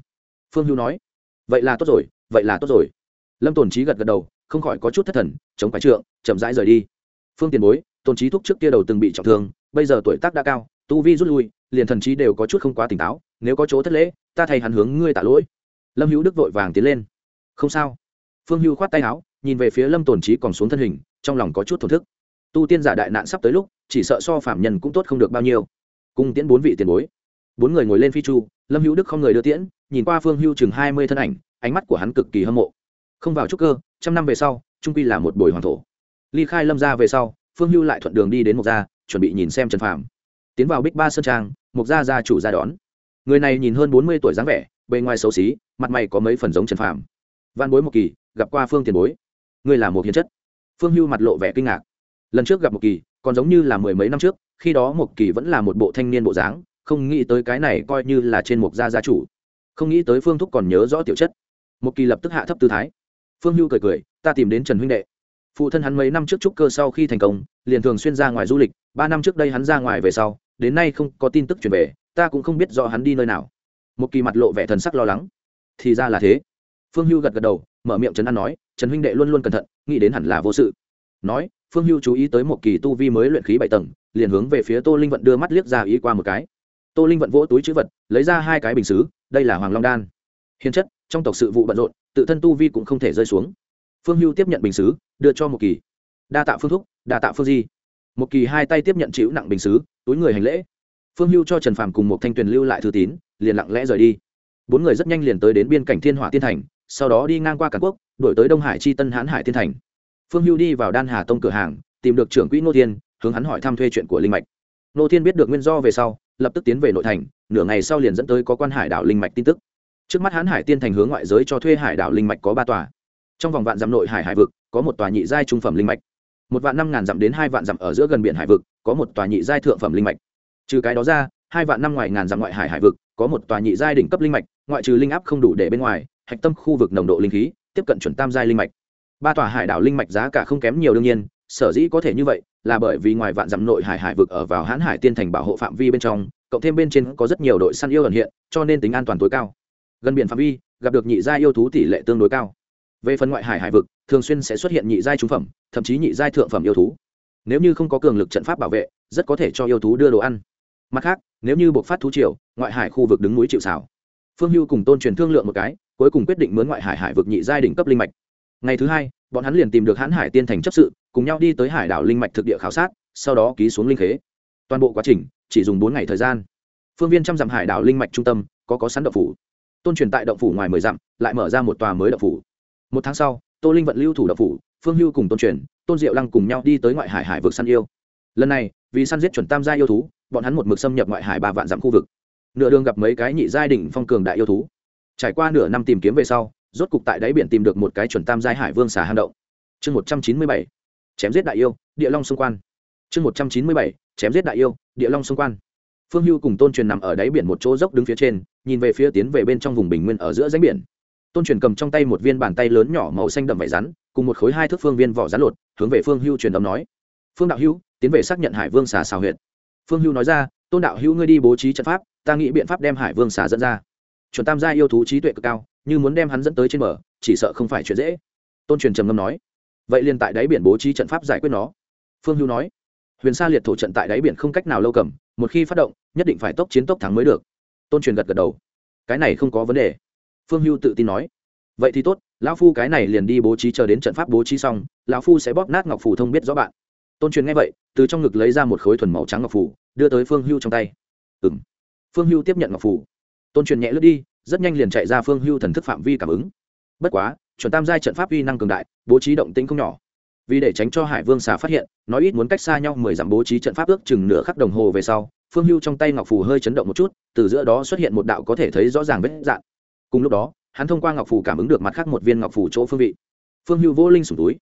Phương hưu nói, vậy là tốt rồi, vậy là tốt rồi. Lâm tồn trí gật gật đầu, không khỏi có chút thất thần, chống quái trượng, chậm rãi rời đi. Phương tiền bối Tôn trí thúc trước kia đầu từng bị trọng thương, bây giờ tuổi tác đã cao, tu vi rút lui, liền thần trí đều có chút không quá tỉnh táo, nếu có chỗ thất lễ, ta thay hắn hướng ngươi tạ lỗi. Lâm hữu đức vội vàng tiến lên. Không sao. Phương hưu khoát tay áo, nhìn về phía lâm tồn trí còn xuống thân hình, trong lòng có chút thổn thức. Tu tiên giả đại nạn sắp tới lúc, chỉ sợ so phạm nhân cũng tốt không được bao nhiêu. Cùng tiễn bốn vị tiền bối. Bốn người ngồi lên phi chu, lâm hữu đức không người đưa tiễn, nhìn qua phương hưu chừng hai mươi thân ảnh, ánh mắt của hắn cực kỳ hâm mộ. Không vào trúc cơ, trăm năm về sau, trung quy là một bồi hoàng thổ. Ly khai lâm ra về sau phương hưu lại thuận đường đi đến mộc gia, chuẩn bị nhìn xem trần phàm. Tiến vào bích ba sơn trang, mộc gia gia chủ ra đón. Người này nhìn hơn bốn mươi tuổi dáng vẻ, bề ngoài xấu xí, mặt mày có mấy phần giống trần phàm. Văn bối một kỳ, gặp qua phương tiền bối. Ngươi là một hiền chất. Phương hưu mặt lộ vẻ kinh ngạc. Lần trước gặp một kỳ, còn giống như là mười mấy năm trước, khi đó một kỳ vẫn là một bộ thanh niên bộ dáng, không nghĩ tới cái này coi như là trên mục gia gia chủ. Không nghĩ tới phương thúc còn nhớ rõ tiểu chất. Một kỳ lập tức hạ thấp tư thái. Phương hưu cười cười, ta tìm đến trần huynh đệ phụ thân hắn mấy năm trước trúc cơ sau khi thành công, liền thường xuyên ra ngoài du lịch, ba năm trước đây hắn ra ngoài về sau, đến nay không có tin tức truyền về, ta cũng không biết rõ hắn đi nơi nào. Một kỳ mặt lộ vẻ thần sắc lo lắng. Thì ra là thế. Phương hưu gật gật đầu, mở miệng trấn an nói, trần huynh đệ luôn luôn cẩn thận, nghĩ đến hẳn là vô sự. Nói, phương hưu chú ý tới một kỳ tu vi mới luyện khí bảy tầng, liền hướng về phía tô linh vận đưa mắt liếc ra ý qua một cái. Tô linh vận vỗ túi chữ vật, lấy ra hai cái bình xứ, đây là hoàng long đan. Hiền chất, trong tộc sự vụ bận rộn, tự thân tu vi cũng không thể rơi xuống phương hưu tiếp nhận bình xứ, đưa cho một kỳ. Đa tạ phương thúc, đa tạ phương di. Một kỳ hai tay tiếp nhận chịu nặng bình xứ, túi người hành lễ. Phương hưu cho trần phàm cùng một thanh tuyền lưu lại thư tín, liền lặng lẽ rời đi. Bốn người rất nhanh liền tới đến biên cảnh thiên hỏa tiên thành, sau đó đi ngang qua cả quốc đổi tới đông hải chi tân hãn hải tiên thành. Phương hưu đi vào đan hà tông cửa hàng, tìm được trưởng quỹ nô thiên, hướng hắn hỏi thăm thuê chuyện của linh mạch. Nô thiên biết được nguyên do về sau, lập tức tiến về nội thành, nửa ngày sau liền dẫn tới có quan hải đảo linh mạch tin tức. Trước mắt hãn hải tiên thành hướng ngoại giới cho thuê hải đảo linh mạch có ba tòa trong vòng vạn dặm nội hải hải vực, có một tòa nhị giai trung phẩm linh mạch. Một vạn năm ngàn dặm đến hai vạn dặm ở giữa gần biển hải vực, có một tòa nhị giai thượng phẩm linh mạch. Trừ cái đó ra, hai vạn năm ngoài ngàn dặm ngoại hải hải vực, có một tòa nhị giai đỉnh cấp linh mạch, ngoại trừ linh áp không đủ để bên ngoài, hạch tâm khu vực nồng độ linh khí, tiếp cận chuẩn tam giai linh mạch. Ba tòa hải đảo linh mạch giá cả không kém nhiều đương nhiên, sở dĩ có thể như vậy là bởi vì ngoài vạn dặm nội hải hải vực ở vào hãn hải tiên thành bảo hộ phạm vi bên trong, cộng thêm bên trên có rất nhiều đội săn yêu ẩn hiện, cho nên tính an toàn tối cao. Gần biển phạm vi, gặp được nhị gia yêu thú tỷ lệ tương đối cao về phần ngoại hải hải vực, thường xuyên sẽ xuất hiện nhị giai trung phẩm, thậm chí nhị giai thượng phẩm yêu thú. Nếu như không có cường lực trận pháp bảo vệ, rất có thể cho yêu thú đưa đồ ăn. Mặt khác, nếu như buộc phát thú triều, ngoại hải khu vực đứng núi chịu xảo phương hưu cùng tôn truyền thương lượng một cái, cuối cùng quyết định mướn ngoại hải hải vực nhị giai đỉnh cấp linh mạch. Ngày thứ hai, bọn hắn liền tìm được hãn hải tiên thành chấp sự, cùng nhau đi tới hải đảo linh mạch thực địa khảo sát, sau đó ký xuống linh khế. Toàn bộ quá trình, chỉ dùng bốn ngày thời gian. Phương viên trăm dặm hải đảo linh mạch trung tâm, có có sắn động phủ. Tôn truyền tại động phủ ngoài mười dặm, lại mở ra một tòa mới động phủ một tháng sau, tô linh vận lưu thủ động phủ, phương hưu cùng tôn truyền, tôn diệu lăng cùng nhau đi tới ngoại hải hải vực săn yêu. Lần này, vì săn giết chuẩn tam gia yêu thú, bọn hắn một mực xâm nhập ngoại hải ba vạn dặm khu vực. Nửa đường gặp mấy cái nhị giai đỉnh phong cường đại yêu thú. Trải qua nửa năm tìm kiếm về sau, rốt cục tại đáy biển tìm được một cái chuẩn tam giai hải vương xà hang động. Chương một trăm chín mươi bảy, chém giết đại yêu, địa long xung quan. Chương một trăm chín mươi bảy, chém giết đại yêu, địa long xung quan. Phương hưu cùng tôn truyền nằm ở đáy biển một chỗ dốc đứng phía trên, nhìn về phía tiến về bên trong vùng bình nguyên ở giữa ránh biển tôn truyền cầm trong tay một viên bàn tay lớn nhỏ màu xanh đậm vải rắn, cùng một khối hai thước phương viên vỏ rắn lột, hướng về phương hưu truyền âm nói. Phương đạo hưu tiến về xác nhận hải vương xà xào huyện phương hưu nói ra, tôn đạo hưu ngươi đi bố trí trận pháp, ta nghĩ biện pháp đem hải vương xà dẫn ra. Chuẩn tam gia yêu thú trí tuệ cực cao, như muốn đem hắn dẫn tới trên bờ, chỉ sợ không phải chuyện dễ. Tôn truyền trầm ngâm nói. Vậy liền tại đáy biển bố trí trận pháp giải quyết nó. Phương hưu nói. Huyền sa liệt thổ trận tại đáy biển không cách nào lâu cầm, một khi phát động, nhất định phải tốc chiến tốc thắng mới được. Tôn truyền gật gật đầu. Cái này không có vấn đề phương hưu tự tin nói. Vậy thì tốt, lão phu cái này liền đi bố trí chờ đến trận pháp bố trí xong, lão phu sẽ bóp nát ngọc phủ thông biết rõ bạn. Tôn truyền nghe vậy, từ trong ngực lấy ra một khối thuần màu trắng ngọc phủ, đưa tới phương hưu trong tay. Ừ m phương hưu tiếp nhận ngọc phủ. Tôn truyền nhẹ lướt đi, rất nhanh liền chạy ra phương hưu thần thức phạm vi cảm ứng. Bất quá, chuẩn tam giai trận pháp uy năng cường đại, bố trí động tĩnh không nhỏ. Vì để tránh cho hải vương xà phát hiện, nói ít muốn cách xa nhau mười dặm bố trí trận pháp ước chừng nửa khắc đồng hồ về sau, phương hưu trong tay ngọc phủ hơi chấn động một chút, từ giữa đó xuất hiện một đạo có thể thấy rõ ràng vết dạn cùng lúc đó, hắn thông qua ngọc phủ cảm ứng được mặt khác một viên ngọc phủ chỗ phương vị. Phương hưu vô linh sủng túi.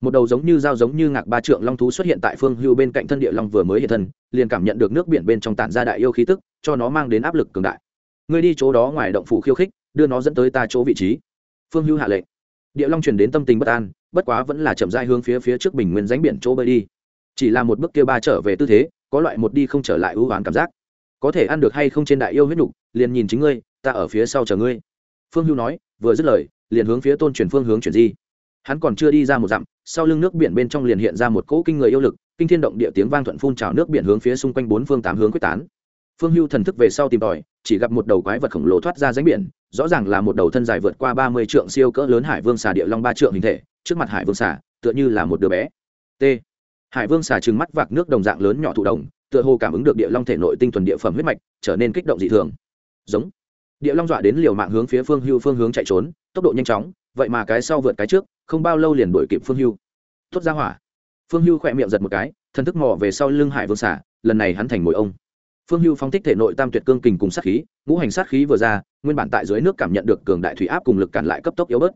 Một đầu giống như dao giống như ngạc ba trượng long thú xuất hiện tại phương hưu bên cạnh thân địa long vừa mới hiện thân, liền cảm nhận được nước biển bên trong tản ra đại yêu khí tức, cho nó mang đến áp lực cường đại. Ngươi đi chỗ đó ngoài động phủ khiêu khích, đưa nó dẫn tới ta chỗ vị trí. Phương hưu hạ lệnh. Địa long truyền đến tâm tình bất an, bất quá vẫn là chậm dai hướng phía phía trước bình nguyên ránh biển chỗ bơi đi. Chỉ là một bước kia ba trở về tư thế, có loại một đi không trở lại ưu oán cảm giác. Có thể ăn được hay không trên đại yêu huyết nục, liền nhìn chính ngươi, ta ở phía sau chờ ngươi phương hưu nói, vừa dứt lời, liền hướng phía tôn truyền phương hướng chuyển di. Hắn còn chưa đi ra một dặm, sau lưng nước biển bên trong liền hiện ra một cỗ kinh người yêu lực, kinh thiên động địa tiếng vang thuận phun trào nước biển hướng phía xung quanh bốn phương tám hướng quyết tán. Phương hưu thần thức về sau tìm tòi, chỉ gặp một đầu quái vật khổng lồ thoát ra ránh biển, rõ ràng là một đầu thân dài vượt qua ba mươi trượng siêu cỡ lớn hải vương xà địa long ba trượng hình thể, trước mặt hải vương xà, tựa như là một đứa bé. T. Hải vương xà trừng mắt vạc nước đồng dạng lớn nhỏ thụ đồng tựa hồ cảm ứng được địa long thể nội tinh thuần địa phẩm huyết mạch, trở nên kích động dị thường. Giống địa long dọa đến liều mạng hướng phía phương hưu phương hướng chạy trốn, tốc độ nhanh chóng, vậy mà cái sau vượt cái trước, không bao lâu liền đuổi kịp phương hưu. Tuốt ra hỏa. Phương hưu khỏe miệng giật một cái, thần thức mò về sau lưng hải vương xả lần này hắn thành mồi ông. Phương hưu phóng thích thể nội tam tuyệt cương kình cùng sát khí, ngũ hành sát khí vừa ra, nguyên bản tại dưới nước cảm nhận được cường đại thủy áp cùng lực cản lại cấp tốc yếu bớt.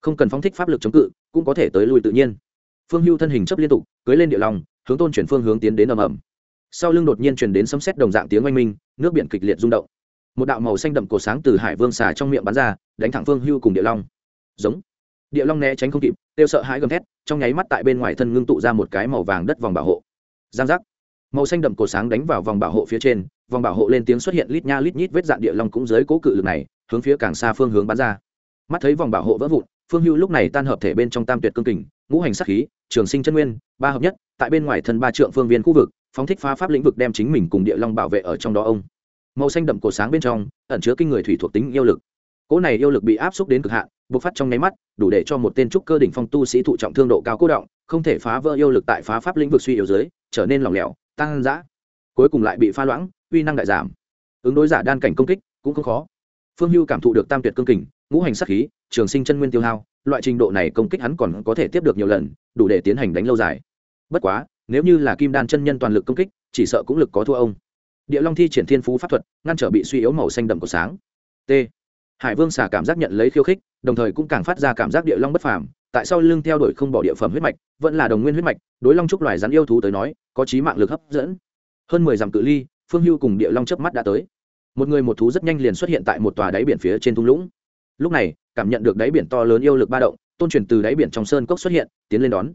Không cần phóng thích pháp lực chống cự, cũng có thể tới lui tự nhiên. Phương hưu thân hình chấp liên tục, cưới lên địa lòng hướng tôn chuyển phương hướng tiến đến ầm ầm. Sau lưng đột nhiên truyền đến sấm sét đồng dạng tiếng oanh minh, nước biển kịch liệt rung động một đạo màu xanh đậm cổ sáng từ hải vương xà trong miệng bắn ra, đánh thẳng phương hưu cùng địa long. Giống. Địa long né tránh không kịp têu sợ hãi gầm thét, trong nháy mắt tại bên ngoài thân ngưng tụ ra một cái màu vàng đất vòng bảo hộ. Giang giác. Màu xanh đậm cổ sáng đánh vào vòng bảo hộ phía trên, vòng bảo hộ lên tiếng xuất hiện lít nha lít nhít vết dạn địa long cũng dưới cố cự lực này, hướng phía càng xa phương hướng bắn ra. Mắt thấy vòng bảo hộ vỡ vụn, phương hưu lúc này tan hợp thể bên trong tam tuyệt cương kình, ngũ hành sắc khí, trường sinh chân nguyên, ba hợp nhất, tại bên ngoài thân ba trượng phương viên khu vực, phóng thích phá pháp lĩnh vực đem chính mình cùng địa long bảo vệ ở trong đó ông màu xanh đậm cổ sáng bên trong, ẩn chứa kinh người thủy thuộc tính yêu lực. Cỗ này yêu lực bị áp xúc đến cực hạn, bộc phát trong nháy mắt, đủ để cho một tên trúc cơ đỉnh phong tu sĩ thụ trọng thương độ cao cố động, không thể phá vỡ yêu lực tại phá pháp lĩnh vực suy yếu dưới, trở nên lỏng lẻo, tăng dã. Cuối cùng lại bị pha loãng, uy năng đại giảm. Ứng đối giả đan cảnh công kích cũng không khó. Phương hưu cảm thụ được tam tuyệt cương kình, ngũ hành sắc khí, trường sinh chân nguyên tiêu hao, loại trình độ này công kích hắn còn có thể tiếp được nhiều lần, đủ để tiến hành đánh lâu dài. Bất quá, nếu như là kim đan chân nhân toàn lực công kích, chỉ sợ cũng lực có thua ông địa long thi triển thiên phú pháp thuật, ngăn trở bị suy yếu màu xanh đậm của sáng. T. Hải vương xả cảm giác nhận lấy khiêu khích, đồng thời cũng càng phát ra cảm giác địa long bất phàm, tại sao lưng theo đuổi không bỏ địa phẩm huyết mạch, vẫn là đồng nguyên huyết mạch, đối long trúc loài rắn yêu thú tới nói, có trí mạng lực hấp dẫn. Hơn mười dặm cự ly, phương hưu cùng địa long chớp mắt đã tới. Một người một thú rất nhanh liền xuất hiện tại một tòa đáy biển phía trên thung lũng. Lúc này, cảm nhận được đáy biển to lớn yêu lực ba động, tôn truyền từ đáy biển trong sơn cốc xuất hiện, tiến lên đón.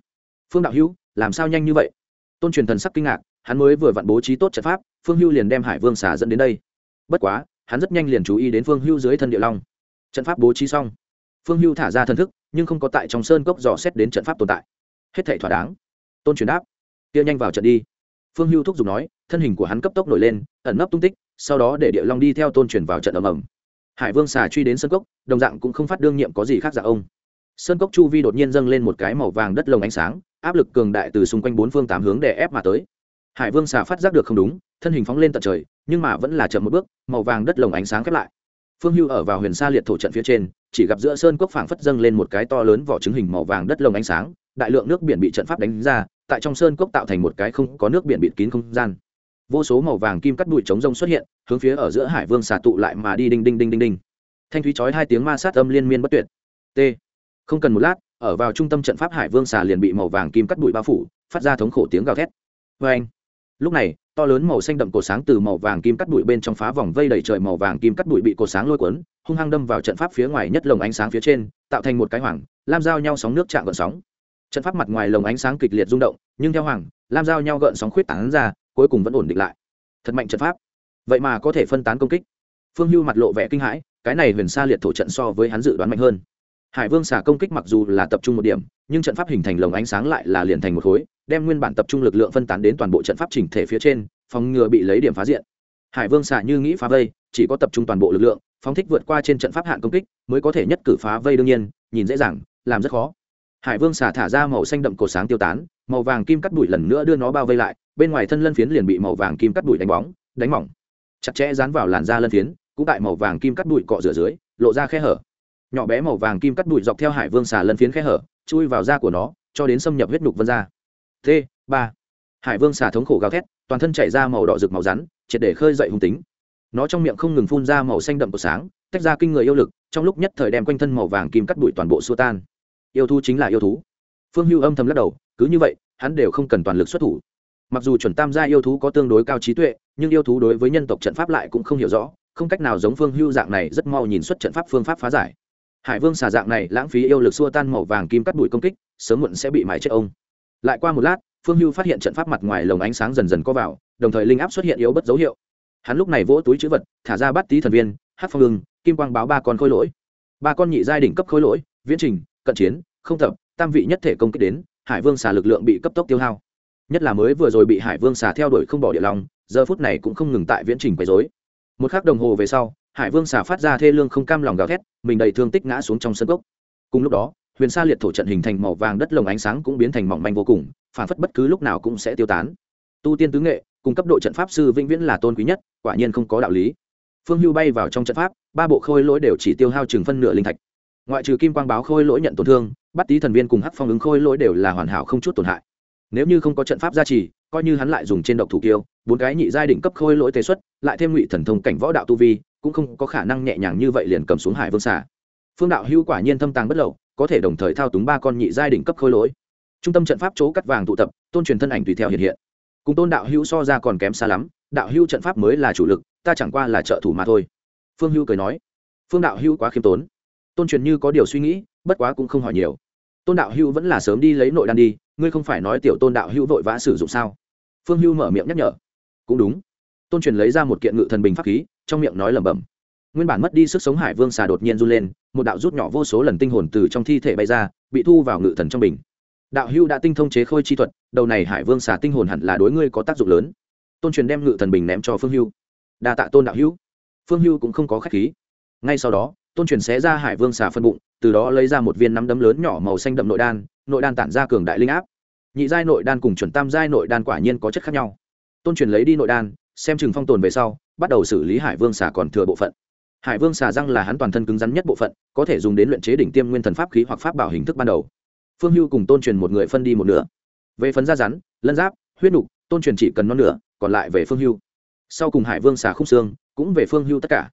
Phương đạo hữu, làm sao nhanh như vậy? Tôn truyền thần sắc kinh ngạc, hắn mới vừa vặn bố trí tốt trận pháp phương hưu liền đem hải vương xả dẫn đến đây. Bất quá, hắn rất nhanh liền chú ý đến phương hưu dưới thân địa long. Trận pháp bố trí xong, phương hưu thả ra thần thức, nhưng không có tại trong sơn cốc dò xét đến trận pháp tồn tại. Hết thể thỏa đáng. Tôn truyền đáp. Kia nhanh vào trận đi. Phương hưu thúc giục nói, thân hình của hắn cấp tốc nổi lên, ẩn nấp tung tích, sau đó để địa long đi theo tôn truyền vào trận ầm ầm. Hải vương xà truy đến sơn cốc, đồng dạng cũng không phát đương nhiệm có gì khác dạng ông. Sơn cốc chu vi đột nhiên dâng lên một cái màu vàng đất lồng ánh sáng, áp lực cường đại từ xung quanh bốn phương tám hướng để ép mà tới hải vương xà phát giác được không đúng, thân hình phóng lên tận trời, nhưng mà vẫn là chậm một bước, màu vàng đất lồng ánh sáng khép lại. Phương hưu ở vào huyền sa liệt thổ trận phía trên, chỉ gặp giữa sơn cốc phảng phất dâng lên một cái to lớn vỏ trứng hình màu vàng đất lồng ánh sáng, đại lượng nước biển bị trận pháp đánh ra, tại trong sơn cốc tạo thành một cái không có nước biển bịt kín không gian. Vô số màu vàng kim cắt bụi chống rông xuất hiện, hướng phía ở giữa hải vương xà tụ lại mà đi đinh đinh đinh đinh đinh. Thanh thúy chói hai tiếng ma sát âm liên miên bất tuyệt. T. Không cần một lát, ở vào trung tâm trận pháp hải vương xà liền bị màu vàng kim cắt bụi bao phủ, phát ra thống khổ tiếng gào thét. Vê anh lúc này, to lớn màu xanh đậm cổ sáng từ màu vàng kim cắt bụi bên trong phá vòng vây đầy trời màu vàng kim cắt bụi bị cổ sáng lôi cuốn, hung hăng đâm vào trận pháp phía ngoài nhất lồng ánh sáng phía trên, tạo thành một cái hoàng lam giao nhau sóng nước chạm gợn sóng. Trận pháp mặt ngoài lồng ánh sáng kịch liệt rung động, nhưng theo hoàng lam giao nhau gợn sóng khuyết tán ra, cuối cùng vẫn ổn định lại. Thật mạnh trận pháp. Vậy mà có thể phân tán công kích. Phương hưu mặt lộ vẻ kinh hãi, cái này huyền xa liệt thổ trận so với hắn dự đoán mạnh hơn hải vương xả công kích mặc dù là tập trung một điểm, nhưng trận pháp hình thành lồng ánh sáng lại là liền thành một khối, đem nguyên bản tập trung lực lượng phân tán đến toàn bộ trận pháp chỉnh thể phía trên, phòng ngừa bị lấy điểm phá diện. Hải vương xả như nghĩ phá vây, chỉ có tập trung toàn bộ lực lượng, phóng thích vượt qua trên trận pháp hạn công kích, mới có thể nhất cử phá vây đương nhiên, nhìn dễ dàng, làm rất khó. Hải vương xả thả ra màu xanh đậm cổ sáng tiêu tán, màu vàng kim cắt bụi lần nữa đưa nó bao vây lại, bên ngoài thân lân phiến liền bị màu vàng kim cắt bụi đánh bóng, đánh mỏng. Chặt chẽ dán vào làn da lân phiến, cũng tại màu vàng kim cắt bụi cọ rửa dưới, lộ ra khe hở nhỏ bé màu vàng kim cắt bụi dọc theo hải vương xà lân phiến khe hở, chui vào da của nó, cho đến xâm nhập huyết nhục vân ra. T, ba. Hải vương xà thống khổ gào thét, toàn thân chảy ra màu đỏ rực màu rắn, triệt để khơi dậy hung tính. Nó trong miệng không ngừng phun ra màu xanh đậm của sáng, tách ra kinh người yêu lực, trong lúc nhất thời đem quanh thân màu vàng kim cắt bụi toàn bộ xua tan. Yêu thú chính là yêu thú. Phương hưu âm thầm lắc đầu, cứ như vậy, hắn đều không cần toàn lực xuất thủ. Mặc dù chuẩn tam gia yêu thú có tương đối cao trí tuệ, nhưng yêu thú đối với nhân tộc trận pháp lại cũng không hiểu rõ, không cách nào giống phương hưu dạng này rất mau nhìn xuất trận pháp phương pháp phá giải hải vương xà dạng này, lãng phí yêu lực xua tan màu vàng kim cắt bụi công kích, sớm muộn sẽ bị mái chết ông. Lại qua một lát, phương hưu phát hiện trận pháp mặt ngoài lồng ánh sáng dần dần có vào, đồng thời linh áp xuất hiện yếu bất dấu hiệu. Hắn lúc này vỗ túi chữ vật, thả ra bắt tí thần viên hát phong hưng kim quang báo ba con khôi lỗi. Ba con nhị giai đỉnh cấp khôi lỗi, viễn trình, cận chiến, không tập, tam vị nhất thể công kích đến, hải vương xà lực lượng bị cấp tốc tiêu hao. Nhất là mới vừa rồi bị hải vương xà theo đuổi không bỏ địa lòng, giờ phút này cũng không ngừng tại viễn trình quấy dối một k h ắ c đồng hồ về sau hải vương xà phát ra thê lương không cam lòng gào thét, mình đầy thương tích ngã xuống trong sân gốc cùng lúc đó, huyền sa liệt thổ trận hình thành màu vàng đất lồng ánh sáng cũng biến thành mỏng manh vô cùng, phản phất bất cứ lúc nào cũng sẽ tiêu tán. Tu tiên tứ nghệ, cùng cấp độ trận pháp sư vĩnh viễn là tôn quý nhất, quả nhiên không có đạo lý. Phương hưu bay vào trong trận pháp, ba bộ khôi lỗi đều chỉ tiêu hao chừng phân nửa linh thạch. Ngoại trừ kim quang báo khôi lỗi nhận tổn thương, bắt tý thần viên cùng hắc phong ứng khôi lỗi đều là hoàn hảo không chút tổn hại. Nếu như không có trận pháp gia trì, coi như hắn lại dùng trên độc thủ kiêu, bốn cái nhị giai đỉnh cấp khôi lỗi tế xuất, lại thêm ngụy thần thông cảnh võ đạo tu vi cũng không có khả năng nhẹ nhàng như vậy liền cầm xuống hải vương xà. Phương đạo hữu quả nhiên thâm tàng bất lậu, có thể đồng thời thao túng ba con nhị giai đỉnh cấp khôi lỗi. Trung tâm trận pháp chỗ cắt vàng tụ tập, tôn truyền thân ảnh tùy theo hiện hiện. Cùng tôn đạo hữu so ra còn kém xa lắm, đạo hữu trận pháp mới là chủ lực, ta chẳng qua là trợ thủ mà thôi. Phương hữu cười nói. Phương đạo hữu quá khiêm tốn. Tôn truyền như có điều suy nghĩ, bất quá cũng không hỏi nhiều. Tôn đạo hữu vẫn là sớm đi lấy nội đan đi, ngươi không phải nói tiểu tôn đạo hữu vội vã sử dụng sao? Phương hữu mở miệng nhắc nhở. Cũng đúng. Tôn truyền lấy ra một kiện ngự thần bình pháp khí trong miệng nói lẩm bẩm. Nguyên bản mất đi sức sống hải vương xà đột nhiên run lên, một đạo rút nhỏ vô số lần tinh hồn từ trong thi thể bay ra, bị thu vào ngự thần trong bình. Đạo hưu đã tinh thông chế khôi chi thuật, đầu này hải vương xà tinh hồn hẳn là đối ngươi có tác dụng lớn. Tôn truyền đem ngự thần bình ném cho phương hưu. Đa tạ tôn đạo hưu. Phương hưu cũng không có khách khí. Ngay sau đó, tôn truyền xé ra hải vương xà phân bụng, từ đó lấy ra một viên nắm đấm lớn nhỏ màu xanh đậm nội đan nội đan tản ra cường đại linh áp. Nhị giai nội đan cùng chuẩn tam giai nội đan quả nhiên có chất khác nhau. Tôn truyền lấy đi nội đan xem chừng phong tồn về sau, bắt đầu xử lý hải vương xà còn thừa bộ phận. Hải vương xà răng là hắn toàn thân cứng rắn nhất bộ phận, có thể dùng đến luyện chế đỉnh tiêm nguyên thần pháp khí hoặc pháp bảo hình thức ban đầu. Phương hưu cùng tôn truyền một người phân đi một nửa. Về phần da rắn, lân giáp, huyết nục, tôn truyền chỉ cần non nửa, còn lại về phương hưu. Sau cùng hải vương xà khung xương, cũng về phương hưu tất cả.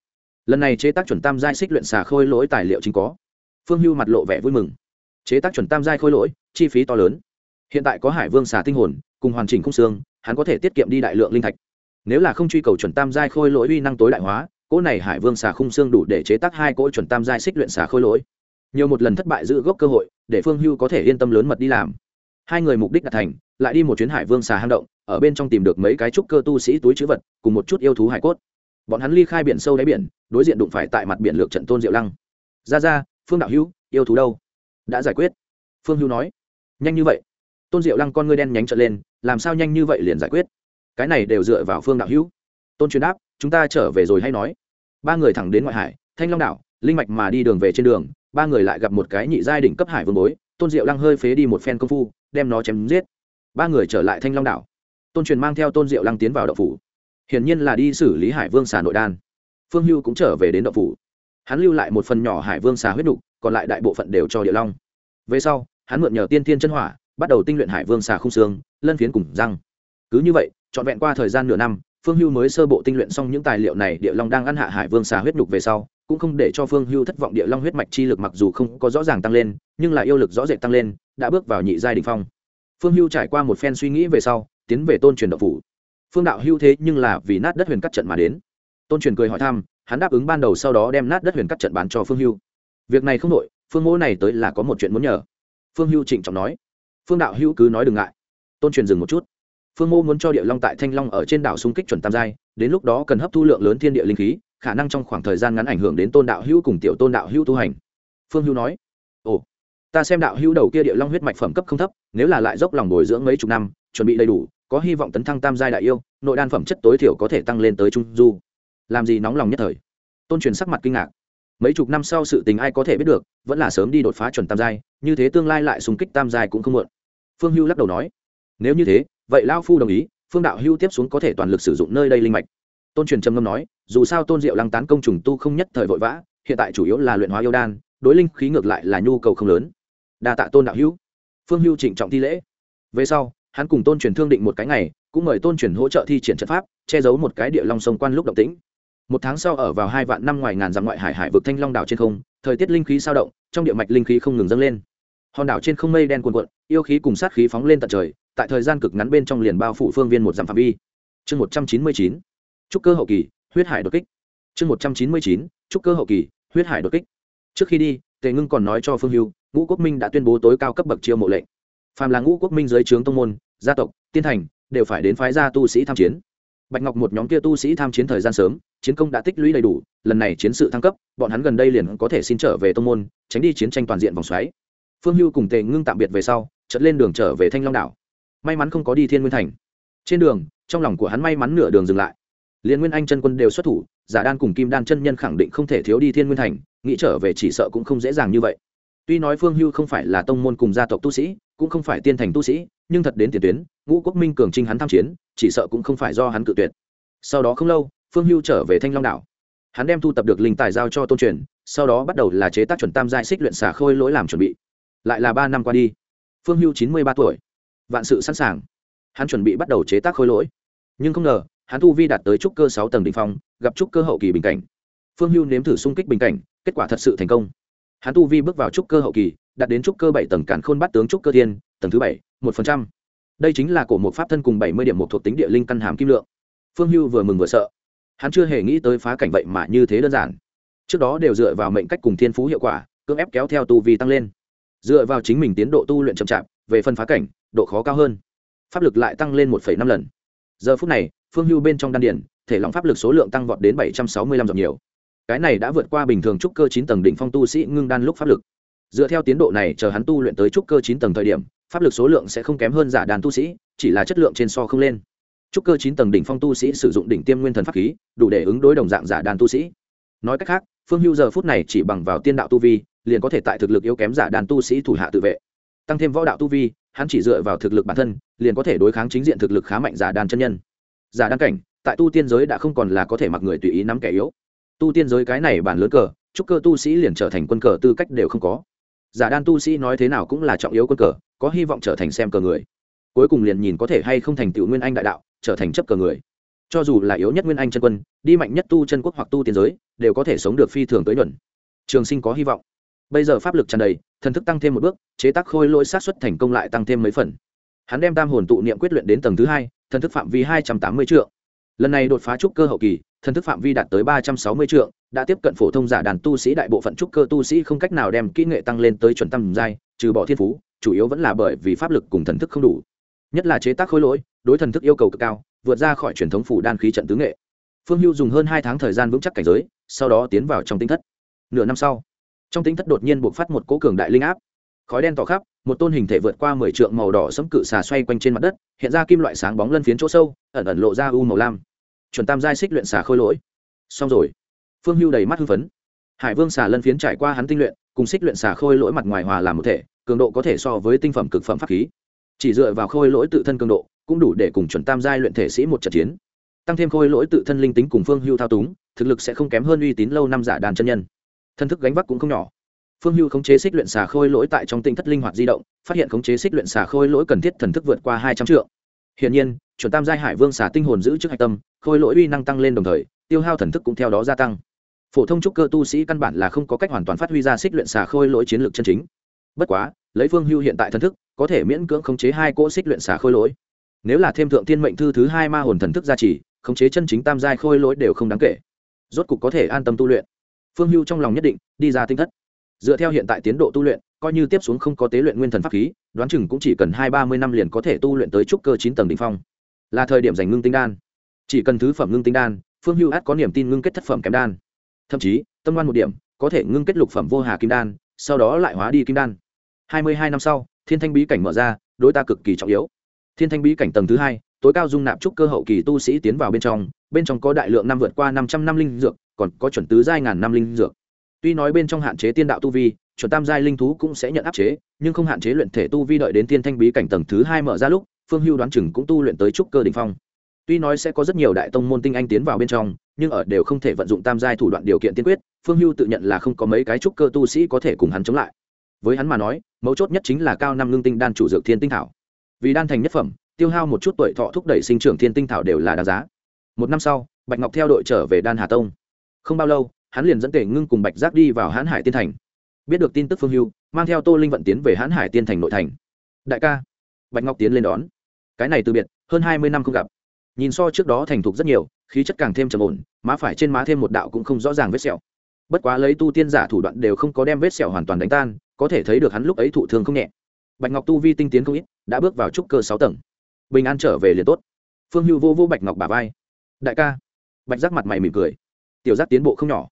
Lần này chế tác chuẩn tam giai xích luyện xà khôi lỗi tài liệu chính có. Phương hưu mặt lộ vẻ vui mừng. Chế tác chuẩn tam giai khôi lỗi, chi phí to lớn. Hiện tại có hải vương xà tinh hồn, cùng hoàn chỉnh khung xương, hắn có thể tiết kiệm đi đại lượng linh thạch nếu là không truy cầu chuẩn tam giai khôi lỗi uy năng tối đại hóa, cỗ này hải vương xà khung xương đủ để chế tác hai cỗ chuẩn tam giai xích luyện xà khôi lỗi. Nhiều một lần thất bại giữ gốc cơ hội, để phương hưu có thể yên tâm lớn mật đi làm. Hai người mục đích đạt thành, lại đi một chuyến hải vương xà hang động, ở bên trong tìm được mấy cái trúc cơ tu sĩ túi chữ vật, cùng một chút yêu thú hải cốt. Bọn hắn ly khai biển sâu đáy biển, đối diện đụng phải tại mặt biển lược trận tôn diệu lăng. Ra ra, phương đạo hữu, yêu thú đâu? Đã giải quyết. Phương hữu nói. Nhanh như vậy. Tôn diệu lăng con ngươi đen nhánh trở lên, làm sao nhanh như vậy liền giải quyết? Cái này đều dựa vào phương đạo hữu. Tôn truyền đáp, chúng ta trở về rồi hay nói. Ba người thẳng đến ngoại hải, thanh long đảo, linh mạch mà đi đường về trên đường, ba người lại gặp một cái nhị giai đỉnh cấp hải vương bối, tôn diệu lăng hơi phế đi một phen công phu, đem nó chém giết. Ba người trở lại thanh long đảo. Tôn truyền mang theo tôn diệu lăng tiến vào đậu phủ. Hiển nhiên là đi xử lý hải vương xà nội đan. Phương hưu cũng trở về đến đậu phủ. Hắn lưu lại một phần nhỏ hải vương xà huyết đục còn lại đại bộ phận đều cho địa long. Về sau, hắn mượn nhờ tiên tiên chân hỏa, bắt đầu tinh luyện hải vương xà không xương, lân phiến cùng răng. Cứ như vậy trọn vẹn qua thời gian nửa năm, phương hưu mới sơ bộ tinh luyện xong những tài liệu này, địa long đang ăn hạ hải vương xà huyết đục về sau, cũng không để cho phương hưu thất vọng địa long huyết mạch chi lực mặc dù không có rõ ràng tăng lên, nhưng là yêu lực rõ rệt tăng lên, đã bước vào nhị giai đình phong. Phương hưu trải qua một phen suy nghĩ về sau, tiến về tôn truyền đậu phủ. Phương đạo hưu thế nhưng là vì nát đất huyền cắt trận mà đến. Tôn truyền cười hỏi thăm, hắn đáp ứng ban đầu sau đó đem nát đất huyền cắt trận bán cho phương hưu. Việc này không nội phương mỗ này tới là có một chuyện muốn nhờ. Phương hưu trịnh trọng nói. Phương đạo hưu cứ nói đừng ngại. Tôn truyền dừng một chút phương mô muốn cho địa long tại thanh long ở trên đảo xung kích chuẩn tam giai, đến lúc đó cần hấp thu lượng lớn thiên địa linh khí, khả năng trong khoảng thời gian ngắn ảnh hưởng đến tôn đạo hữu cùng tiểu tôn đạo hữu tu hành. Phương hữu nói, ồ, ta xem đạo hữu đầu kia địa long huyết mạch phẩm cấp không thấp, nếu là lại dốc lòng bồi dưỡng mấy chục năm, chuẩn bị đầy đủ, có hy vọng tấn thăng tam giai đại yêu, nội đan phẩm chất tối thiểu có thể tăng lên tới trung du. Làm gì nóng lòng nhất thời? Tôn truyền sắc mặt kinh ngạc. Mấy chục năm sau sự tình ai có thể biết được, vẫn là sớm đi đột phá chuẩn tam giai, như thế tương lai lại xung kích tam giai cũng không muộn. Phương hưu lắc đầu nói, nếu như thế vậy lao phu đồng ý, phương đạo hưu tiếp xuống có thể toàn lực sử dụng nơi đây linh mạch. Tôn truyền trầm ngâm nói, dù sao tôn diệu lăng tán công trùng tu không nhất thời vội vã, hiện tại chủ yếu là luyện hóa yêu đan, đối linh khí ngược lại là nhu cầu không lớn. Đa tạ tôn đạo hữu phương hưu trịnh trọng thi lễ. Về sau, hắn cùng tôn truyền thương định một cái ngày, cũng mời tôn truyền hỗ trợ thi triển trận pháp, che giấu một cái địa long sông quan lúc động tĩnh. Một tháng sau ở vào hai vạn năm ngoài ngàn dặm ngoại hải hải vực thanh long đảo trên không, thời tiết linh khí sao động, trong địa mạch linh khí không ngừng dâng lên. Hòn đảo trên không mây đen cuồn cuộn, yêu khí cùng sát khí phóng lên tận trời tại thời gian cực ngắn bên trong liền bao phủ phương viên một dặm phạm vi. Chương một trăm chín mươi chín, trúc cơ hậu kỳ, huyết hải đột kích. Chương một trăm chín mươi chín, trúc cơ hậu kỳ, huyết hải đột kích. Trước khi đi, tề ngưng còn nói cho phương hưu, ngũ quốc minh đã tuyên bố tối cao cấp bậc chiêu mộ lệnh. Phàm là ngũ quốc minh dưới trướng tông môn, gia tộc, tiên thành, đều phải đến phái gia tu sĩ tham chiến. Bạch ngọc một nhóm kia tu sĩ tham chiến thời gian sớm, chiến công đã tích lũy đầy đủ, lần này chiến sự thăng cấp, bọn hắn gần đây liền có thể xin trở về tông môn, tránh đi chiến tranh toàn diện vòng xoáy. Phương hưu cùng tề ngưng tạm biệt về sau trận lên đường trở về thanh long đảo may mắn không có đi thiên nguyên thành trên đường trong lòng của hắn may mắn nửa đường dừng lại liên nguyên anh chân quân đều xuất thủ giả đan cùng kim đan chân nhân khẳng định không thể thiếu đi thiên nguyên thành nghĩ trở về chỉ sợ cũng không dễ dàng như vậy tuy nói phương hưu không phải là tông môn cùng gia tộc tu sĩ cũng không phải tiên thành tu sĩ nhưng thật đến tiền tuyến ngũ quốc minh cường trinh hắn tham chiến chỉ sợ cũng không phải do hắn cự tuyệt sau đó không lâu phương hưu trở về thanh long đảo hắn đem thu tập được linh tài giao cho tôn truyền sau đó bắt đầu là chế tác chuẩn tam giai xích luyện xả khôi lỗi làm chuẩn bị lại là ba năm qua đi phương hưu chín mươi ba tuổi vạn sự sẵn sàng. Hắn chuẩn bị bắt đầu chế tác khôi lỗi. Nhưng không ngờ, hắn tu vi đạt tới trúc cơ sáu tầng đ ỉ n h phong, gặp trúc cơ hậu kỳ bình cảnh. Phương hưu nếm thử xung kích bình cảnh, kết quả thật sự thành công. Hắn tu vi bước vào trúc cơ hậu kỳ, đạt đến trúc cơ bảy tầng cản khôn bắt tướng trúc cơ thiên, tầng thứ bảy, một phần trăm. Đây chính là cổ một pháp thân cùng bảy mươi điểm một thuộc tính địa linh căn hàm kim lượng. Phương hưu vừa mừng vừa sợ. Hắn chưa hề nghĩ tới phá cảnh vậy mà như thế đơn giản. Trước đó đều dựa vào mệnh cách cùng thiên phú hiệu quả, cưỡng ép kéo theo tu vi tăng lên. Dựa vào chính mình tiến độ tu luyện chậm chạp, về phân phá cảnh độ khó cao hơn. Pháp lực lại tăng lên một năm lần. Giờ phút này, phương hưu bên trong đan điển thể lòng pháp lực số lượng tăng vọt đến bảy trăm sáu mươi lăm dòng nhiều. Cái này đã vượt qua bình thường trúc cơ chín tầng đỉnh phong tu sĩ ngưng đan lúc pháp lực. Dựa theo tiến độ này, chờ hắn tu luyện tới trúc cơ chín tầng thời điểm, pháp lực số lượng sẽ không kém hơn giả đàn tu sĩ, chỉ là chất lượng trên so không lên. Trúc cơ chín tầng đỉnh phong tu sĩ sử dụng đỉnh tiêm nguyên thần pháp khí, đủ để ứng đối đồng dạng giả đàn tu sĩ. Nói cách khác, phương hưu giờ phút này chỉ bằng vào tiên đạo tu vi, liền có thể tại thực lực yếu kém giả đàn tu sĩ thủ hạ tự vệ tăng thêm võ đạo tu vi, hắn chỉ dựa vào thực lực bản thân, liền có thể đối kháng chính diện thực lực khá mạnh giả đàn chân nhân. Giả đan cảnh, tại tu tiên giới đã không còn là có thể mặc người tùy ý nắm kẻ yếu. Tu tiên giới cái này bản lớn cờ, chúc cơ tu sĩ liền trở thành quân cờ tư cách đều không có. Giả đan tu sĩ nói thế nào cũng là trọng yếu quân cờ, có hy vọng trở thành xem cờ người. Cuối cùng liền nhìn có thể hay không thành tựu nguyên anh đại đạo, trở thành chấp cờ người. Cho dù là yếu nhất nguyên anh chân quân, đi mạnh nhất tu chân quốc hoặc tu tiên giới, đều có thể sống được phi thường tới nhuận. Trường sinh có hy vọng bây giờ pháp lực tràn đầy, thần thức tăng thêm một bước, chế tác khôi lỗi sát xuất thành công lại tăng thêm mấy phần. Hắn đem tam hồn tụ niệm quyết luyện đến tầng thứ hai, thần thức phạm vi hai trăm tám mươi triệu lần này đột phá trúc cơ hậu kỳ, thần thức phạm vi đạt tới ba trăm sáu mươi triệu đã tiếp cận phổ thông giả đàn tu sĩ đại bộ phận trúc cơ tu sĩ không cách nào đem kỹ nghệ tăng lên tới chuẩn tâm giai, trừ bỏ thiên phú, chủ yếu vẫn là bởi vì pháp lực cùng thần thức không đủ. Nhất là chế tác khối lỗi, đối thần thức yêu cầu cực cao, vượt ra khỏi truyền thống phủ đan khí trận tứ nghệ. Phương hưu dùng hơn hai tháng thời gian vững chắc cảnh giới, sau đó tiến vào trong tinh thất. Nửa năm sau trong tính thất đột nhiên buộc phát một cỗ cường đại linh áp. Khói đen tỏ khắp, một tôn hình thể vượt qua mười trượng màu đỏ sẫm cự xà xoay quanh trên mặt đất, hiện ra kim loại sáng bóng lân phiến chỗ sâu, ẩn ẩn lộ ra u màu lam. Chuẩn tam giai xích luyện xà khôi lỗi. Xong rồi. Phương hưu đầy mắt hưng phấn. Hải vương xà lân phiến trải qua hắn tinh luyện, cùng xích luyện xà khôi lỗi mặt ngoài hòa làm một thể, cường độ có thể so với tinh phẩm cực phẩm pháp khí. Chỉ dựa vào khôi lỗi tự thân cường độ, cũng đủ để cùng chuẩn tam giai luyện thể sĩ một trận chiến. Tăng thêm khôi lỗi tự thân linh tính cùng phương hưu thao túng, thực lực sẽ không kém hơn uy tín lâu năm giả đàn chân nhân thân thức gánh vác cũng không nhỏ. Phương hưu khống chế xích luyện xà khôi lỗi tại trong tinh thất linh hoạt di động, phát hiện khống chế xích luyện xà khôi lỗi cần thiết thần thức vượt qua hai trăm triệu hiện nhiên, chuẩn tam giai hải vương xà tinh hồn giữ trước hạch tâm, khôi lỗi uy năng tăng lên đồng thời, tiêu hao thần thức cũng theo đó gia tăng. Phổ thông trúc cơ tu sĩ căn bản là không có cách hoàn toàn phát huy ra xích luyện xà khôi lỗi chiến lược chân chính. Bất quá, lấy phương hưu hiện tại thần thức, có thể miễn cưỡng khống chế hai cỗ xích luyện xà khôi lỗi. Nếu là thêm thượng thiên mệnh thư thứ hai ma hồn thần thức gia trì, khống chế chân chính tam giai khôi lỗi đều không đáng kể. Rốt cục có thể an tâm tu luyện phương hưu trong lòng nhất định, đi ra tinh thất. Dựa theo hiện tại tiến độ tu luyện, coi như tiếp xuống không có tế luyện nguyên thần pháp khí, đoán chừng cũng chỉ cần hai ba mươi năm liền có thể tu luyện tới trúc cơ chín tầng đ ỉ n h phong. Là thời điểm giành ngưng tinh đan. Chỉ cần thứ phẩm ngưng tinh đan, phương hưu át có niềm tin ngưng kết thất phẩm kém đan. Thậm chí, tâm đoan một điểm, có thể ngưng kết lục phẩm vô hà kim đan, sau đó lại hóa đi kim đan. Hai mươi hai năm sau, thiên thanh bí cảnh mở ra, đối ta cực kỳ trọng yếu. Thiên thanh bí cảnh tầng thứ hai, tối cao dung nạp trúc cơ hậu kỳ tu sĩ tiến vào bên trong bên trong có đại lượng năm vượt qua năm trăm năm linh dược còn có chuẩn tứ giai ngàn năm linh dược. Tuy nói bên trong hạn chế tiên đạo tu vi, chuẩn tam giai linh thú cũng sẽ nhận áp chế, nhưng không hạn chế luyện thể tu vi đợi đến tiên thanh bí cảnh tầng thứ hai mở ra lúc, phương hưu đoán chừng cũng tu luyện tới trúc cơ đình phong. Tuy nói sẽ có rất nhiều đại tông môn tinh anh tiến vào bên trong, nhưng ở đều không thể vận dụng tam giai thủ đoạn điều kiện tiên quyết, phương hưu tự nhận là không có mấy cái trúc cơ tu sĩ có thể cùng hắn chống lại. Với hắn mà nói, mấu chốt nhất chính là cao năm ngưng tinh đan chủ dược thiên tinh thảo. Vì đan thành nhất phẩm, tiêu hao một chút tuổi thọ thúc đẩy sinh trưởng thiên tinh thảo đều là đáng giá. Một năm sau, bạch ngọc theo đội trở về đan hà tông không bao lâu, hắn liền dẫn tể ngưng cùng bạch giác đi vào hãn hải tiên thành. Biết được tin tức phương hưu, mang theo tô linh vận tiến về hãn hải tiên thành nội thành. Đại ca. Bạch ngọc tiến lên đón. Cái này từ biệt, hơn hai mươi năm không gặp. Nhìn so trước đó thành thục rất nhiều, khí chất càng thêm trầm ổn, má phải trên má thêm một đạo cũng không rõ ràng vết sẹo. Bất quá lấy tu tiên giả thủ đoạn đều không có đem vết sẹo hoàn toàn đánh tan, có thể thấy được hắn lúc ấy thụ thương không nhẹ. Bạch ngọc tu vi tinh tiến không ít, đã bước vào trúc cơ sáu tầng. Bình an trở về liền tốt. Phương hưu vô vô bạch ngọc bà vai. Đại ca. Bạch giác mặt mày mỉm cười tiểu giác tiến bộ không nhỏ.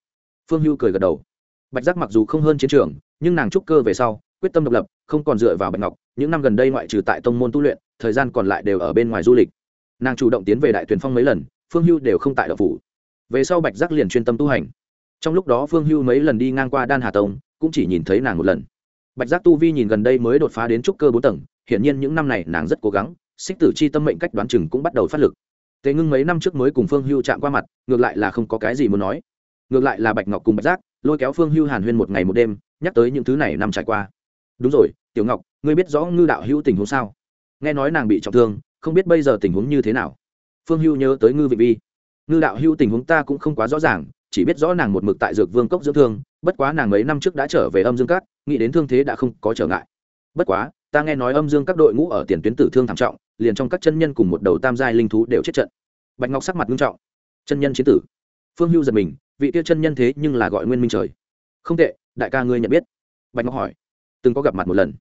Phương hưu cười gật đầu. Bạch giác mặc dù không hơn chiến trường, nhưng nàng trúc cơ về sau, quyết tâm độc lập, không còn dựa vào bạch ngọc. Những năm gần đây ngoại trừ tại tông môn tu luyện, thời gian còn lại đều ở bên ngoài du lịch. Nàng chủ động tiến về đại tuyển phong mấy lần, phương hưu đều không tại đậu phủ. Về sau bạch giác liền chuyên tâm tu hành. Trong lúc đó phương hưu mấy lần đi ngang qua đan hà tông, cũng chỉ nhìn thấy nàng một lần. Bạch giác tu vi nhìn gần đây mới đột phá đến trúc cơ bốn tầng, hiển nhiên những năm này nàng rất cố gắng, xích tử chi tâm mệnh cách đoán chừng cũng bắt đầu phát lực tề ngưng mấy năm trước mới cùng phương hưu chạm qua mặt, ngược lại là không có cái gì muốn nói. Ngược lại là bạch ngọc cùng bạch giác, lôi kéo phương hưu hàn huyên một ngày một đêm, nhắc tới những thứ này năm trải qua. Đúng rồi, tiểu ngọc, ngươi biết rõ ngư đạo hữu tình huống sao? Nghe nói nàng bị trọng thương, không biết bây giờ tình huống như thế nào. Phương hưu nhớ tới ngư vị vi. Ngư đạo hữu tình huống ta cũng không quá rõ ràng, chỉ biết rõ nàng một mực tại dược vương cốc dưỡng thương, bất quá nàng mấy năm trước đã trở về âm dương các, nghĩ đến thương thế đã không có trở ngại. Bất quá, ta nghe nói âm dương các đội ngũ ở tiền tuyến tử thương thảm trọng liền trong các chân nhân cùng một đầu tam giai linh thú đều chết trận. Bạch ngọc sắc mặt nghiêm trọng. Chân nhân chiến tử. Phương hưu giật mình, vị tiêu chân nhân thế nhưng là gọi nguyên minh trời. Không tệ, đại ca ngươi nhận biết. Bạch ngọc hỏi. Từng có gặp mặt một lần.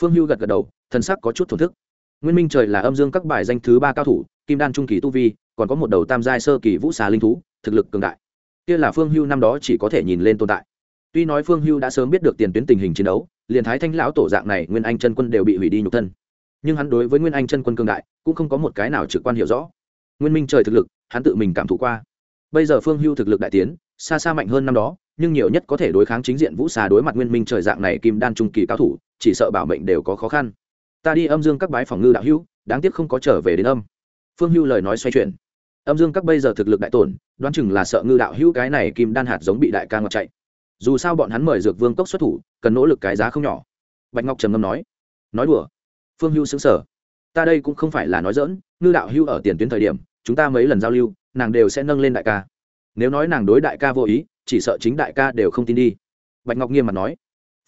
Phương hưu gật gật đầu, thần sắc có chút thổn thức. Nguyên minh trời là âm dương các bài danh thứ ba cao thủ, kim đan trung kỳ tu vi, còn có một đầu tam giai sơ kỳ vũ xà linh thú, thực lực cường đại. Kia là phương hưu năm đó chỉ có thể nhìn lên tồn tại. Tuy nói phương hưu đã sớm biết được tiền tuyến tình hình chiến đấu, liền thái thanh lão tổ dạng này nguyên anh chân quân đều bị hủy đi nhục thân nhưng hắn đối với nguyên anh chân quân cường đại cũng không có một cái nào trực quan hiểu rõ. Nguyên minh trời thực lực, hắn tự mình cảm thụ qua. Bây giờ phương hưu thực lực đại tiến, xa xa mạnh hơn năm đó, nhưng nhiều nhất có thể đối kháng chính diện vũ xà đối mặt nguyên minh trời dạng này kim đan trung kỳ cao thủ, chỉ sợ bảo mệnh đều có khó khăn. Ta đi âm dương các bái phòng ngư đạo hữu, đáng tiếc không có trở về đến âm. Phương hưu lời nói xoay chuyển. Âm dương các bây giờ thực lực đại tổn, đoán chừng là sợ ngư đạo hữu cái này kim đan hạt giống bị đại ca ngọc chạy. Dù sao bọn hắn mời dược vương cốc xuất thủ, cần nỗ lực cái giá không nhỏ. Bạch ngọc trầm ngâm nói. Nói đùa phương hưu xứng sở ta đây cũng không phải là nói dỡn ngư đạo hưu ở tiền tuyến thời điểm, chúng ta mấy lần giao lưu, nàng đều sẽ nâng lên đại ca. Nếu nói nàng đối đại ca vô ý, chỉ sợ chính đại ca đều không tin đi. Bạch ngọc nghiêm mặt nói.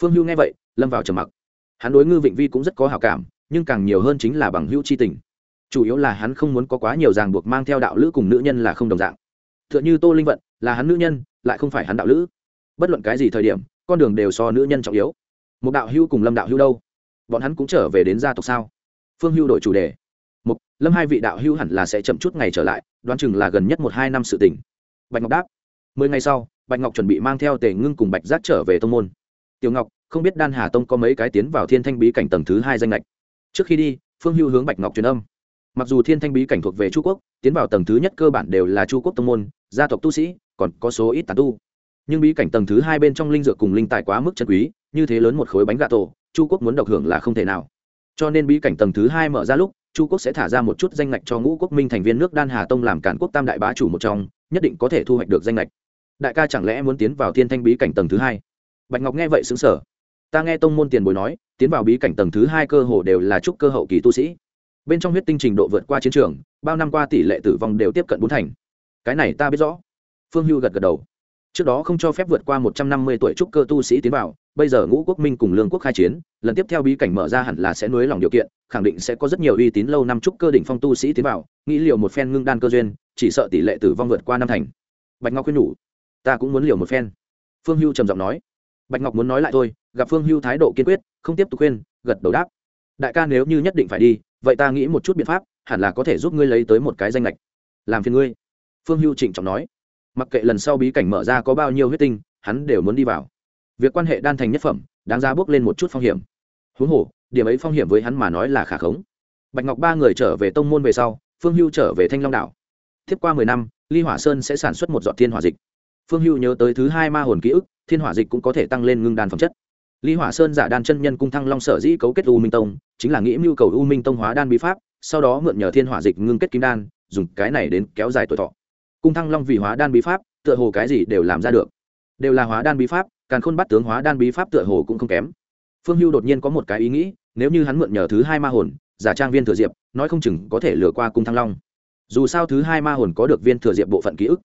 Phương hưu nghe vậy, lâm vào trầm mặc. Hắn đối ngư vịnh vi cũng rất có hào cảm, nhưng càng nhiều hơn chính là bằng hữu c h i tình. Chủ yếu là hắn không muốn có quá nhiều ràng buộc mang theo đạo lữ cùng nữ nhân là không đồng dạng. T h ư ợ n h ư tô linh vận, là hắn nữ nhân, lại không phải hắn đạo lữ. Bất luận cái gì thời điểm, con đường đều so nữ nhân trọng yếu. Một đạo hữu cùng lâm đạo hữu đâu? Bọn hắn cũng trở về đến gia tộc sao? Phương Hưu đổi chủ đề. Một lâm hai vị đạo hưu hẳn là sẽ chậm chút ngày trở lại, đoán chừng là gần nhất một hai năm sự tỉnh bạch ngọc đáp. Mười ngày sau, bạch ngọc chuẩn bị mang theo tề ngưng cùng bạch giác trở về tông môn. Tiểu ngọc, không biết đan hà tông có mấy cái tiến vào thiên thanh bí cảnh tầng thứ hai danh lệch trước khi đi, phương hưu hướng bạch ngọc truyền âm. Mặc dù thiên thanh bí cảnh thuộc về chu quốc, tiến vào tầng thứ nhất cơ bản đều là chu quốc tông môn, gia tộc tu sĩ, còn có số ít tàn tu. Nhưng bí cảnh tầng thứ hai bên trong linh dược cùng linh tài quá mức chân quý, như thế lớn một khối bánh gà tổ chu quốc muốn độc hưởng là không thể nào. Cho nên bí cảnh tầng thứ hai mở ra lúc, chu quốc sẽ thả ra một chút danh ngạch cho ngũ quốc minh thành viên nước đan hà tông làm cản quốc tam đại bá chủ một trong, nhất định có thể thu hoạch được danh ngạch. Đại ca chẳng lẽ muốn tiến vào thiên thanh bí cảnh tầng thứ hai? Bạch ngọc nghe vậy xứng sở ta nghe tông môn tiền bối nói, tiến vào bí cảnh tầng thứ hai cơ hồ đều là trúc cơ hậu kỳ tu sĩ. Bên trong huyết tinh trình độ vượt qua chiến trường, bao năm qua tỷ lệ tử vong đều tiếp cận bốn thành. Cái này ta biết rõ. Phương hưu gật gật đầu trước đó không cho phép vượt qua một trăm năm mươi tuổi trúc cơ tu sĩ tiến vào, bây giờ ngũ quốc minh cùng lương quốc khai chiến, lần tiếp theo bí cảnh mở ra hẳn là sẽ nối lòng điều kiện, khẳng định sẽ có rất nhiều uy tín lâu năm trúc cơ đỉnh phong tu sĩ tiến vào, nghĩ liệu một phen ngưng đan cơ duyên, chỉ sợ tỷ lệ tử vong vượt qua năm thành. Bạch ngọc khuyên nhủ, ta cũng muốn liều một phen. Phương hưu trầm giọng nói, bạch ngọc muốn nói lại thôi, gặp phương hưu thái độ kiên quyết, không tiếp tục khuyên, gật đầu đáp. Đại ca nếu như nhất định phải đi, vậy ta nghĩ một chút biện pháp, hẳn là có thể giúp ngươi lấy tới một cái danh lệch. Làm phiền ngươi. Phương hưu trịnh trọng nói mặc kệ lần sau bí cảnh mở ra có bao nhiêu huyết tinh, hắn đều muốn đi vào. Việc quan hệ đan thành nhất phẩm, đáng ra bước lên một chút phong hiểm. Huống hồ, điểm ấy phong hiểm với hắn mà nói là khả khống. Bạch ngọc ba người trở về tông môn về sau, phương hưu trở về thanh long đảo. Tiếp qua mười năm, ly hỏa sơn sẽ sản xuất một giọt thiên hỏa dịch. Phương hưu nhớ tới thứ hai ma hồn ký ức, thiên hỏa dịch cũng có thể tăng lên ngưng đan phẩm chất. Ly hỏa sơn giả đan chân nhân cung thăng long sở dĩ cấu kết u minh tông, chính là nghĩ mưu cầu u minh tông hóa đan bí pháp, sau đó mượn nhờ thiên hỏa dịch ngưng kết kim đan, dùng cái này đến kéo dài tuổi thọ cung thăng long vì hóa đan bí pháp, tựa hồ cái gì đều làm ra được. Đều là hóa đan bí pháp, càn khôn bắt tướng hóa đan bí pháp tựa hồ cũng không kém. Phương hưu đột nhiên có một cái ý nghĩ, nếu như hắn mượn nhờ thứ hai ma hồn, giả trang viên thừa diệp, nói không chừng có thể lừa qua cung thăng long. Dù sao thứ hai ma hồn có được viên thừa diệp bộ phận ký ức.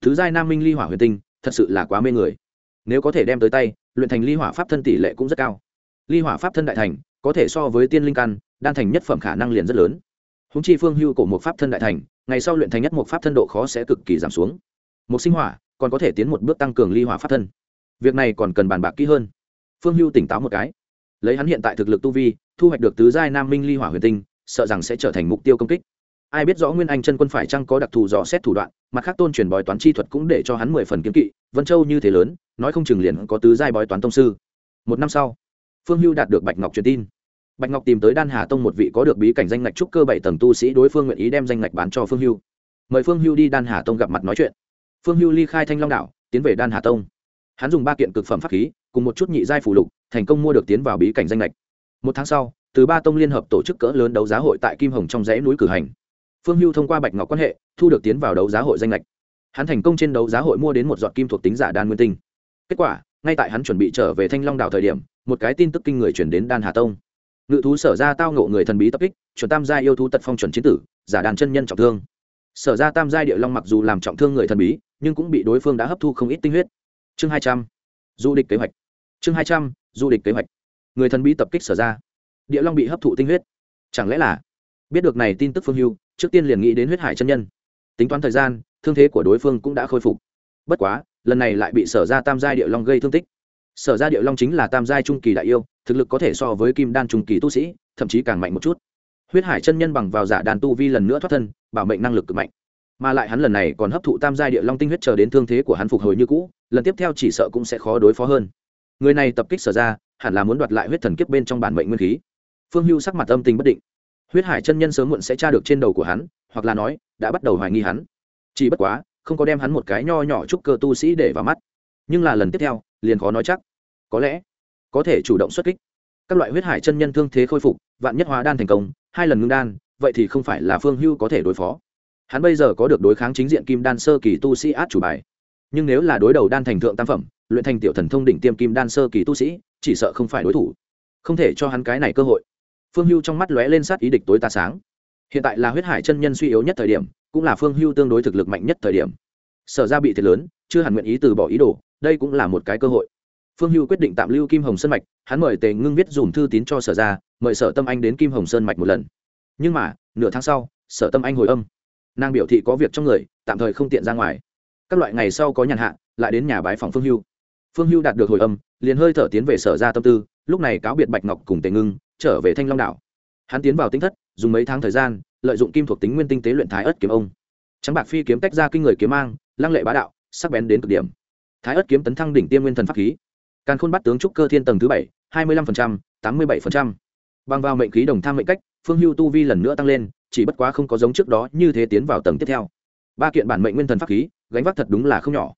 Thứ giai nam minh ly hỏa huyền tinh, thật sự là quá mê người. Nếu có thể đem tới tay, luyện thành ly hỏa pháp thân tỷ lệ cũng rất cao. Ly hỏa pháp thân đại thành, có thể so với tiên linh căn, đan thành nhất phẩm khả năng liền rất lớn húng chi phương hưu cổ một pháp thân đại thành, ngày sau luyện thành nhất một pháp thân độ khó sẽ cực kỳ giảm xuống. Một sinh hỏa, còn có thể tiến một bước tăng cường ly hỏa pháp thân. Việc này còn cần bàn bạc kỹ hơn. Phương hưu tỉnh táo một cái. Lấy hắn hiện tại thực lực tu vi, thu hoạch được tứ giai nam minh ly hỏa huyền tinh, sợ rằng sẽ trở thành mục tiêu công kích. Ai biết rõ nguyên anh chân quân phải chăng có đặc thù dò xét thủ đoạn, mặt khác tôn truyền bói toán chi thuật cũng để cho hắn mười phần kiếm kỵ, vân châu như thế lớn, nói không chừng liền có tứ giai bói toán tông sư. Một năm sau, phương hưu đạt được bạch ngọc truyền tin bạch ngọc tìm tới đan hà tông một vị có được bí cảnh danh ngạch trúc cơ bảy tầng tu sĩ đối phương nguyện ý đem danh ngạch bán cho phương hưu. Mời phương hưu đi đan hà tông gặp mặt nói chuyện. Phương hưu ly khai thanh long đạo tiến về đan hà tông. Hắn dùng ba kiện cực phẩm pháp khí, cùng một chút nhị giai phủ lục, thành công mua được tiến vào bí cảnh danh lệch một tháng sau, từ ba tông liên hợp tổ chức cỡ lớn đấu giá hội tại kim hồng trong dãy núi cử hành. Phương hưu thông qua bạch ngọc quan hệ, thu được tiến vào đấu giá hội danh lệch hắn thành công trên đấu giá hội mua đến một giọt kim thuộc tính giả đan nguyên tinh. Kết quả, ngay tại hắn chuẩn bị trở về thanh long đảo thời điểm, một cái tin tức kinh người chuyển đến đan hà tông ngự thú sở ra tao ngộ người thần bí tập kích, chuẩn tam gia yêu thú tật phong chuẩn chiến tử, giả đàn chân nhân trọng thương. Sở ra tam Gia địa long mặc dù làm trọng thương người thần bí, nhưng cũng bị đối phương đã hấp thu không ít tinh huyết. Chương hai trăm, du địch kế hoạch. Chương hai trăm, du địch kế hoạch. Người thần bí tập kích sở ra. Địa long bị hấp thụ tinh huyết. Chẳng lẽ là, biết được này tin tức phương hưu, trước tiên liền nghĩ đến huyết hải chân nhân. Tính toán thời gian, thương thế của đối phương cũng đã khôi phục. Bất quá, lần này lại bị sở ra tam Gia địa long gây thương tích sở ra địa long chính là tam giai trung kỳ đại yêu, thực lực có thể so với kim đan trung kỳ tu sĩ, thậm chí càng mạnh một chút. Huyết hải chân nhân bằng vào giả đàn tu vi lần nữa thoát thân, bảo mệnh năng lực cực mạnh. Mà lại hắn lần này còn hấp thụ tam giai địa long tinh huyết chờ đến thương thế của hắn phục hồi như cũ, lần tiếp theo chỉ sợ cũng sẽ khó đối phó hơn. Người này tập kích sở ra, hẳn là muốn đoạt lại huyết thần kiếp bên trong bản mệnh nguyên khí. Phương hưu sắc mặt âm tình bất định. Huyết hải chân nhân sớm muộn sẽ tra được trên đầu của hắn, hoặc là nói, đã bắt đầu hoài nghi hắn. Chỉ bất quá, không có đem hắn một cái nho nhỏ chúc cơ tu sĩ để vào mắt. Nhưng là lần tiếp theo, liền khó nói chắc có lẽ có thể chủ động xuất kích. Các loại huyết hải chân nhân thương thế khôi phục, vạn nhất hóa đan thành công, hai lần ngưng đan, vậy thì không phải là phương hưu có thể đối phó. Hắn bây giờ có được đối kháng chính diện kim đan sơ kỳ tu sĩ át chủ bài. Nhưng nếu là đối đầu đan thành thượng tam phẩm, luyện thành tiểu thần thông đỉnh tiêm kim đan sơ kỳ tu sĩ, chỉ sợ không phải đối thủ. Không thể cho hắn cái này cơ hội. Phương hưu trong mắt lóe lên sát ý địch tối ta sáng. Hiện tại là huyết hải chân nhân suy yếu nhất thời điểm, cũng là phương hưu tương đối thực lực mạnh nhất thời điểm. Sở ra bị thiệt lớn, chưa hẳn nguyện ý từ bỏ ý đồ, đây cũng là một cái cơ hội phương hưu quyết định tạm lưu kim hồng sơn mạch, hắn mời tề ngưng viết dùm thư tín cho sở ra, mời sở tâm anh đến kim hồng sơn mạch một lần. Nhưng mà, nửa tháng sau, sở tâm anh hồi âm. Nàng biểu thị có việc trong người, tạm thời không tiện ra ngoài. Các loại ngày sau có nhàn hạ, lại đến nhà bái phòng phương hưu. Phương hưu đạt được hồi âm, liền hơi thở tiến về sở ra tâm tư, lúc này cáo biệt bạch ngọc cùng tề ngưng, trở về thanh long đảo. Hắn tiến vào tinh thất, dùng mấy tháng thời gian, lợi dụng kim thuộc tính nguyên tinh tế luyện thái ớt kiếm ông. Trắng bạc phi kiếm tách ra kinh người kiếm mang, lăng lệ bá đạo, sắc bén đến cực điểm. Thái ớt kiếm tấn thăng đỉnh tiêm nguyên thần pháp khí càn khôn bắt tướng trúc cơ thiên tầng thứ bảy, hai mươi lăm tám mươi bảy bằng vào mệnh khí đồng tham mệnh cách, phương hưu tu vi lần nữa tăng lên, chỉ bất quá không có giống trước đó như thế tiến vào tầng tiếp theo. Ba kiện bản mệnh nguyên thần pháp khí, gánh vác thật đúng là không nhỏ.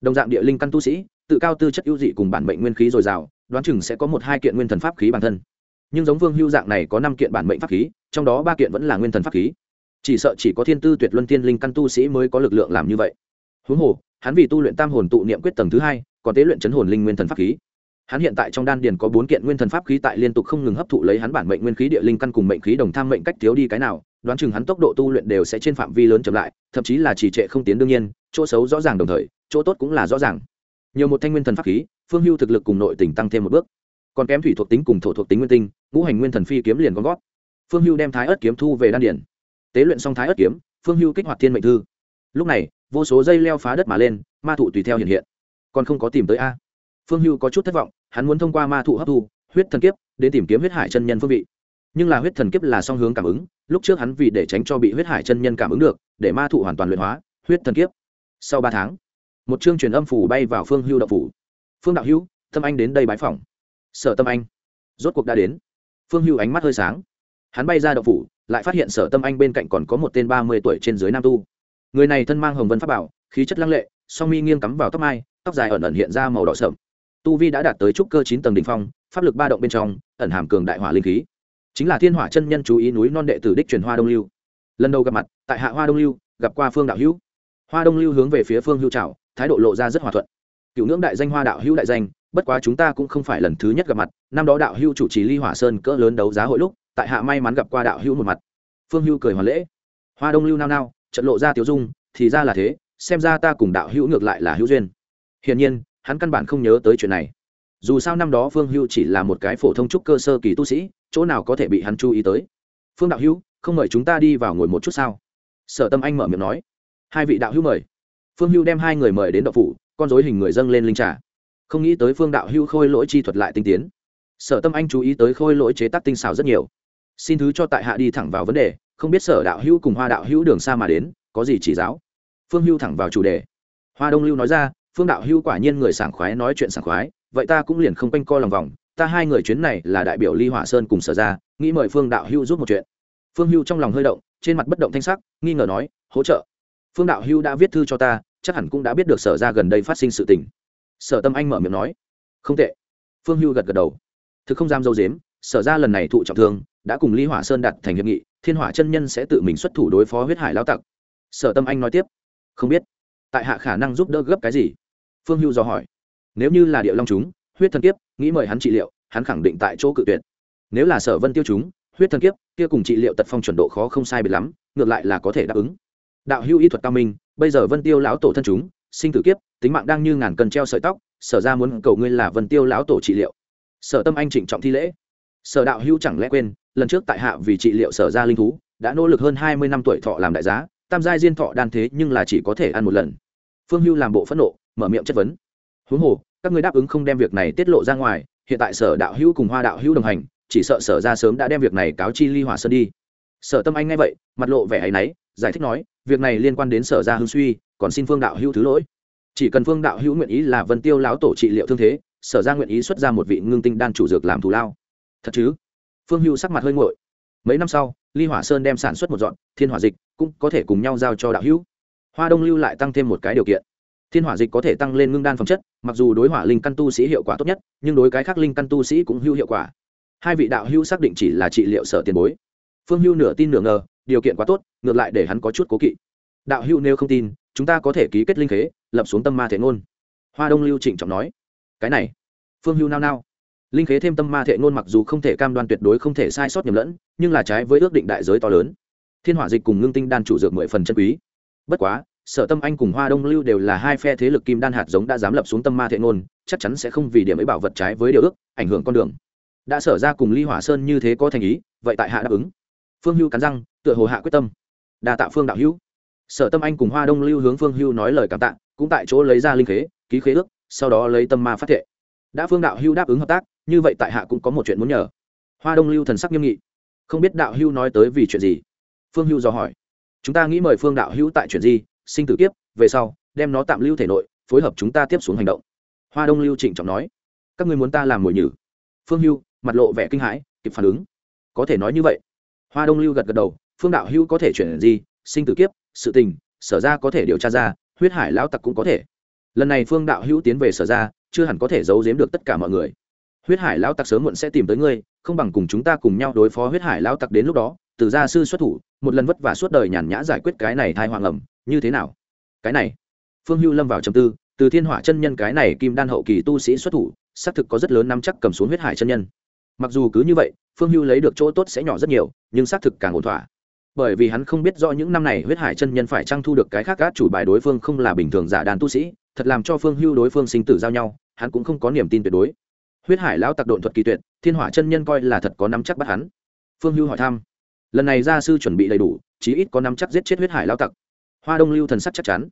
Đồng dạng địa linh căn tu sĩ, tự cao tư chất ưu dị cùng bản mệnh nguyên khí dồi dào, đoán chừng sẽ có một hai kiện nguyên thần pháp khí bản thân. Nhưng giống vương hưu dạng này có năm kiện bản mệnh pháp khí, trong đó ba kiện vẫn là nguyên thần pháp khí. Chỉ sợ chỉ có thiên tư tuyệt luân tiên linh căn tu sĩ mới có lực lượng làm như vậy. Huống hồ, hắn vì tu luyện tam hồn tụ niệm quyết tầng thứ hai còn tế luyện chấn hồn linh nguyên thần pháp khí. Hắn hiện tại trong đan điền có bốn kiện nguyên thần pháp khí tại liên tục không ngừng hấp thụ lấy hắn bản mệnh nguyên khí địa linh căn cùng mệnh khí đồng tham mệnh cách thiếu đi cái nào, đoán chừng hắn tốc độ tu luyện đều sẽ trên phạm vi lớn chậm lại, thậm chí là trì trệ không tiến đương nhiên, chỗ xấu rõ ràng đồng thời, chỗ tốt cũng là rõ ràng. Nhiều một thanh nguyên thần pháp khí, phương hưu thực lực cùng nội tình tăng thêm một bước. Còn kém thủy thuộc tính cùng thổ thuộc tính nguyên tinh, ngũ hành nguyên thần phi kiếm liền con gót phương hưu đem thái ớt kiếm thu về đan điển tế luyện xong thái ớt kiếm, phương hưu kích hoạt thiên mệnh thư. Lúc này, vô số dây leo phá đất mà lên, ma thụ tùy theo hiện hiện còn không có tìm tới a. Phương hưu có chút thất vọng, hắn muốn thông qua ma thụ hấp thu, huyết thần kiếp, đến tìm kiếm huyết hải chân nhân phương vị. Nhưng là huyết thần kiếp là song hướng cảm ứng, lúc trước hắn vì để tránh cho bị huyết hải chân nhân cảm ứng được, để ma thụ hoàn toàn luyện hóa, huyết thần kiếp. Sau ba tháng, một chương truyền âm phủ bay vào phương hưu đạo phủ. Phương đạo hữu, tâm anh đến đây bãi phòng sở tâm anh. Rốt cuộc đã đến. Phương hưu ánh mắt hơi sáng. Hắn bay ra đậu phủ, lại phát hiện sở tâm anh bên cạnh còn có một tên ba mươi tuổi trên dưới nam tu. Người này thân mang hồng vân pháp bảo, khí chất lăng lệ, song mi nghiêng cắm vào tóc mai tóc dài ẩn ẩn hiện ra màu đỏ sậm. Tu vi đã đạt tới trúc cơ chín tầng đ ỉ n h phong, pháp lực ba động bên trong, ẩn hàm cường đại hỏa linh khí. Chính là thiên hỏa chân nhân chú ý núi non đệ tử đích truyền hoa đông lưu. Lần đầu gặp mặt, tại hạ hoa đông lưu, gặp qua phương đạo hữu. Hoa đông lưu hướng về phía phương hữu trào thái độ lộ ra rất hòa thuận. Cựu ngưỡng đại danh hoa đạo hữu đại danh, bất quá chúng ta cũng không phải lần thứ nhất gặp mặt, năm đó đạo hữu chủ trì ly hỏa sơn cỡ lớn đấu giá hội lúc, tại hạ may mắn gặp qua đạo hữu một mặt. Phương hữu cười hoàn lễ. Hoa đông lưu nao nao, trận lộ ra tiểu dung, thì ra là thế, xem ra ta cùng đạo hữu ngược lại là hữu duyên hiển nhiên, hắn căn bản không nhớ tới chuyện này. Dù sao năm đó phương Hưu chỉ là một cái phổ thông trúc cơ sơ kỳ tu sĩ, chỗ nào có thể bị hắn chú ý tới? Phương đạo hữu, không mời chúng ta đi vào ngồi một chút sao? Sở tâm anh mở miệng nói. Hai vị đạo hữu mời. Phương Hưu đem hai người mời đến đậu phủ, con dối hình người dâng lên linh trà. Không nghĩ tới phương đạo hữu khôi lỗi chi thuật lại tinh tiến. Sở tâm anh chú ý tới khôi lỗi chế tác tinh xảo rất nhiều. Xin thứ cho tại hạ đi thẳng vào vấn đề, không biết sở đạo hữu cùng hoa đạo hữu đường xa mà đến, có gì chỉ giáo? Phương hưu thẳng vào chủ đề. Hoa đông lưu nói ra phương đạo hưu quả nhiên người sảng khoái nói chuyện sảng khoái, vậy ta cũng liền không quanh co lòng vòng, ta hai người chuyến này là đại biểu ly hỏa sơn cùng sở ra, nghĩ mời phương đạo hưu giúp một chuyện. Phương hưu trong lòng hơi động, trên mặt bất động thanh sắc, nghi ngờ nói, hỗ trợ. Phương đạo hưu đã viết thư cho ta, chắc hẳn cũng đã biết được sở ra gần đây phát sinh sự tình. Sở tâm anh mở miệng nói, không tệ. Phương hưu gật gật đầu. Thực không dám dâu dếm, sở ra lần này thụ trọng thương, đã cùng ly hỏa sơn đặt thành hiệp nghị, thiên hỏa chân nhân sẽ tự mình xuất thủ đối phó huyết hải lao tặc. Sở tâm anh nói tiếp, không biết, tại hạ khả năng giúp đỡ gấp cái gì? Phương hưu do hỏi. Nếu như là địa long chúng, huyết thần kiếp, nghĩ mời hắn trị liệu, hắn khẳng định tại chỗ cự tuyệt. Nếu là sở vân tiêu chúng, huyết thần kiếp, kia cùng trị liệu tật phong chuẩn độ khó không sai biệt lắm, ngược lại là có thể đáp ứng. Đạo hưu y thuật cao minh, bây giờ vân tiêu lão tổ thân chúng, sinh tử kiếp, tính mạng đang như ngàn cân treo sợi tóc, sở ra muốn cầu ngươi là vân tiêu lão tổ trị liệu. Sở tâm anh trịnh trọng thi lễ. Sở đạo hưu chẳng lẽ quên, lần trước tại hạ vì trị liệu sở ra linh thú, đã nỗ lực hơn hai mươi năm tuổi thọ làm đại giá, tam giai diên thọ đan thế nhưng là chỉ có thể ăn một lần. Phương hưu làm bộ phẫn nộ mở miệng chất vấn. Huống hồ, các ngươi đáp ứng không đem việc này tiết lộ ra ngoài, hiện tại sở đạo hữu cùng hoa đạo hữu đồng hành, chỉ sợ sở ra sớm đã đem việc này cáo chi ly hỏa sơn đi. Sở tâm anh nghe vậy, mặt lộ vẻ áy náy, giải thích nói, việc này liên quan đến sở ra hưng suy, còn xin phương đạo hữu thứ lỗi. Chỉ cần phương đạo hữu nguyện ý là vân tiêu lão tổ trị liệu thương thế, sở ra nguyện ý xuất ra một vị ngưng tinh đan chủ dược làm thù lao. Thật chứ? Phương hữu sắc mặt hơi nguội. Mấy năm sau, ly hỏa sơn đem sản xuất một dọn, thiên hỏa dịch cũng có thể cùng nhau giao cho đạo hữu. Hoa đông lưu lại tăng thêm một cái điều kiện thiên hỏa dịch có thể tăng lên ngưng đan phẩm chất, mặc dù đối hỏa linh căn tu sĩ hiệu quả tốt nhất, nhưng đối cái khác linh căn tu sĩ cũng hưu hiệu quả. Hai vị đạo hưu xác định chỉ là trị liệu sở tiền bối. Phương hưu nửa tin nửa ngờ, điều kiện quá tốt, ngược lại để hắn có chút cố kỵ. Đạo hưu nếu không tin, chúng ta có thể ký kết linh khế, lập xuống tâm ma thể ngôn. Hoa đông lưu trịnh trọng nói. Cái này. Phương hưu nao nao. Linh khế thêm tâm ma thể ngôn mặc dù không thể cam đoan tuyệt đối không thể sai sót nhầm lẫn, nhưng là trái với ước định đại giới to lớn. Thiên hỏa dịch cùng ngưng tinh đan chủ dược mười phần chân quý. Bất quá sở tâm anh cùng hoa đông lưu đều là hai phe thế lực kim đan hạt giống đã dám lập xuống tâm ma thệ ngôn, chắc chắn sẽ không vì điểm ấy bảo vật trái với điều ước, ảnh hưởng con đường. Đã sở ra cùng ly hỏa sơn như thế có thành ý, vậy tại hạ đáp ứng. Phương hưu cắn răng, tựa hồ hạ quyết tâm. Đa tạ phương đạo hữu. Sở tâm anh cùng hoa đông lưu hướng phương hưu nói lời cảm tạ, cũng tại chỗ lấy ra linh khế, ký khế ước, sau đó lấy tâm ma phát thệ. Đã phương đạo hưu đáp ứng hợp tác, như vậy tại hạ cũng có một chuyện muốn nhờ. Hoa đông lưu thần sắc nghiêm nghị. Không biết đạo hưu nói tới vì chuyện gì? Phương hưu dò hỏi. Chúng ta nghĩ mời phương đạo hưu tại chuyện gì sinh tử kiếp, về sau, đem nó tạm lưu thể nội, phối hợp chúng ta tiếp xuống hành động. Hoa đông lưu trịnh trọng nói. Các ngươi muốn ta làm mồi nhử? Phương hưu, mặt lộ vẻ kinh hãi, kịp phản ứng. Có thể nói như vậy. Hoa đông lưu gật gật đầu. Phương đạo hưu có thể chuyển gì? Sinh tử kiếp, sự tình, sở ra có thể điều tra ra, huyết hải lão tặc cũng có thể. Lần này phương đạo hữu tiến về sở ra, chưa hẳn có thể giấu giếm được tất cả mọi người. Huyết hải lão tặc sớm muộn sẽ tìm tới ngươi, không bằng cùng chúng ta cùng nhau đối phó huyết hải lão tặc đến lúc đó. Từ gia sư xuất thủ, một lần vất vả suốt đời nhàn nhã giải quyết cái này thai hoàng ẩm như thế nào? Cái này, phương hưu lâm vào trầm tư, từ thiên hỏa chân nhân cái này kim đan hậu kỳ tu sĩ xuất thủ, xác thực có rất lớn nắm chắc cầm xuống huyết hải chân nhân. Mặc dù cứ như vậy, phương hưu lấy được chỗ tốt sẽ nhỏ rất nhiều, nhưng xác thực càng ổn thỏa. Bởi vì hắn không biết rõ những năm này huyết hải chân nhân phải trang thu được cái khác gác chủ bài đối phương không là bình thường giả đàn tu sĩ, thật làm cho phương hưu đối phương sinh tử giao nhau, hắn cũng không có niềm tin tuyệt đối. Huyết hải lão tặc độn thuật kỳ tuyệt, thiên hỏa chân nhân coi là thật có nắm chắc bắt hắn. Phương hưu hỏi thăm. Lần này gia sư chuẩn bị đầy đủ, chí ít có nắm chắc giết chết huyết hải lão tặc hoa đông lưu thần sắc chắc chắn.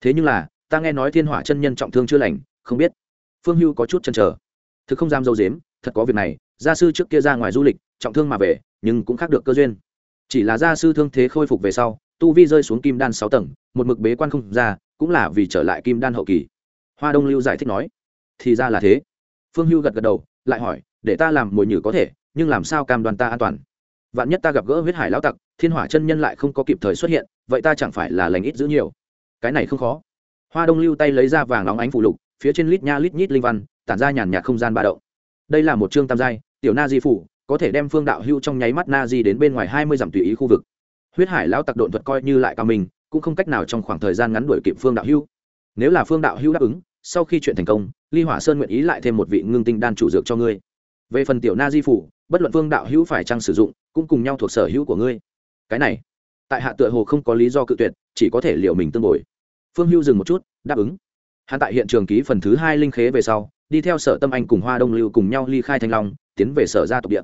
Thế nhưng là, ta nghe nói thiên hỏa chân nhân trọng thương chưa lành, không biết. Phương hưu có chút chăn trở thực không dám dâu dếm, thật có việc này, gia sư trước kia ra ngoài du lịch, trọng thương mà về, nhưng cũng khác được cơ duyên. Chỉ là gia sư thương thế khôi phục về sau, tu vi rơi xuống kim đan sáu tầng, một mực bế quan không ra, cũng là vì trở lại kim đan hậu kỳ. Hoa đông lưu giải thích nói, thì ra là thế. Phương hưu gật gật đầu, lại hỏi, để ta làm mồi nhử có thể, nhưng làm sao cam đoàn ta an toàn? Vạn nhất ta gặp gỡ huyết hải lão tặc, thiên hỏa chân nhân lại không có kịp thời xuất hiện, vậy ta chẳng phải là lành ít giữ nhiều. Cái này không khó. Hoa đông lưu tay lấy ra vàng nóng ánh phủ lục, phía trên lít nha lít nhít linh văn, tản ra nhàn nhạt không gian ba động. Đây là một chương tam giai, tiểu na di phủ, có thể đem phương đạo hưu trong nháy mắt na di đến bên ngoài hai mươi dặm tùy ý khu vực. Huyết hải lão tặc độn thuật coi như lại cao mình, cũng không cách nào trong khoảng thời gian ngắn đuổi kịp phương đạo hưu nếu là phương đạo hưu đáp ứng, sau khi chuyện thành công, ly hỏa sơn nguyện ý lại thêm một vị ngưng tinh đan chủ dược cho ngươi. Về phần tiểu na di phủ bất luận phương đạo hữu phải chăng sử dụng, cũng cùng nhau thuộc sở hữu của ngươi. Cái này, tại hạ tựa hồ không có lý do cự tuyệt, chỉ có thể liệu mình tương bồi. Phương hưu dừng một chút, đáp ứng. Hắn tại hiện trường ký phần thứ hai linh khế về sau, đi theo sở tâm anh cùng hoa đông lưu cùng nhau ly khai thanh long, tiến về sở gia tộc địa.